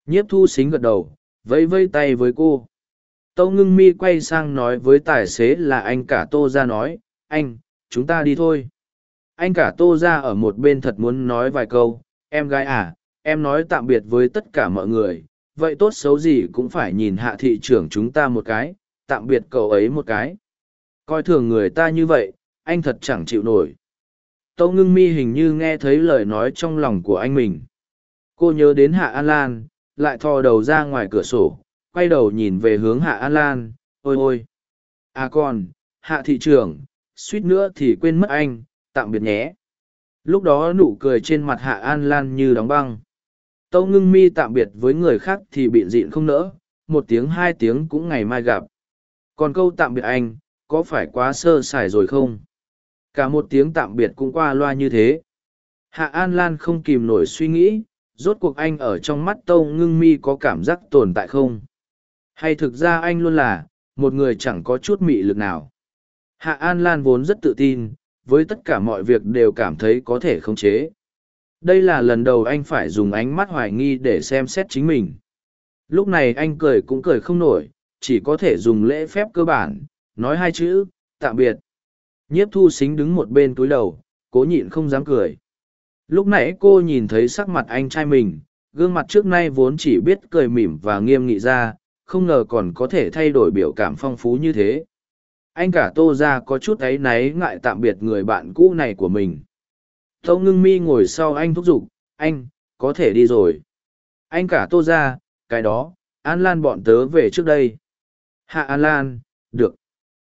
Nhiếp thu xính gật đầu vẫy vây tay với cô. Tâu ngưng mi quay sang nói với tài xế là anh cả tô ra nói anh chúng ta đi thôi. Anh cả tô ra ở một bên thật muốn nói vài câu em gái à em nói tạm biệt với tất cả mọi người vậy tốt xấu gì cũng phải nhìn hạ thị trưởng chúng ta một cái, tạm biệt cậu ấy một cái. Coi thường người ta như vậy, anh thật chẳng chịu nổi. Tâu ngưng mi hình như nghe thấy lời nói trong lòng của anh mình. Cô nhớ đến hạ an lan, lại thò đầu ra ngoài cửa sổ, quay đầu nhìn về hướng hạ an lan, ôi ôi. À còn hạ thị trưởng, suýt nữa thì quên mất anh, tạm biệt nhé. Lúc đó nụ cười trên mặt hạ an lan như đóng băng tâu ngưng mi tạm biệt với người khác thì bị dịn không nỡ, một tiếng hai tiếng cũng ngày mai gặp. Còn câu tạm biệt anh, có phải quá sơ sài rồi không? Cả một tiếng tạm biệt cũng qua loa như thế. Hạ an lan không kìm nổi suy nghĩ, rốt cuộc anh ở trong mắt tâu ngưng mi có cảm giác tồn tại không? Hay thực ra anh luôn là, một người chẳng có chút mị lực nào? Hạ an lan vốn rất tự tin, với tất cả mọi việc đều cảm thấy có thể khống chế đây là lần đầu anh phải dùng ánh mắt hoài nghi để xem xét chính mình. Lúc này anh cười cũng cười không nổi, chỉ có thể dùng lễ phép cơ bản, nói hai chữ, tạm biệt. Nhiếp thu xính đứng một bên túi đầu, cố nhịn không dám cười. Lúc nãy cô nhìn thấy sắc mặt anh trai mình, gương mặt trước nay vốn chỉ biết cười mỉm và nghiêm nghị ra, không ngờ còn có thể thay đổi biểu cảm phong phú như thế. Anh cả tô ra có chút áy náy ngại tạm biệt người bạn cũ này của mình tâu ngưng mi ngồi sau anh thúc giục, anh, có thể đi rồi. Anh cả tô ra, cái đó, an lan bọn tớ về trước đây. Hạ an lan, được.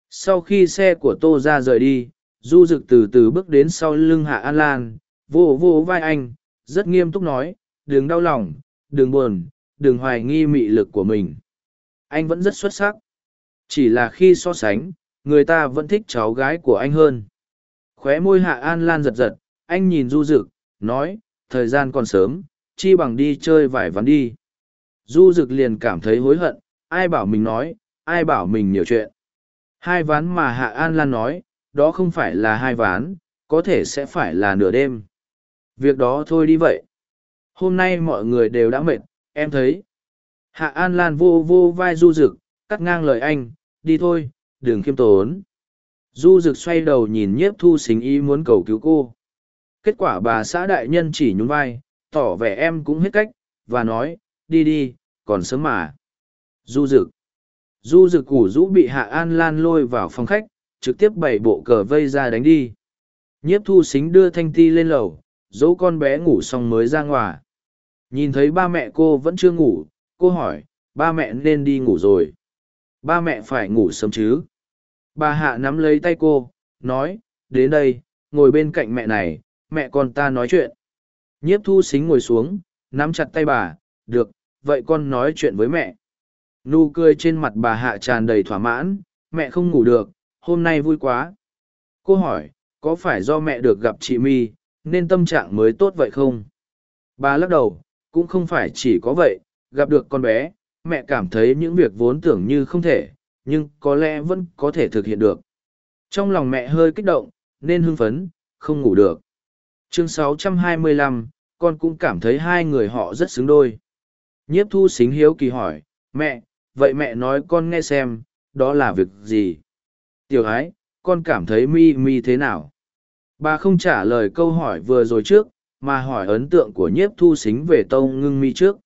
Sau khi xe của tô ra rời đi, du rực từ từ bước đến sau lưng hạ an lan, vô vô vai anh, rất nghiêm túc nói, đừng đau lòng, đừng buồn, đừng hoài nghi mị lực của mình. Anh vẫn rất xuất sắc. Chỉ là khi so sánh, người ta vẫn thích cháu gái của anh hơn. Khóe môi hạ an lan giật giật anh nhìn du rực nói, thời gian còn sớm, chi bằng đi chơi vải vắn đi. Du rực liền cảm thấy hối hận, ai bảo mình nói, ai bảo mình nhiều chuyện. Hai ván mà hạ an lan nói, đó không phải là hai ván, có thể sẽ phải là nửa đêm. Việc đó thôi đi vậy. Hôm nay mọi người đều đã mệt, em thấy. Hạ an lan vô vô vai du rực cắt ngang lời anh, đi thôi, đừng khiêm tốn. Du rực xoay đầu nhìn nhiếp thu xính ý muốn cầu cứu cô kết quả bà xã đại nhân chỉ nhún vai tỏ vẻ em cũng hết cách và nói đi đi còn sớm mà. Du Dực, du Dực củ rũ bị hạ an lan lôi vào phòng khách trực tiếp bày bộ cờ vây ra đánh đi. Nhiếp thu xính đưa thanh ti lên lầu dỗ con bé ngủ xong mới ra ngoài. Nhìn thấy ba mẹ cô vẫn chưa ngủ cô hỏi ba mẹ nên đi ngủ rồi. Ba mẹ phải ngủ sớm chứ? Bà hạ nắm lấy tay cô nói đến đây ngồi bên cạnh mẹ này mẹ con ta nói chuyện. Nhiếp thu xính ngồi xuống, nắm chặt tay bà, được, vậy con nói chuyện với mẹ. Nụ cười trên mặt bà hạ tràn đầy thỏa mãn, mẹ không ngủ được, hôm nay vui quá. Cô hỏi, có phải do mẹ được gặp chị My nên tâm trạng mới tốt vậy không? Bà lắc đầu, cũng không phải chỉ có vậy, gặp được con bé, mẹ cảm thấy những việc vốn tưởng như không thể, nhưng có lẽ vẫn có thể thực hiện được. Trong lòng mẹ hơi kích động, nên hưng phấn, không ngủ được chương 625, con cũng cảm thấy hai người họ rất xứng đôi nhiếp thu xính hiếu kỳ hỏi mẹ vậy mẹ nói con nghe xem, đó là việc gì? Tiểu ái, con cảm thấy mi mi thế nào? Bà không trả lời câu hỏi vừa rồi trước, mà hỏi ấn tượng của nhiếp thu xính về Tông ngưng mi trước.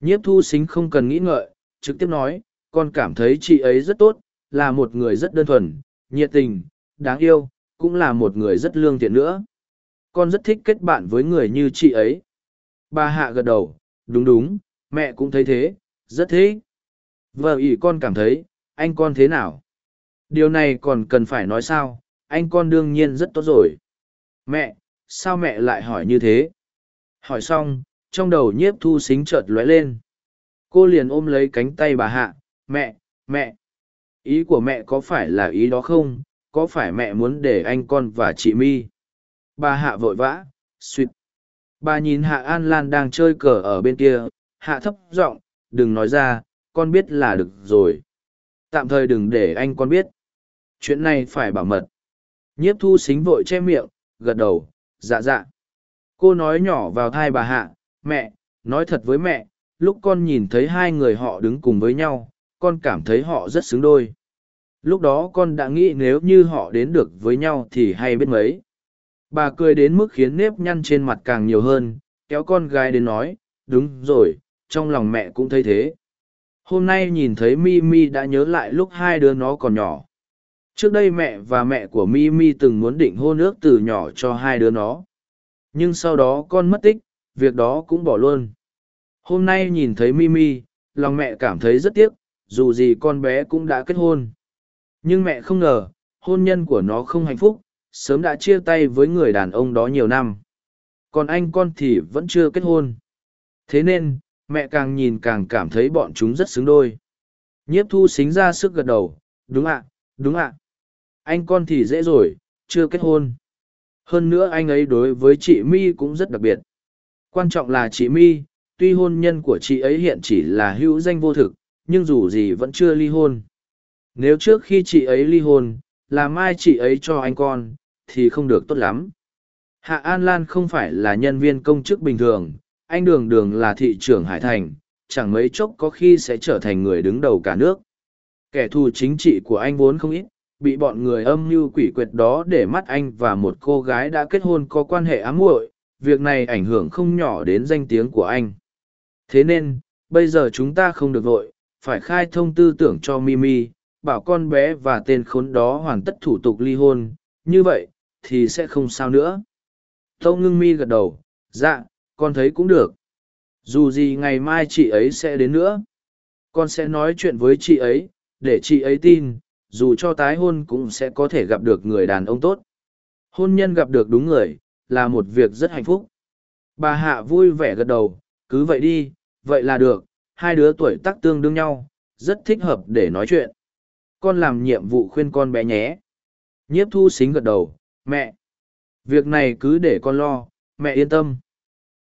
Nhiếp thu xính không cần nghĩ ngợi, trực tiếp nói, con cảm thấy chị ấy rất tốt, là một người rất đơn thuần, nhiệt tình, đáng yêu, cũng là một người rất lương thiện nữa. Con rất thích kết bạn với người như chị ấy. Bà hạ gật đầu, đúng đúng, mẹ cũng thấy thế, rất thế. Vợ ỷ con cảm thấy, anh con thế nào? Điều này còn cần phải nói sao, anh con đương nhiên rất tốt rồi. Mẹ, sao mẹ lại hỏi như thế? Hỏi xong, trong đầu nhiếp thu xính chợt lóe lên. Cô liền ôm lấy cánh tay bà hạ, mẹ, mẹ. Ý của mẹ có phải là ý đó không? Có phải mẹ muốn để anh con và chị mi? Bà hạ vội vã, suýt. Bà nhìn hạ An Lan đang chơi cờ ở bên kia, hạ thấp giọng đừng nói ra, con biết là được rồi. Tạm thời đừng để anh con biết. Chuyện này phải bảo mật. Nhiếp thu xính vội che miệng, gật đầu, dạ dạ. Cô nói nhỏ vào thai bà hạ, mẹ, nói thật với mẹ, lúc con nhìn thấy hai người họ đứng cùng với nhau, con cảm thấy họ rất xứng đôi. Lúc đó con đã nghĩ nếu như họ đến được với nhau thì hay biết mấy. Bà cười đến mức khiến nếp nhăn trên mặt càng nhiều hơn, kéo con gái đến nói, đúng rồi, trong lòng mẹ cũng thấy thế. Hôm nay nhìn thấy Mimi đã nhớ lại lúc hai đứa nó còn nhỏ. Trước đây mẹ và mẹ của Mimi từng muốn định hôn ước từ nhỏ cho hai đứa nó. Nhưng sau đó con mất tích, việc đó cũng bỏ luôn. Hôm nay nhìn thấy Mimi, lòng mẹ cảm thấy rất tiếc, dù gì con bé cũng đã kết hôn. Nhưng mẹ không ngờ, hôn nhân của nó không hạnh phúc, sớm đã chia tay với người đàn ông đó nhiều năm. Còn anh con thì vẫn chưa kết hôn. Thế nên, mẹ càng nhìn càng cảm thấy bọn chúng rất xứng đôi. Nhiếp thu xính ra sức gật đầu, đúng ạ, đúng ạ. Anh con thì dễ rồi, chưa kết hôn. Hơn nữa anh ấy đối với chị Mi cũng rất đặc biệt. Quan trọng là chị Mi, tuy hôn nhân của chị ấy hiện chỉ là hữu danh vô thực, nhưng dù gì vẫn chưa ly hôn. Nếu trước khi chị ấy ly hôn, là mai chị ấy cho anh con, thì không được tốt lắm. Hạ An Lan không phải là nhân viên công chức bình thường, anh Đường Đường là thị trưởng Hải Thành, chẳng mấy chốc có khi sẽ trở thành người đứng đầu cả nước. Kẻ thù chính trị của anh vốn không ít, bị bọn người âm mưu quỷ quyệt đó để mắt anh và một cô gái đã kết hôn có quan hệ ám muội việc này ảnh hưởng không nhỏ đến danh tiếng của anh thế nên bây giờ chúng ta không được vội phải khai thông tư tưởng cho mimi bảo con bé và tên khốn đó hoàn tất thủ tục ly hôn như vậy thì sẽ không sao nữa tâu ngưng mi gật đầu dạ con thấy cũng được dù gì ngày mai chị ấy sẽ đến nữa con sẽ nói chuyện với chị ấy để chị ấy tin dù cho tái hôn cũng sẽ có thể gặp được người đàn ông tốt. Hôn nhân gặp được đúng người, là một việc rất hạnh phúc. Bà Hạ vui vẻ gật đầu, cứ vậy đi, vậy là được, hai đứa tuổi tác tương đương nhau, rất thích hợp để nói chuyện. Con làm nhiệm vụ khuyên con bé nhé. Nhiếp thu xính gật đầu, mẹ. Việc này cứ để con lo, mẹ yên tâm.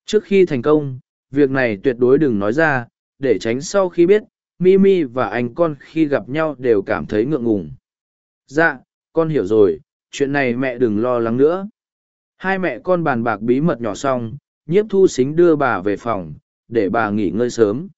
Trước khi thành công, việc này tuyệt đối đừng nói ra, để tránh sau khi biết, Mimi và anh con khi gặp nhau đều cảm thấy ngượng ngùng. Dạ, con hiểu rồi, chuyện này mẹ đừng lo lắng nữa. Hai mẹ con bàn bạc bí mật nhỏ xong, nhiếp thu xính đưa bà về phòng, để bà nghỉ ngơi sớm.